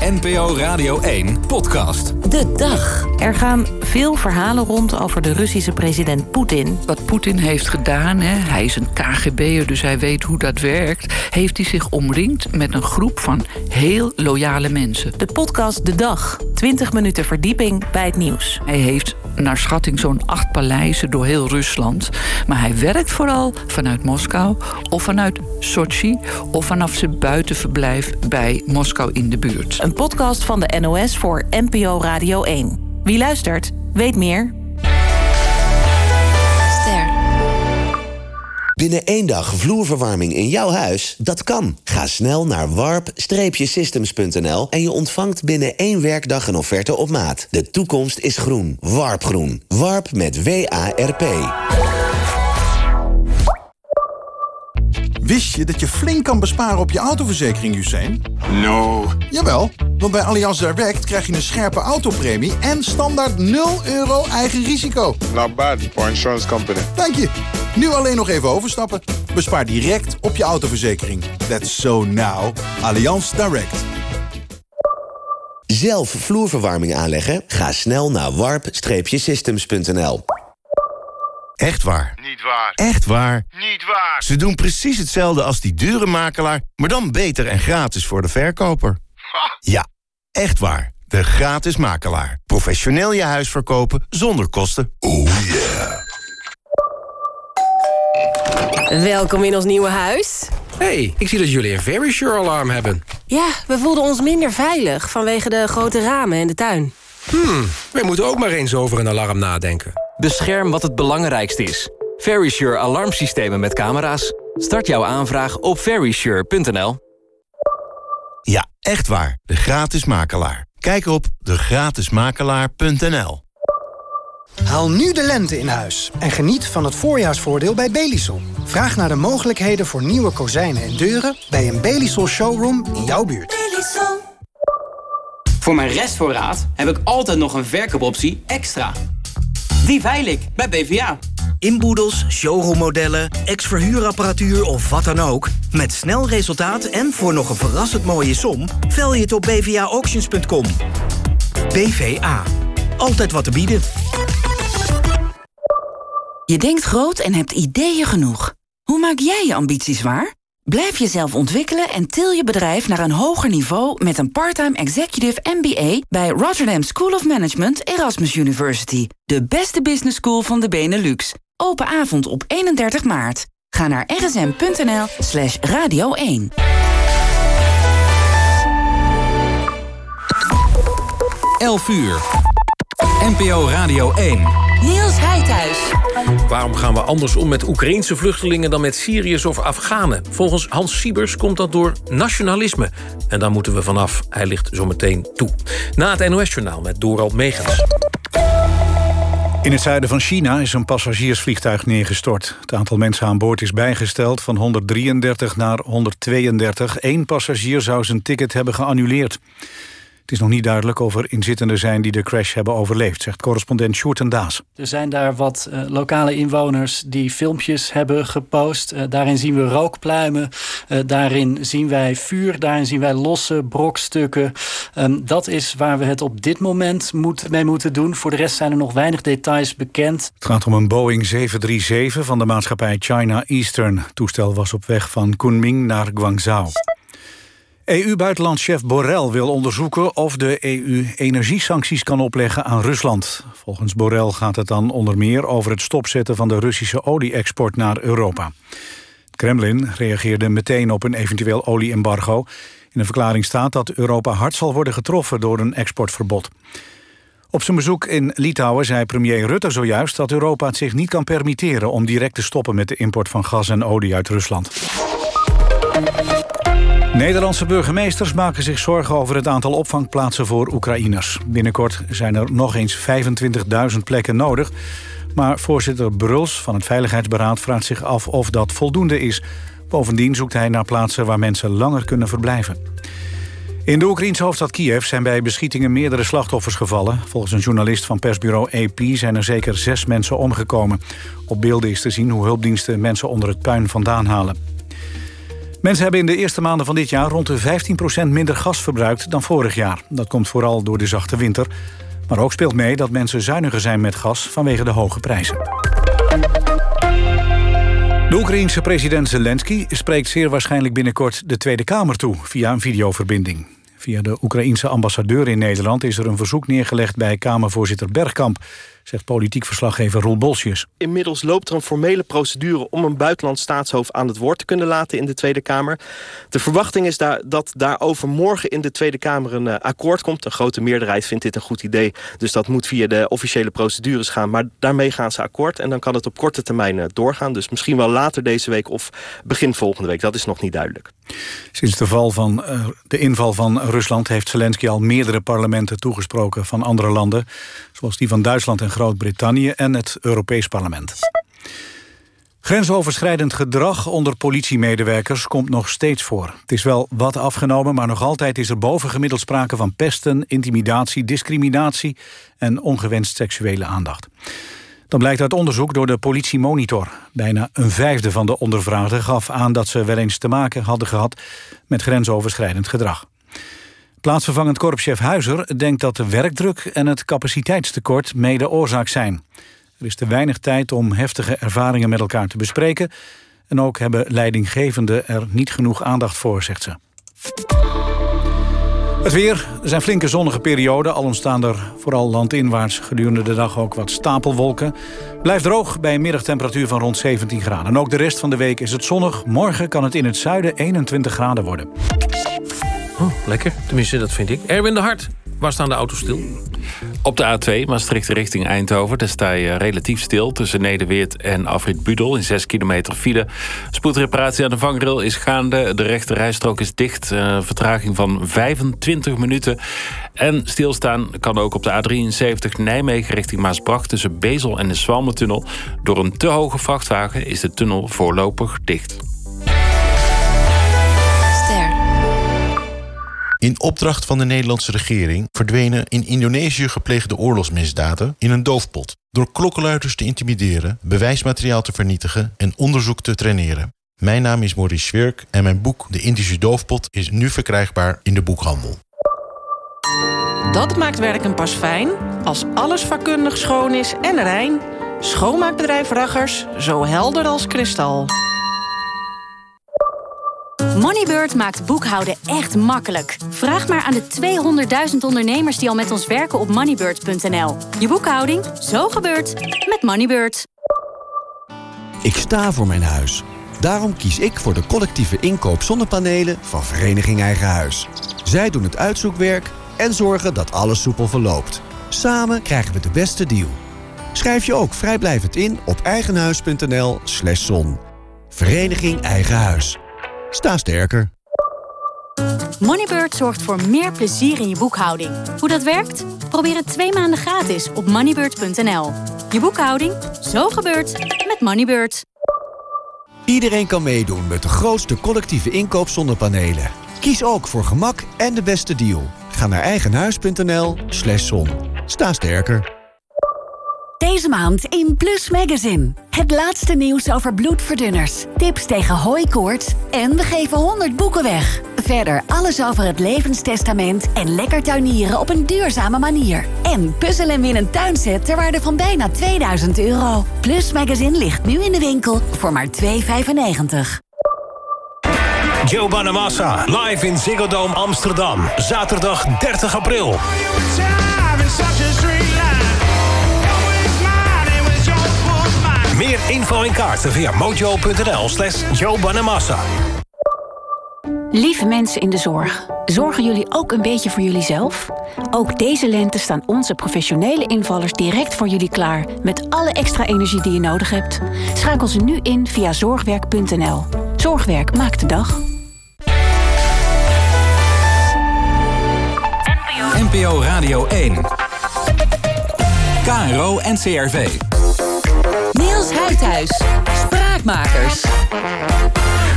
NPO Radio 1 podcast. De dag. Er gaan veel verhalen rond over de Russische president Poetin. Wat Poetin heeft gedaan, hè, hij is een KGB'er, dus hij weet hoe dat werkt... heeft hij zich omringd met een groep van heel loyale mensen. De podcast De Dag. 20 minuten verdieping bij het nieuws. Hij heeft naar schatting zo'n acht paleizen door heel Rusland. Maar hij werkt vooral vanuit Moskou of vanuit Sochi... of vanaf zijn buitenverblijf bij Moskou in de buurt. Een podcast van de NOS voor NPO Radio 1. Wie luistert, weet meer. Binnen één dag vloerverwarming in jouw huis? Dat kan. Ga snel naar warp-systems.nl en je ontvangt binnen één werkdag een offerte op maat. De toekomst is groen. Warpgroen. Warp met W-A-R-P. Wist je dat je flink kan besparen op je autoverzekering, Usain? No. Jawel, want bij Allianz Direct krijg je een scherpe autopremie... en standaard 0 euro eigen risico. Not bad for insurance company. Dank je. Nu alleen nog even overstappen. Bespaar direct op je autoverzekering. That's so now. Allianz Direct. Zelf vloerverwarming aanleggen? Ga snel naar warp-systems.nl. Echt waar. Niet waar. Echt waar. Niet waar. Ze doen precies hetzelfde als die dure makelaar, maar dan beter en gratis voor de verkoper. Ja, echt waar. De gratis makelaar. Professioneel je huis verkopen zonder kosten. Oh yeah. Welkom in ons nieuwe huis. hey, ik zie dat jullie een Very Sure alarm hebben. Ja, we voelden ons minder veilig vanwege de grote ramen en de tuin. Hmm, wij moeten ook maar eens over een alarm nadenken. Bescherm wat het belangrijkste is. Verisure alarmsystemen met camera's. Start jouw aanvraag op verisure.nl. Ja, echt waar. De gratis makelaar. Kijk op degratismakelaar.nl. Haal nu de lente in huis en geniet van het voorjaarsvoordeel bij Belisol. Vraag naar de mogelijkheden voor nieuwe kozijnen en deuren... bij een Belisol showroom in jouw buurt. Voor mijn restvoorraad heb ik altijd nog een verkoopoptie extra. Die veil ik bij BVA. Inboedels, showroommodellen, ex-verhuurapparatuur of wat dan ook. Met snel resultaat en voor nog een verrassend mooie som... veil je het op bvaauctions.com. BVA. Altijd wat te bieden. Je denkt groot en hebt ideeën genoeg. Hoe maak jij je ambities waar? Blijf jezelf ontwikkelen en til je bedrijf naar een hoger niveau... met een parttime executive MBA bij Rotterdam School of Management Erasmus University. De beste business school van de Benelux. Open avond op 31 maart. Ga naar rsm.nl slash radio 1. Elf uur. NPO Radio 1. Niels Heidhuis. Waarom gaan we anders om met Oekraïnse vluchtelingen dan met Syriërs of Afghanen? Volgens Hans Siebers komt dat door nationalisme. En daar moeten we vanaf. Hij ligt zo meteen toe. Na het NOS-journaal met Dorald Megens. In het zuiden van China is een passagiersvliegtuig neergestort. Het aantal mensen aan boord is bijgesteld van 133 naar 132. Eén passagier zou zijn ticket hebben geannuleerd. Het is nog niet duidelijk of er inzittenden zijn die de crash hebben overleefd, zegt correspondent Sjoerd Daas. Er zijn daar wat uh, lokale inwoners die filmpjes hebben gepost. Uh, daarin zien we rookpluimen, uh, daarin zien wij vuur, daarin zien wij losse brokstukken. Um, dat is waar we het op dit moment moet, mee moeten doen. Voor de rest zijn er nog weinig details bekend. Het gaat om een Boeing 737 van de maatschappij China Eastern. Het toestel was op weg van Kunming naar Guangzhou. EU-buitenlandchef Borrell wil onderzoeken of de EU energiesancties kan opleggen aan Rusland. Volgens Borrell gaat het dan onder meer over het stopzetten van de Russische olie-export naar Europa. Het Kremlin reageerde meteen op een eventueel olie-embargo. In een verklaring staat dat Europa hard zal worden getroffen door een exportverbod. Op zijn bezoek in Litouwen zei premier Rutte zojuist dat Europa het zich niet kan permitteren om direct te stoppen met de import van gas en olie uit Rusland. Nederlandse burgemeesters maken zich zorgen over het aantal opvangplaatsen voor Oekraïners. Binnenkort zijn er nog eens 25.000 plekken nodig. Maar voorzitter Bruls van het Veiligheidsberaad vraagt zich af of dat voldoende is. Bovendien zoekt hij naar plaatsen waar mensen langer kunnen verblijven. In de Oekraïnse hoofdstad Kiev zijn bij beschietingen meerdere slachtoffers gevallen. Volgens een journalist van persbureau AP zijn er zeker zes mensen omgekomen. Op beelden is te zien hoe hulpdiensten mensen onder het puin vandaan halen. Mensen hebben in de eerste maanden van dit jaar rond de 15% minder gas verbruikt dan vorig jaar. Dat komt vooral door de zachte winter. Maar ook speelt mee dat mensen zuiniger zijn met gas vanwege de hoge prijzen. De Oekraïense president Zelensky spreekt zeer waarschijnlijk binnenkort de Tweede Kamer toe via een videoverbinding. Via de Oekraïense ambassadeur in Nederland is er een verzoek neergelegd bij Kamervoorzitter Bergkamp zegt politiek verslaggever Roel Bolsjes. Inmiddels loopt er een formele procedure om een buitenlands staatshoofd aan het woord te kunnen laten in de Tweede Kamer. De verwachting is daar, dat daarover morgen in de Tweede Kamer een uh, akkoord komt. Een grote meerderheid vindt dit een goed idee, dus dat moet via de officiële procedures gaan. Maar daarmee gaan ze akkoord en dan kan het op korte termijn uh, doorgaan. Dus misschien wel later deze week of begin volgende week, dat is nog niet duidelijk. Sinds de, val van, uh, de inval van Rusland heeft Zelensky al meerdere parlementen toegesproken van andere landen, zoals die van Duitsland en Groot-Brittannië en het Europees Parlement. Grensoverschrijdend gedrag onder politiemedewerkers komt nog steeds voor. Het is wel wat afgenomen, maar nog altijd is er bovengemiddeld sprake van pesten, intimidatie, discriminatie en ongewenst seksuele aandacht. Dan blijkt uit onderzoek door de politiemonitor. Bijna een vijfde van de ondervraagden gaf aan dat ze wel eens te maken hadden gehad met grensoverschrijdend gedrag. Plaatsvervangend korpschef Huizer denkt dat de werkdruk en het capaciteitstekort mede oorzaak zijn. Er is te weinig tijd om heftige ervaringen met elkaar te bespreken. En ook hebben leidinggevenden er niet genoeg aandacht voor, zegt ze. Het weer. Er zijn flinke zonnige perioden. Al ontstaan er vooral landinwaarts gedurende de dag ook wat stapelwolken. Blijft droog bij een middagtemperatuur van rond 17 graden. En ook de rest van de week is het zonnig. Morgen kan het in het zuiden 21 graden worden. Oh, lekker. Tenminste, dat vind ik. Erwin de Hart, waar staan de auto's stil? Op de A2, Maastricht richting Eindhoven. Daar sta je relatief stil tussen Nederweert en Afrit Budel... in 6 kilometer file. Spoedreparatie aan de vangrail is gaande. De rechte rijstrook is dicht. Uh, vertraging van 25 minuten. En stilstaan kan ook op de A73 Nijmegen richting Maasbracht... tussen Bezel en de Zwalmentunnel. Door een te hoge vrachtwagen is de tunnel voorlopig dicht. In opdracht van de Nederlandse regering verdwenen in Indonesië gepleegde oorlogsmisdaden in een doofpot. Door klokkenluiders te intimideren, bewijsmateriaal te vernietigen en onderzoek te traineren. Mijn naam is Maurice Schwerk en mijn boek De Indische Doofpot is nu verkrijgbaar in de boekhandel. Dat maakt werken pas fijn als alles vakkundig schoon is en rein. Schoonmaakbedrijf Raggers, zo helder als kristal. Moneybird maakt boekhouden echt makkelijk. Vraag maar aan de 200.000 ondernemers die al met ons werken op moneybird.nl. Je boekhouding, zo gebeurt met Moneybird. Ik sta voor mijn huis. Daarom kies ik voor de collectieve inkoop zonnepanelen van Vereniging Eigen Huis. Zij doen het uitzoekwerk en zorgen dat alles soepel verloopt. Samen krijgen we de beste deal. Schrijf je ook vrijblijvend in op eigenhuis.nl slash zon. Vereniging Eigen Huis. Sta sterker. Moneybird zorgt voor meer plezier in je boekhouding. Hoe dat werkt? Probeer het twee maanden gratis op moneybird.nl. Je boekhouding, zo gebeurt met Moneybird. Iedereen kan meedoen met de grootste collectieve inkoop zonder panelen. Kies ook voor gemak en de beste deal. Ga naar eigenhuis.nl slash zon. Sta sterker. Deze maand in Plus Magazine. Het laatste nieuws over bloedverdunners, tips tegen hooikoorts en we geven 100 boeken weg. Verder alles over het levenstestament en lekker tuinieren op een duurzame manier. En puzzel en win een tuinset ter waarde van bijna 2000 euro. Plus Magazine ligt nu in de winkel voor maar 2,95. Joe Bonamassa, live in Ziggo Dome Amsterdam. Zaterdag 30 april. Meer info en kaarten via mojo.nl slash Joe. Lieve mensen in de zorg, zorgen jullie ook een beetje voor jullie zelf? Ook deze lente staan onze professionele invallers direct voor jullie klaar... met alle extra energie die je nodig hebt. Schakel ze nu in via zorgwerk.nl. Zorgwerk maakt de dag. NPO Radio 1. KRO NCRV. Niels Huidhuis. Spraakmakers.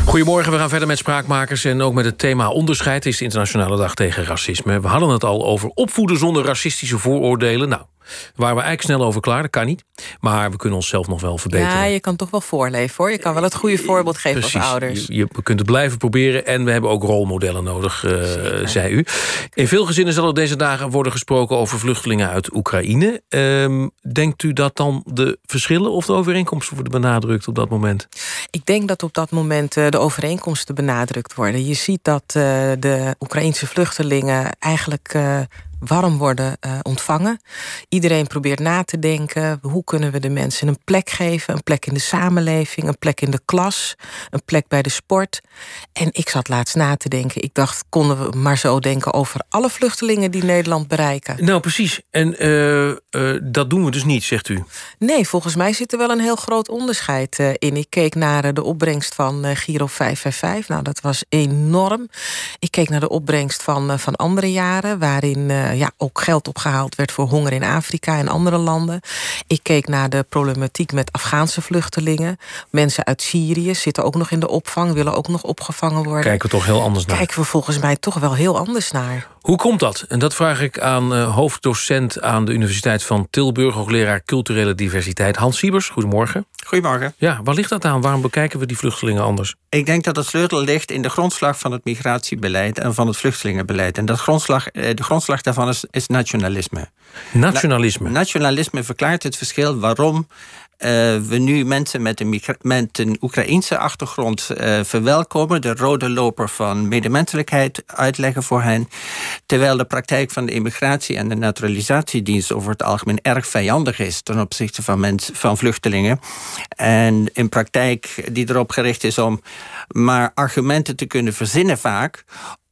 Goedemorgen, we gaan verder met Spraakmakers... en ook met het thema onderscheid. Is de Internationale Dag tegen Racisme. We hadden het al over opvoeden zonder racistische vooroordelen. Nou, waren we eigenlijk snel over klaar, dat kan niet. Maar we kunnen onszelf nog wel verbeteren. Ja, je kan toch wel voorleven hoor. Je kan wel het goede voorbeeld geven Precies. als ouders. Je, je kunt het blijven proberen en we hebben ook rolmodellen nodig, eh, zei u. In veel gezinnen zal er deze dagen worden gesproken over vluchtelingen uit Oekraïne. Ehm, denkt u dat dan de verschillen of de overeenkomsten worden benadrukt op dat moment? Ik denk dat op dat moment eh, de overeenkomsten benadrukt worden. Je ziet dat eh, de Oekraïense vluchtelingen eigenlijk eh, warm worden eh, ontvangen. Iedereen probeert na te denken... hoe kunnen we de mensen een plek geven? Een plek in de samenleving, een plek in de klas... een plek bij de sport. En ik zat laatst na te denken. Ik dacht, konden we maar zo denken over alle vluchtelingen... die Nederland bereiken? Nou, precies. En eh, eh, dat doen we dus niet, zegt u. Nee, volgens mij zit er wel een heel groot onderscheid in. Ik keek naar de opbrengst van Giro 555. Nou, dat was enorm. Ik keek naar de opbrengst van, van andere jaren... waarin eh, ja, ook geld opgehaald werd voor honger in Afrika en andere landen. Ik keek naar de problematiek met Afghaanse vluchtelingen. Mensen uit Syrië zitten ook nog in de opvang... willen ook nog opgevangen worden. Kijken we toch heel anders naar. Kijken we volgens mij toch wel heel anders naar. Hoe komt dat? En dat vraag ik aan eh, hoofddocent aan de Universiteit van Tilburg... hoogleraar culturele diversiteit Hans Siebers. Goedemorgen. Goedemorgen. Ja, waar ligt dat aan? Waarom bekijken we die vluchtelingen anders? Ik denk dat het sleutel ligt in de grondslag van het migratiebeleid en van het vluchtelingenbeleid. En dat grondslag, eh, de grondslag daarvan is, is nationalisme. Nationalisme? Na- nationalisme verklaart het verschil waarom eh, we nu mensen met een, met een Oekraïense achtergrond eh, verwelkomen, de rode loper van medemenselijkheid uitleggen voor hen, terwijl de praktijk van de immigratie en de naturalisatiedienst over het algemeen erg vijandig is ten opzichte van, mens, van vluchtelingen. En in praktijk die erop gericht is om maar argumenten te kunnen verzinnen vaak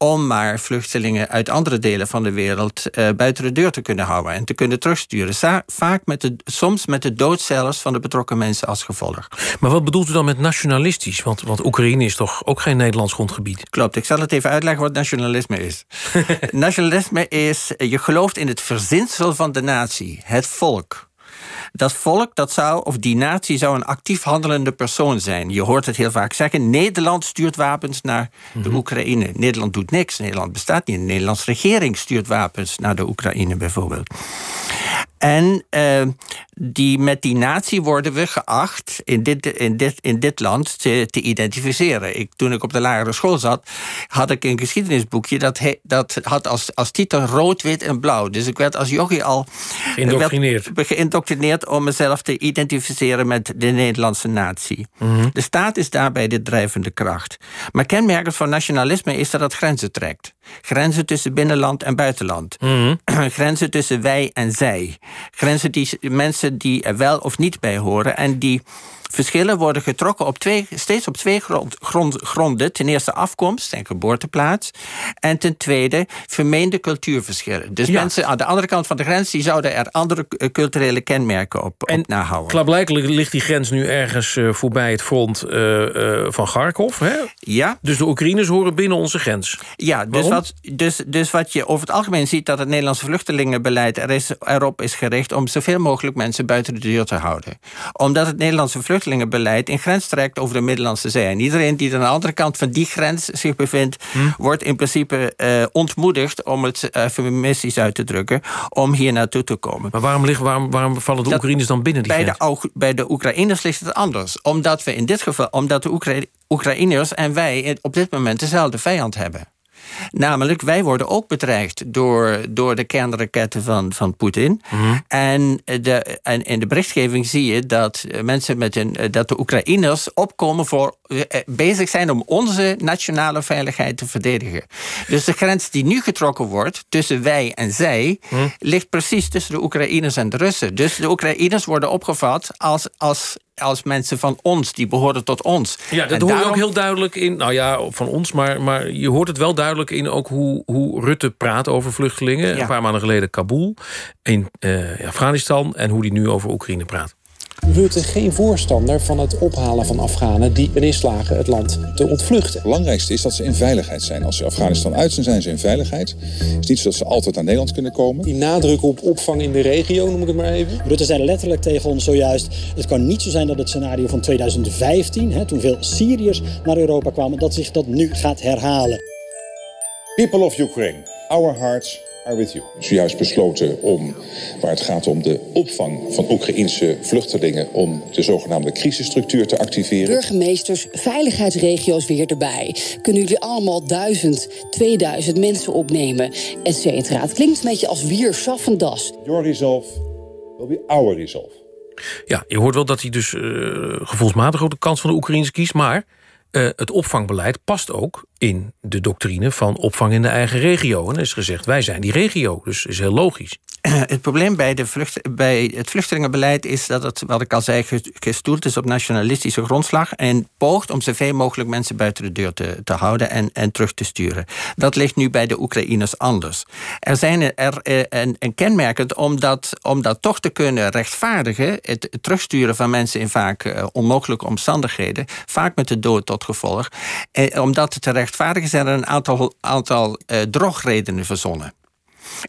om maar vluchtelingen uit andere delen van de wereld eh, buiten de deur te kunnen houden en te kunnen terugsturen. Vaak met de, soms met de dood zelfs van de betrokken mensen als gevolg. Maar wat bedoelt u dan met nationalistisch? Want, want Oekraïne is toch ook geen Nederlands grondgebied? Klopt, ik zal het even uitleggen wat nationalisme is. nationalisme is, je gelooft in het verzinsel van de natie, het volk. Dat volk, dat zou, of die natie zou een actief handelende persoon zijn. Je hoort het heel vaak zeggen. Nederland stuurt wapens naar de Oekraïne. Nederland doet niks. Nederland bestaat niet. De Nederlandse regering stuurt wapens naar de Oekraïne bijvoorbeeld. En eh, die, met die natie worden we geacht in dit, in dit, in dit land te, te identificeren. Ik, toen ik op de lagere school zat, had ik een geschiedenisboekje dat, he- dat had als, als titel rood, wit en blauw. Dus ik werd als jochie al Geïndoctrineerd. werd geïndoctrineerd om mezelf te identificeren met de Nederlandse natie. De staat is daarbij de drijvende kracht. Maar kenmerkend van nationalisme is dat het grenzen trekt. Grenzen tussen binnenland en buitenland. grenzen tussen wij en zij. Grenzen die mensen die er wel of niet bij horen en die verschillen worden getrokken op twee, steeds op twee grond, grond, gronden. Ten eerste afkomst en geboorteplaats. En ten tweede vermeende cultuurverschillen. Dus mensen aan de andere kant van de grens... die zouden er andere culturele kenmerken op, op nahouden. Klaarblijkelijk ligt die grens nu ergens uh, voorbij het front uh, uh, van Kharkov. Hè? Ja. Dus de Oekraïners horen binnen onze grens. Ja, dus wat, dus, dus wat je over het algemeen ziet... dat het Nederlandse vluchtelingenbeleid er is, erop is gericht... om zoveel mogelijk mensen buiten de deur te houden. Omdat het Nederlandse vluchtelingenbeleid... in grens trekt over de Middellandse Zee. En iedereen die aan de andere kant van die grens zich bevindt... Hm? wordt in principe uh, ontmoedigd, om het uh, feministisch uit te drukken... om hier naartoe te komen. Maar waarom, liggen, waarom, waarom vallen de Oekraïners dan binnen die bij grens? De, bij de Oekraïners ligt het anders. Omdat we in dit geval... omdat de Oekra Oekraïners en wij op dit moment dezelfde vijand hebben. Namelijk, wij worden ook bedreigd door, door de kernraketten van, van Poetin. Mm. En, de, en in de berichtgeving zie je dat, mensen met een, dat de Oekraïners opkomen voor, bezig zijn om onze nationale veiligheid te verdedigen. Dus de grens die nu getrokken wordt tussen wij en zij, mm. ligt precies tussen de Oekraïners en de Russen. Dus de Oekraïners worden opgevat als, als als mensen van ons, die behoren tot ons. Ja, dat en hoor daarom... je ook heel duidelijk in, nou ja, van ons... maar, maar je hoort het wel duidelijk in ook hoe, hoe Rutte praat over vluchtelingen. Ja. Een paar maanden geleden Kabul, in uh, Afghanistan... en hoe die nu over Oekraïne praat. Rutte geen voorstander van het ophalen van Afghanen die erin slagen het land te ontvluchten. Het belangrijkste is dat ze in veiligheid zijn. Als ze Afghanistan uit zijn, zijn ze in veiligheid. Het is niet zo dat ze altijd naar Nederland kunnen komen. Die nadruk op opvang in de regio, noem ik het maar even. Rutte zei letterlijk tegen ons zojuist... het kan niet zo zijn dat het scenario van 2015, hè, toen veel Syriërs naar Europa kwamen... dat zich dat nu gaat herhalen. People of Ukraine, our hearts with you. Zojuist besloten om, waar het gaat om de opvang van Oekraïnse vluchtelingen, om de zogenaamde crisisstructuur te activeren. Burgemeesters, veiligheidsregio's weer erbij. Kunnen jullie allemaal duizend, 2000 mensen opnemen, et cetera. Het klinkt een beetje als wier, das. Your resolve will be our resolve. Ja, je hoort wel dat hij dus uh, gevoelsmatig ook de kans van de Oekraïners kiest, maar uh, het opvangbeleid past ook in de doctrine van opvang in de eigen regio. En is gezegd, wij zijn die regio, dus is heel logisch. Het probleem bij, de vlucht, bij het vluchtelingenbeleid is dat het, wat ik al zei, gestoeld is op nationalistische grondslag en poogt om zoveel mogelijk mensen buiten de deur te, te houden en, en terug te sturen. Dat ligt nu bij de Oekraïners anders. Er zijn er een, een kenmerkend om dat, om dat toch te kunnen rechtvaardigen, het terugsturen van mensen in vaak uh, onmogelijke omstandigheden, vaak met de dood tot gevolg, eh, om dat te rechtvaardigen zijn er een aantal, aantal drogredenen verzonnen.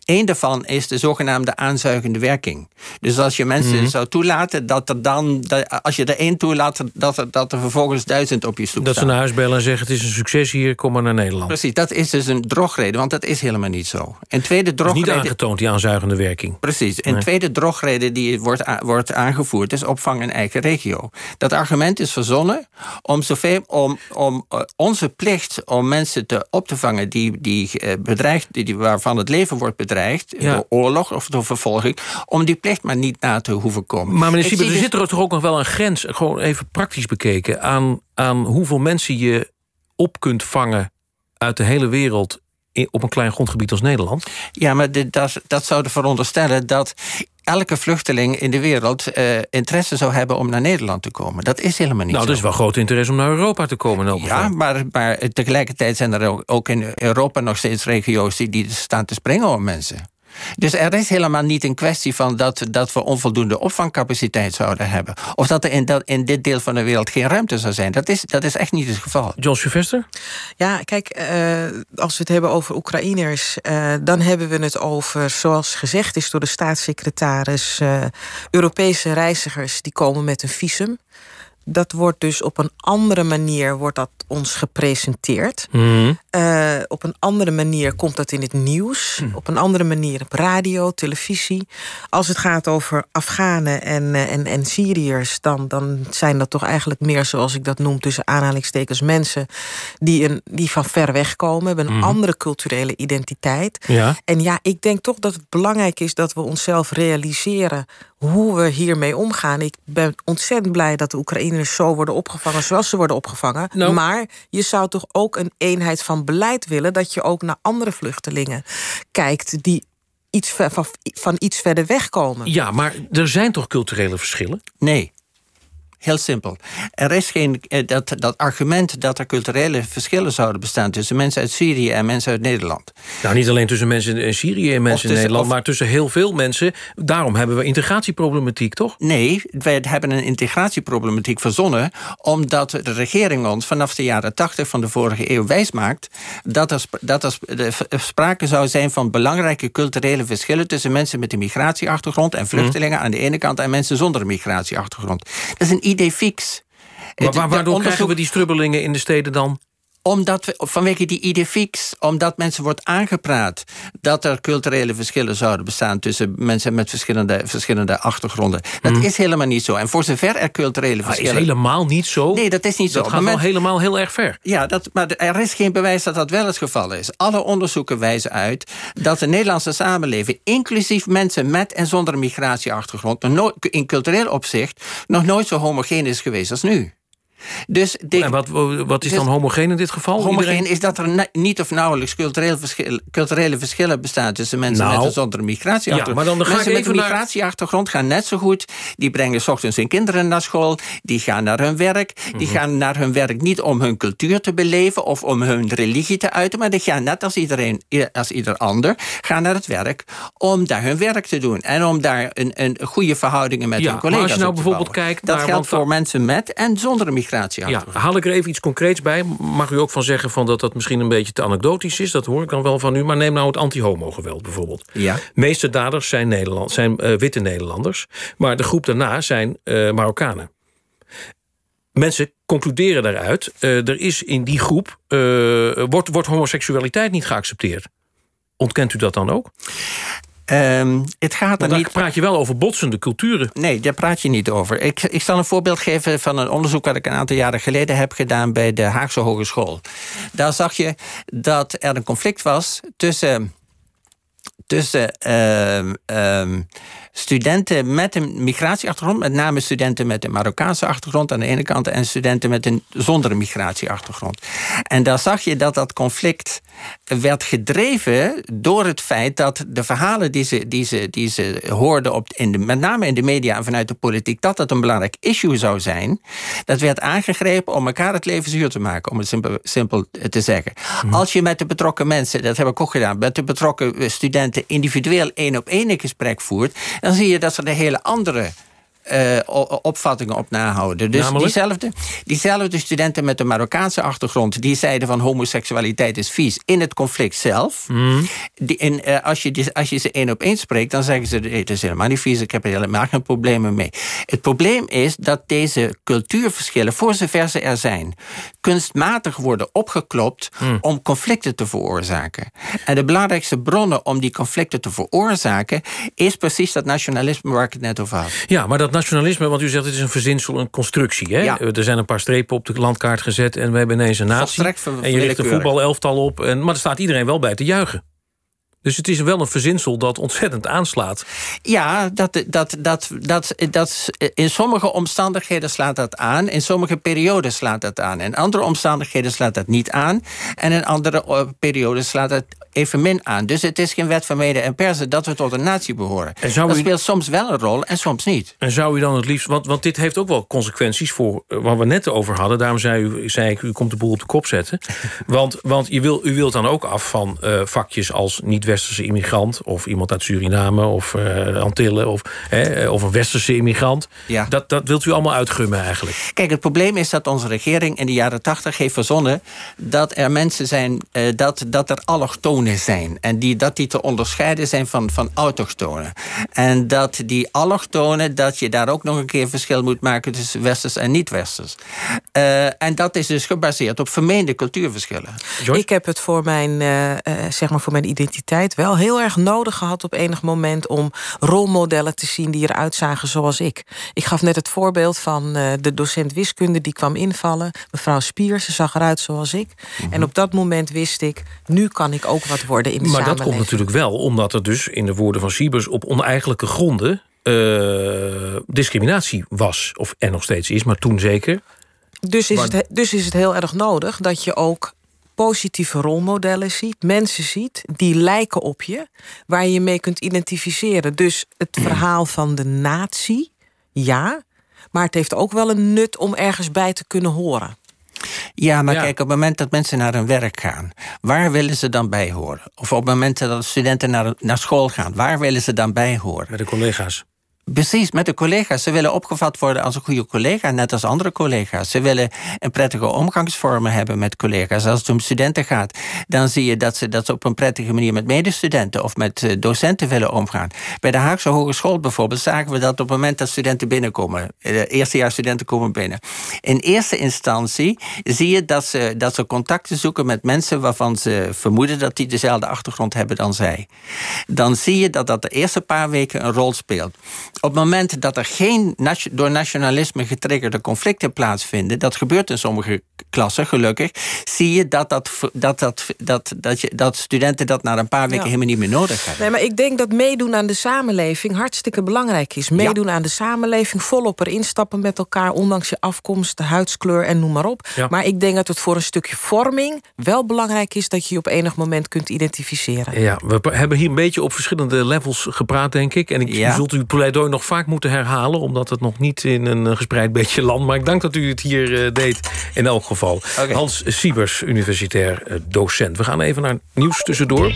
Eén daarvan is de zogenaamde aanzuigende werking. Dus als je mensen mm. zou toelaten, dat er dan, dat, als je er één toelaat, dat er, dat er vervolgens duizend op je stoep Dat ze naar huis bellen en zeggen: Het is een succes hier, kom maar naar Nederland. Precies, dat is dus een drogreden, want dat is helemaal niet zo. Een tweede drogreden. Niet aangetoond, die aanzuigende werking. Precies. Een nee. tweede drogreden die wordt, wordt aangevoerd is opvang in eigen regio. Dat argument is verzonnen om, zoveel, om, om uh, onze plicht om mensen te, op te vangen die, die uh, bedreigd, die, die, waarvan het leven wordt bedreigd, ja. door oorlog of door vervolging, om die plicht maar niet na te hoeven komen. Maar meneer Siebert, er dus... zit er toch ook nog wel een grens, gewoon even praktisch bekeken, aan, aan hoeveel mensen je op kunt vangen uit de hele wereld op een klein grondgebied als Nederland? Ja, maar dit, dat, dat zou veronderstellen dat elke vluchteling in de wereld uh, interesse zou hebben om naar Nederland te komen. Dat is helemaal niet nou, zo. Nou, er is wel groot interesse om naar Europa te komen. Ja, maar, maar tegelijkertijd zijn er ook in Europa nog steeds regio's die, die staan te springen om mensen. Dus er is helemaal niet een kwestie van dat, dat we onvoldoende opvangcapaciteit zouden hebben. Of dat er in, dat, in dit deel van de wereld geen ruimte zou zijn. Dat is, dat is echt niet het geval. John Sylvester? Ja, kijk, uh, als we het hebben over Oekraïners, uh, dan hebben we het over, zoals gezegd is door de staatssecretaris, uh, Europese reizigers die komen met een visum dat wordt dus op een andere manier wordt dat ons gepresenteerd. Mm. Uh, op een andere manier komt dat in het nieuws. Mm. Op een andere manier op radio, televisie. Als het gaat over Afghanen en, en, en Syriërs... Dan, dan zijn dat toch eigenlijk meer, zoals ik dat noem... tussen aanhalingstekens mensen die, een, die van ver weg komen... hebben een mm. andere culturele identiteit. Ja. En ja, ik denk toch dat het belangrijk is... dat we onszelf realiseren hoe we hiermee omgaan. Ik ben ontzettend blij dat de Oekraïners zo worden opgevangen zoals ze worden opgevangen. Nou. Maar je zou toch ook een eenheid van beleid willen dat je ook naar andere vluchtelingen kijkt die iets ver, van, van iets verder weg komen. Ja, maar er zijn toch culturele verschillen? Nee. Heel simpel. Er is geen, eh, dat, dat argument dat er culturele verschillen zouden bestaan tussen mensen uit Syrië en mensen uit Nederland. Nou, niet alleen tussen mensen in Syrië en mensen in Nederland, maar tussen heel veel mensen. Daarom hebben we integratieproblematiek, toch? Nee, wij hebben een integratieproblematiek verzonnen, omdat de regering ons vanaf de jaren 80 van de vorige eeuw wijsmaakt dat er, dat er sprake zou zijn van belangrijke culturele verschillen tussen mensen met een migratieachtergrond en vluchtelingen aan de ene kant en mensen zonder een migratieachtergrond. Dat is een idee fix. Maar waardoor krijgen we die strubbelingen in de steden dan? Omdat we, vanwege die idee fix, omdat mensen wordt aangepraat dat er culturele verschillen zouden bestaan tussen mensen met verschillende, verschillende achtergronden. Dat mhm. is helemaal niet zo. En voor zover er culturele verschillen. Dat is helemaal niet zo. Nee, dat is niet dat zo. Dat gaat wel helemaal heel erg ver. Ja, dat, maar er is geen bewijs dat dat wel het geval is. Alle onderzoeken wijzen uit dat de Nederlandse samenleving, inclusief mensen met en zonder migratieachtergrond, in cultureel opzicht nog nooit zo homogeen is geweest als nu. Dus en wat, wat is dus dan homogeen in dit geval? Homogeen is dat er niet of nauwelijks cultureel verschil, culturele verschillen bestaan tussen mensen nou, met en zonder migratieachtergrond. Ja, maar dan ga mensen met een migratieachtergrond gaan net zo goed. Die brengen s ochtends hun kinderen naar school. Die gaan naar hun werk. Die mhm. gaan naar hun werk niet om hun cultuur te beleven of om hun religie te uiten. Maar die gaan net als iedereen, als ieder ander, gaan naar het werk om daar hun werk te doen. En om daar een, een goede verhoudingen met hun collega's maar als je nou bijvoorbeeld kijkt dat geldt voor mensen met en zonder ja, haal ik er even iets concreets bij. Mag u ook van zeggen van dat dat misschien een beetje te anekdotisch is? Dat hoor ik dan wel van u. Maar neem nou het anti-homo-geweld bijvoorbeeld. Ja. Meeste daders zijn, Nederland, zijn uh, witte Nederlanders. Maar de groep daarna zijn uh, Marokkanen. Mensen concluderen daaruit... Uh, er is in die groep... wordt, wordt homoseksualiteit niet geaccepteerd. Ontkent u dat dan ook? Um, het gaat er niet... praat je wel over botsende culturen. Nee, daar praat je niet over. Ik, ik zal een voorbeeld geven van een onderzoek... dat ik een aantal jaren geleden heb gedaan bij de Haagse Hogeschool. Daar zag je dat er een conflict was tussen... tussen uh, studenten met een migratieachtergrond, met name studenten met een Marokkaanse achtergrond aan de ene kant en studenten met een zonder migratieachtergrond. En daar zag je dat dat conflict werd gedreven door het feit dat de verhalen die ze, die ze, die ze hoorden, op, in de, met name in de media en vanuit de politiek, dat dat een belangrijk issue zou zijn, dat werd aangegrepen om elkaar het leven zuur te maken, om het simpel, simpel te zeggen. Mhm. Als je met de betrokken mensen, dat heb ik ook gedaan, met de betrokken studenten individueel één op één een gesprek voert, dan zie je dat ze de hele andere uh, opvattingen op nahouden. Dus diezelfde, diezelfde studenten met een Marokkaanse achtergrond... die zeiden van homoseksualiteit is vies in het conflict zelf. Mm. Die, uh, als, je, als je ze één op één spreekt, dan zeggen ze... het is helemaal niet vies, ik heb er helemaal geen problemen mee. Het probleem is dat deze cultuurverschillen, voor zover ze er zijn... kunstmatig worden opgeklopt mm. om conflicten te veroorzaken. En de belangrijkste bronnen om die conflicten te veroorzaken... is precies dat nationalisme waar ik het net over had. Ja, maar dat nationalisme, want u zegt het is een verzinsel, een constructie. Hè? Er zijn een paar strepen op de landkaart gezet en we hebben ineens een natie. En je richt een voetbalelftal op. En, maar er staat iedereen wel bij te juichen. Dus het is wel een verzinsel dat ontzettend aanslaat. Ja, dat, dat, dat, dat, dat, in sommige omstandigheden slaat dat aan. In sommige periodes slaat dat aan. In andere omstandigheden slaat dat niet aan. En in andere eh, periodes slaat dat evenmin aan. Dus het is geen wet van mede en persen dat we tot een natie behoren. En dat speelt soms wel een rol en soms niet. En zou u dan het liefst... Want, want dit heeft ook wel consequenties voor uh, wat we net over hadden. Daarom zei, u, zei ik, u komt de boel op de kop zetten. want want je wil, u wilt dan ook af van uh, vakjes als niet-westerse immigrant... of iemand uit Suriname of uh, Antillen of, of een westerse immigrant. Ja. Dat, dat wilt u allemaal uitgummen eigenlijk. Kijk, het probleem is dat onze regering in de jaren tachtig heeft verzonnen... dat er mensen zijn, dat, dat er allochtonen zijn. En die, dat die te onderscheiden zijn van, van autochtonen. En dat die allochtonen, dat je daar ook nog een keer verschil moet maken tussen westers en niet-westers. Uh, en dat is dus gebaseerd op vermeende cultuurverschillen. Ik heb het voor mijn, uh, zeg maar voor mijn identiteit wel heel erg nodig gehad op enig moment om rolmodellen te zien die eruit zagen zoals ik. Ik gaf net het voorbeeld van de docent wiskunde die kwam invallen. Mevrouw Spiers, ze zag eruit zoals ik. Mhm. En op dat moment wist ik, nu kan ik ook wat worden in de maar dat komt natuurlijk wel omdat er dus in de woorden van Siebers op oneigenlijke gronden uh, discriminatie was. Of er nog steeds is, maar toen zeker. Dus is, het, dus is het heel erg nodig dat je ook positieve rolmodellen ziet, mensen ziet die lijken op je, waar je je mee kunt identificeren. Dus het verhaal van de natie, ja, Maar het heeft ook wel een nut om ergens bij te kunnen horen. Ja, maar kijk, op het moment dat mensen naar hun werk gaan, waar willen ze dan bij horen? Of op het moment dat studenten naar, naar school gaan, waar willen ze dan bij horen? Met de collega's. Precies, met de collega's. Ze willen opgevat worden als een goede collega, net als andere collega's. Ze willen een prettige omgangsvormen hebben met collega's. Als het om studenten gaat, dan zie je dat ze, dat op een prettige manier met medestudenten of met eh, docenten willen omgaan. Bij de Haagse Hogeschool bijvoorbeeld zagen we dat op het moment dat studenten binnenkomen, eh, eerstejaarsstudenten komen binnen. In eerste instantie zie je dat ze, dat ze contacten zoeken met mensen waarvan ze vermoeden dat die dezelfde achtergrond hebben dan zij. Dan zie je dat dat de eerste paar weken een rol speelt op het moment dat er geen door nationalisme getriggerde conflicten plaatsvinden, dat gebeurt in sommige klassen gelukkig, zie je dat, dat, dat, dat, dat, dat, je, dat studenten dat na een paar weken helemaal niet meer nodig hebben. Nee, maar ik denk dat meedoen aan de samenleving hartstikke belangrijk is. Meedoen aan de samenleving, volop erin stappen met elkaar, ondanks je afkomst, de huidskleur en noem maar op. Maar ik denk dat het voor een stukje vorming wel belangrijk is dat je je op enig moment kunt identificeren. Ja, we hebben hier een beetje op verschillende levels gepraat, denk ik. En ik ja. zult uw pleidooi nog vaak moeten herhalen... omdat het nog niet in een eh, gespreid beetje land... maar ik dank dat u het hier uh, deed in elk geval. Hans Siebers, universitair uh, docent. We gaan even naar nieuws tussendoor.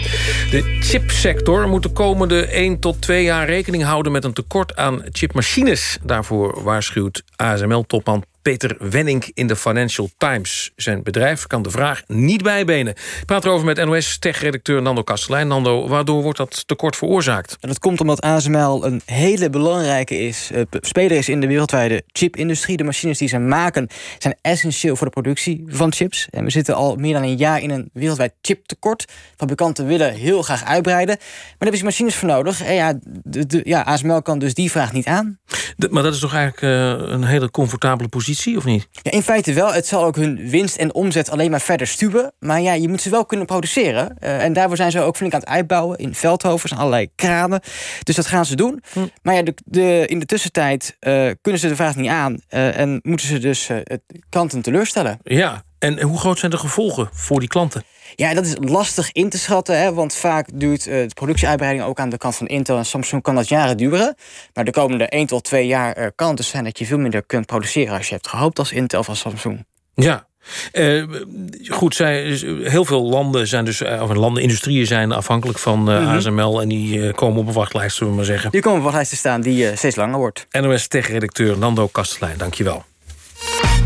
De chipsector moet de komende 1 tot 2 jaar rekening houden... met een tekort aan chipmachines. Daarvoor waarschuwt ASML-topman Peter Wenning in de Financial Times. Zijn bedrijf kan de vraag niet bijbenen. Ik praat erover met NOS-tech-redacteur Nando Kastelein. Nando, waardoor wordt dat tekort veroorzaakt? dat komt omdat ASML een hele belangrijke is, uh, speler is in de wereldwijde chipindustrie. De machines die ze maken zijn essentieel voor de productie van chips. En we zitten al meer dan een jaar in een wereldwijd chiptekort. Fabrikanten willen heel graag uitbreiden. Maar daar hebben ze machines voor nodig. En ja, de, ja, ASML kan dus die vraag niet aan. maar dat is toch eigenlijk uh, een hele comfortabele positie? Of niet? Ja, in feite wel. Het zal ook hun winst en omzet alleen maar verder stuwen. Maar ja, je moet ze wel kunnen produceren. Uh, en daarvoor zijn ze ook flink aan het uitbouwen. In Veldhoven zijn allerlei kranen. Dus dat gaan ze doen. Hm. Maar ja, de, de, in de tussentijd uh, kunnen ze de vraag niet aan. Uh, en moeten ze dus klanten teleurstellen. Ja, en hoe groot zijn de gevolgen voor die klanten? Ja, dat is lastig in te schatten. Hè, want vaak duurt uh, de productieuitbreiding ook aan de kant van Intel en Samsung kan dat jaren duren. Maar de komende 1 tot 2 jaar uh, kan het dus zijn dat je veel minder kunt produceren als je hebt gehoopt als Intel of als Samsung. Ja, uh, goed, zij, heel veel landen zijn dus, of landen, industrieën zijn afhankelijk van uh, mm -hmm. ASML en die uh, komen op een wachtlijst, zullen we maar zeggen. Die komen op een wachtlijst te staan die steeds langer wordt. NOS Tech-redacteur Nando Kastelein, dankjewel.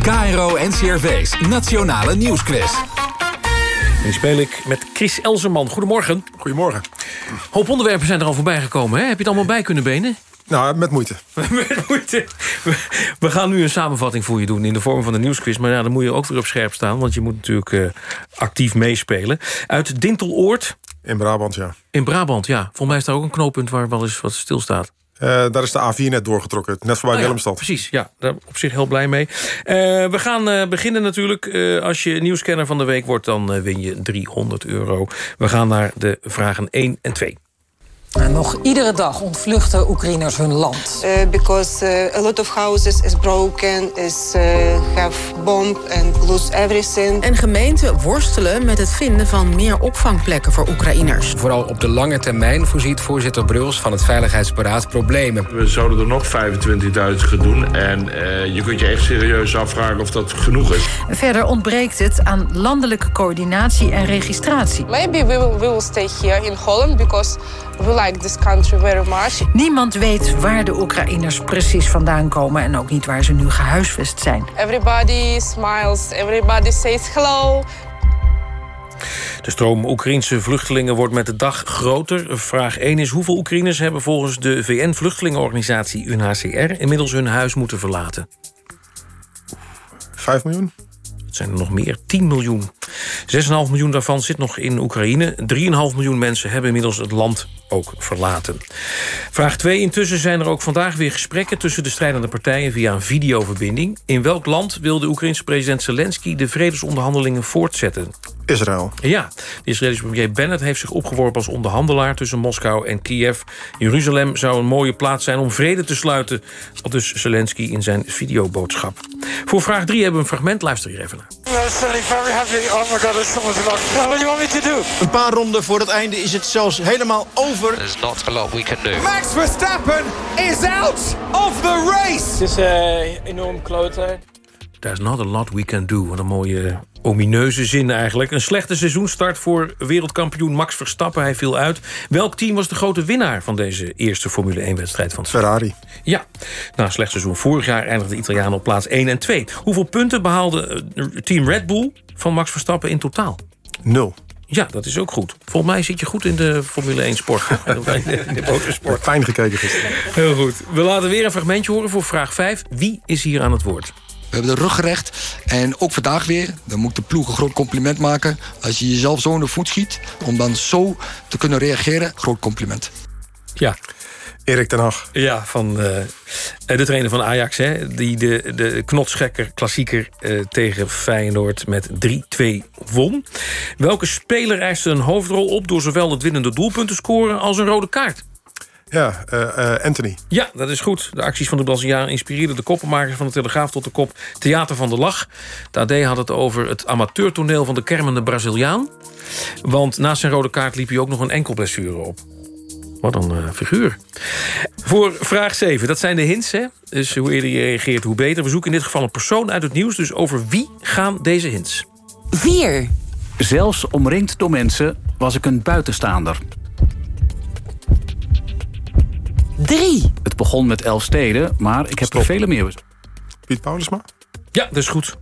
KRO NCRV's Nationale Nieuwsquiz. Nu speel ik met Chris Elzerman. Goedemorgen. Goedemorgen. Hoop onderwerpen zijn er al voorbij gekomen. Hè? Heb je het allemaal bij kunnen benen? Nou, met moeite. met moeite. We gaan nu een samenvatting voor je doen in de vorm van de nieuwsquiz. Maar ja, dan moet je ook weer op scherp staan, want je moet natuurlijk uh, actief meespelen. Uit Dinteloord. In Brabant, ja. In Brabant, ja. Volgens mij is daar ook een knooppunt waar wel eens wat stilstaat. Uh, daar is de A4 net doorgetrokken, net voorbij oh, Willemstad. Ja, precies, ja, daar op zich heel blij mee. Uh, we gaan uh, beginnen natuurlijk. als je nieuwscanner van de week wordt, dan win je 300 euro. We gaan naar de vragen 1 en 2. En nog iedere dag ontvluchten Oekraïners hun land. Uh, because uh, a lot of houses is broken, is uh, have bomb and lose everything. En gemeenten worstelen met het vinden van meer opvangplekken voor Oekraïners. Vooral op de lange termijn voorziet voorzitter Bruls van het Veiligheidsberaad problemen. We zouden er nog 25.000 gaan doen en je kunt je echt serieus afvragen of dat genoeg is. Verder ontbreekt het aan landelijke coördinatie en registratie. Maybe we will, we will stay here in Holland because we like this country very much. Niemand weet waar de Oekraïners precies vandaan komen en ook niet waar ze nu gehuisvest zijn. Everybody smiles, everybody says hello. De stroom Oekraïnse vluchtelingen wordt met de dag groter. Vraag 1 is hoeveel Oekraïners hebben volgens de VN-vluchtelingenorganisatie UNHCR inmiddels hun huis moeten verlaten? 5 miljoen? Het zijn er nog meer, 10 miljoen. 6,5 miljoen daarvan zit nog in Oekraïne. 3,5 miljoen mensen hebben inmiddels het land ook verlaten. Vraag 2. Intussen zijn er ook vandaag weer gesprekken... tussen de strijdende partijen via een videoverbinding. In welk land wil de Oekraïnse president Zelensky... de vredesonderhandelingen voortzetten? Israël. Ja, de Israëlische premier Bennett heeft zich opgeworpen als onderhandelaar... tussen Moskou en Kiev. Jeruzalem zou een mooie plaats zijn om vrede te sluiten... al dus Zelensky in zijn videoboodschap. Voor vraag 3 hebben we een fragment. Luister hier even naar. Oh? Een paar ronden voor het einde is het zelfs helemaal over. There's not a lot we can do. Max Verstappen is out of the race. Het is uh, enorm kloten. There's not a lot we can do. Wat een mooie omineuze zin eigenlijk. Een slechte seizoenstart voor wereldkampioen Max Verstappen. Hij viel uit. Welk team was de grote winnaar van deze eerste Formule 1-wedstrijd van het Ferrari. Ja, na een slecht seizoen vorig jaar eindigde de Italiaan op plaats 1 en 2. Hoeveel punten behaalde eh, team Red Bull van Max Verstappen in totaal? Nul. Ja, dat is ook goed. Volgens mij zit je goed in de Formule 1 sport. in de motorsport. Fijn gekeken gisteren. Heel goed. We laten weer een fragmentje horen voor vraag 5. Wie is hier aan het woord? We hebben de rug gerecht. En ook vandaag weer. Dan moet ik de ploeg een groot compliment maken. Als je jezelf zo in de voet schiet. Om dan zo te kunnen reageren. Groot compliment. Ja. Erik ten Hag. Ja, van uh, de trainer van Ajax. Hè, die de, de knotsgekker klassieker uh, tegen Feyenoord met 3-2 won. Welke speler eiste een hoofdrol op... door zowel het winnende doelpunt te scoren als een rode kaart? Ja, uh, Anthony. Ja, dat is goed. De acties van de Braziliaan inspireerden de koppenmakers van de Telegraaf tot de kop Theater van de Lach. De AD had het over het amateurtoneel van de kermende Braziliaan. Want naast zijn rode kaart liep hij ook nog een enkel blessure op. Wat een uh, figuur. Voor vraag 7, dat zijn de hints, hè? Dus hoe eerder je reageert, hoe beter. We zoeken in dit geval een persoon uit het nieuws. Dus over wie gaan deze hints? 4. Zelfs omringd door mensen was ik een buitenstaander. 3. Het begon met elf steden, maar ik heb er vele meer. Piet Paulusma? Ja, dat is goed.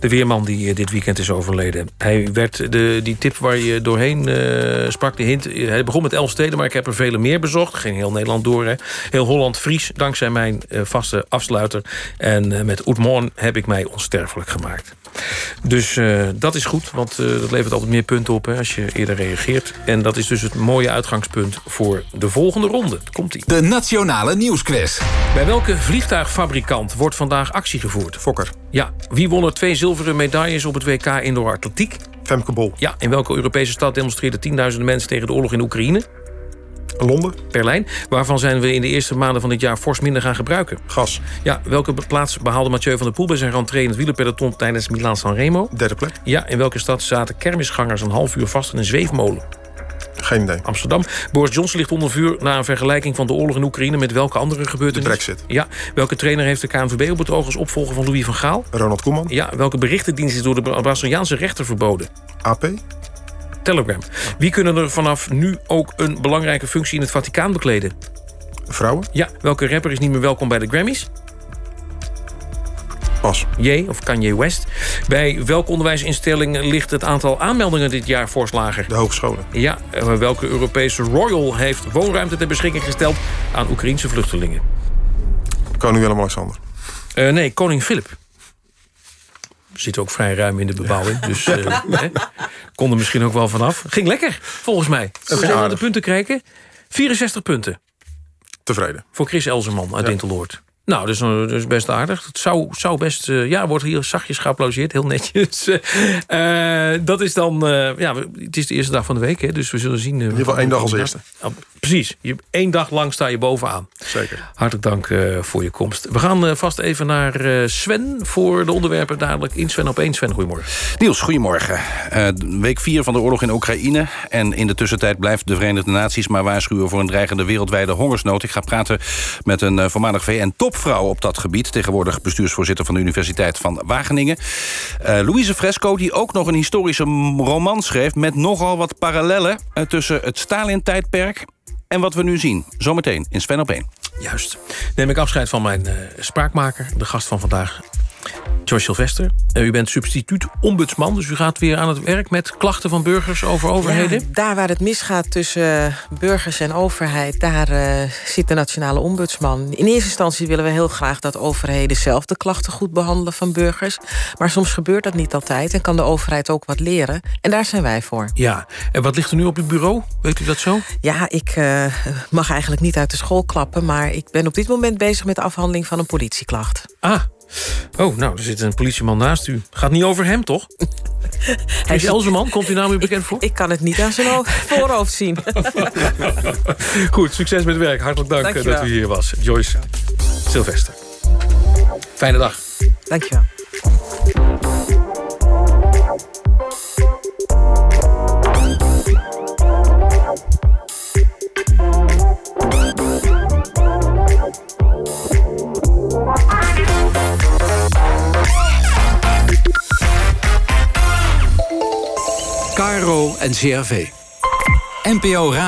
De weerman die dit weekend is overleden. Hij werd de, die tip waar je doorheen uh, sprak, de hint... hij begon met elf steden, maar ik heb er vele meer bezocht. Ging heel Nederland door, hè. Heel Holland Fries, dankzij mijn uh, vaste afsluiter. En uh, met Oetmoorn heb ik mij onsterfelijk gemaakt. Dus uh, dat is goed, want uh, dat levert altijd meer punten op hè, als je eerder reageert. En dat is dus het mooie uitgangspunt voor de volgende ronde. Komt ie. De Nationale Nieuwsquiz. Bij welke vliegtuigfabrikant wordt vandaag actie gevoerd? Fokker. Ja. Wie won er twee zilveren medailles op het WK Indoor Atletiek? Femke Bol. Ja. In welke Europese stad demonstreerden tienduizenden mensen tegen de oorlog in Oekraïne? Londen. Berlijn. Waarvan zijn we in de eerste maanden van dit jaar fors minder gaan gebruiken? Gas. Ja, welke plaats behaalde Mathieu van der Poel bij zijn rentree in het wielerpeloton tijdens Milaan-San Remo? Derde plek. Ja, in welke stad zaten kermisgangers een half uur vast in een zweefmolen? Geen idee. Amsterdam. Boris Johnson ligt onder vuur na een vergelijking van de oorlog in Oekraïne met welke andere gebeurtenis? De Brexit. Ja. Welke trainer heeft de KNVB op het oog als opvolger van Louis van Gaal? Ronald Koeman. Ja. Welke berichtendienst is door de Braziliaanse rechter verboden? AP. Telegram. Wie kunnen er vanaf nu ook een belangrijke functie in het Vaticaan bekleden? Vrouwen? Ja. Welke rapper is niet meer welkom bij de Grammys? Pas. J of Kanye West. Bij welke onderwijsinstelling ligt het aantal aanmeldingen dit jaar fors lager? De hogescholen. Ja. Welke Europese royal heeft woonruimte ter beschikking gesteld aan Oekraïnse vluchtelingen? Koning Willem-Alexander. Uh, nee, koning Filip. Zit ook vrij ruim in de bebouwing. Dus uh, hè, kon er misschien ook wel vanaf. Ging lekker, volgens mij. We naar de punten kijken. 64 punten. Tevreden. Voor Chris Elzerman uit ja. Dinteloord. Nou, dat is, dat is best aardig. Het zou, zou best... Uh, ja, wordt hier zachtjes geapplauseerd. Heel netjes. Uh, dat is dan... Uh, ja, het is de eerste dag van de week, hè, dus we zullen zien... in ieder geval één dag als eerste. Oh, precies. Je, één dag lang sta je bovenaan. Zeker. Hartelijk dank voor je komst. We gaan vast even naar Sven voor de onderwerpen dadelijk in Sven op 1. Sven, goedemorgen. Niels, goedemorgen. week 4 van de oorlog in Oekraïne. En in de tussentijd blijft de Verenigde Naties maar waarschuwen... voor een dreigende wereldwijde hongersnood. Ik ga praten met een voormalig VN-top topvrouw op dat gebied. Tegenwoordig bestuursvoorzitter van de Universiteit van Wageningen. Uh, Louise Fresco, die ook nog een historische roman schreef... met nogal wat parallellen uh, tussen het Stalin-tijdperk en wat we nu zien. Zometeen in Sven op 1. Juist. Neem ik afscheid van mijn uh, spraakmaker, de gast van vandaag... George Sylvester, u bent substituut-ombudsman... dus u gaat weer aan het werk met klachten van burgers over overheden? Ja, daar waar het misgaat tussen burgers en overheid... daar uh, zit de nationale ombudsman. In eerste instantie willen we heel graag dat overheden zelf... de klachten goed behandelen van burgers. Maar soms gebeurt dat niet altijd en kan de overheid ook wat leren. En daar zijn wij voor. Ja, en wat ligt er nu op uw bureau? Weet u dat zo? Ja, ik uh, mag eigenlijk niet uit de school klappen... maar ik ben op dit moment bezig met de afhandeling van een politieklacht. Ah, Oh, nou, er zit een politieman naast u. Gaat niet over hem, toch? Hij is Elzeman, komt u naam u bekend voor? Ik, ik kan het niet aan zijn voorhoofd zien. Goed, succes met het werk. Hartelijk dank Dankjewel. dat u hier was. Joyce Sylvester. Fijne dag. Dankjewel. KRO en CRV. NPO Radio.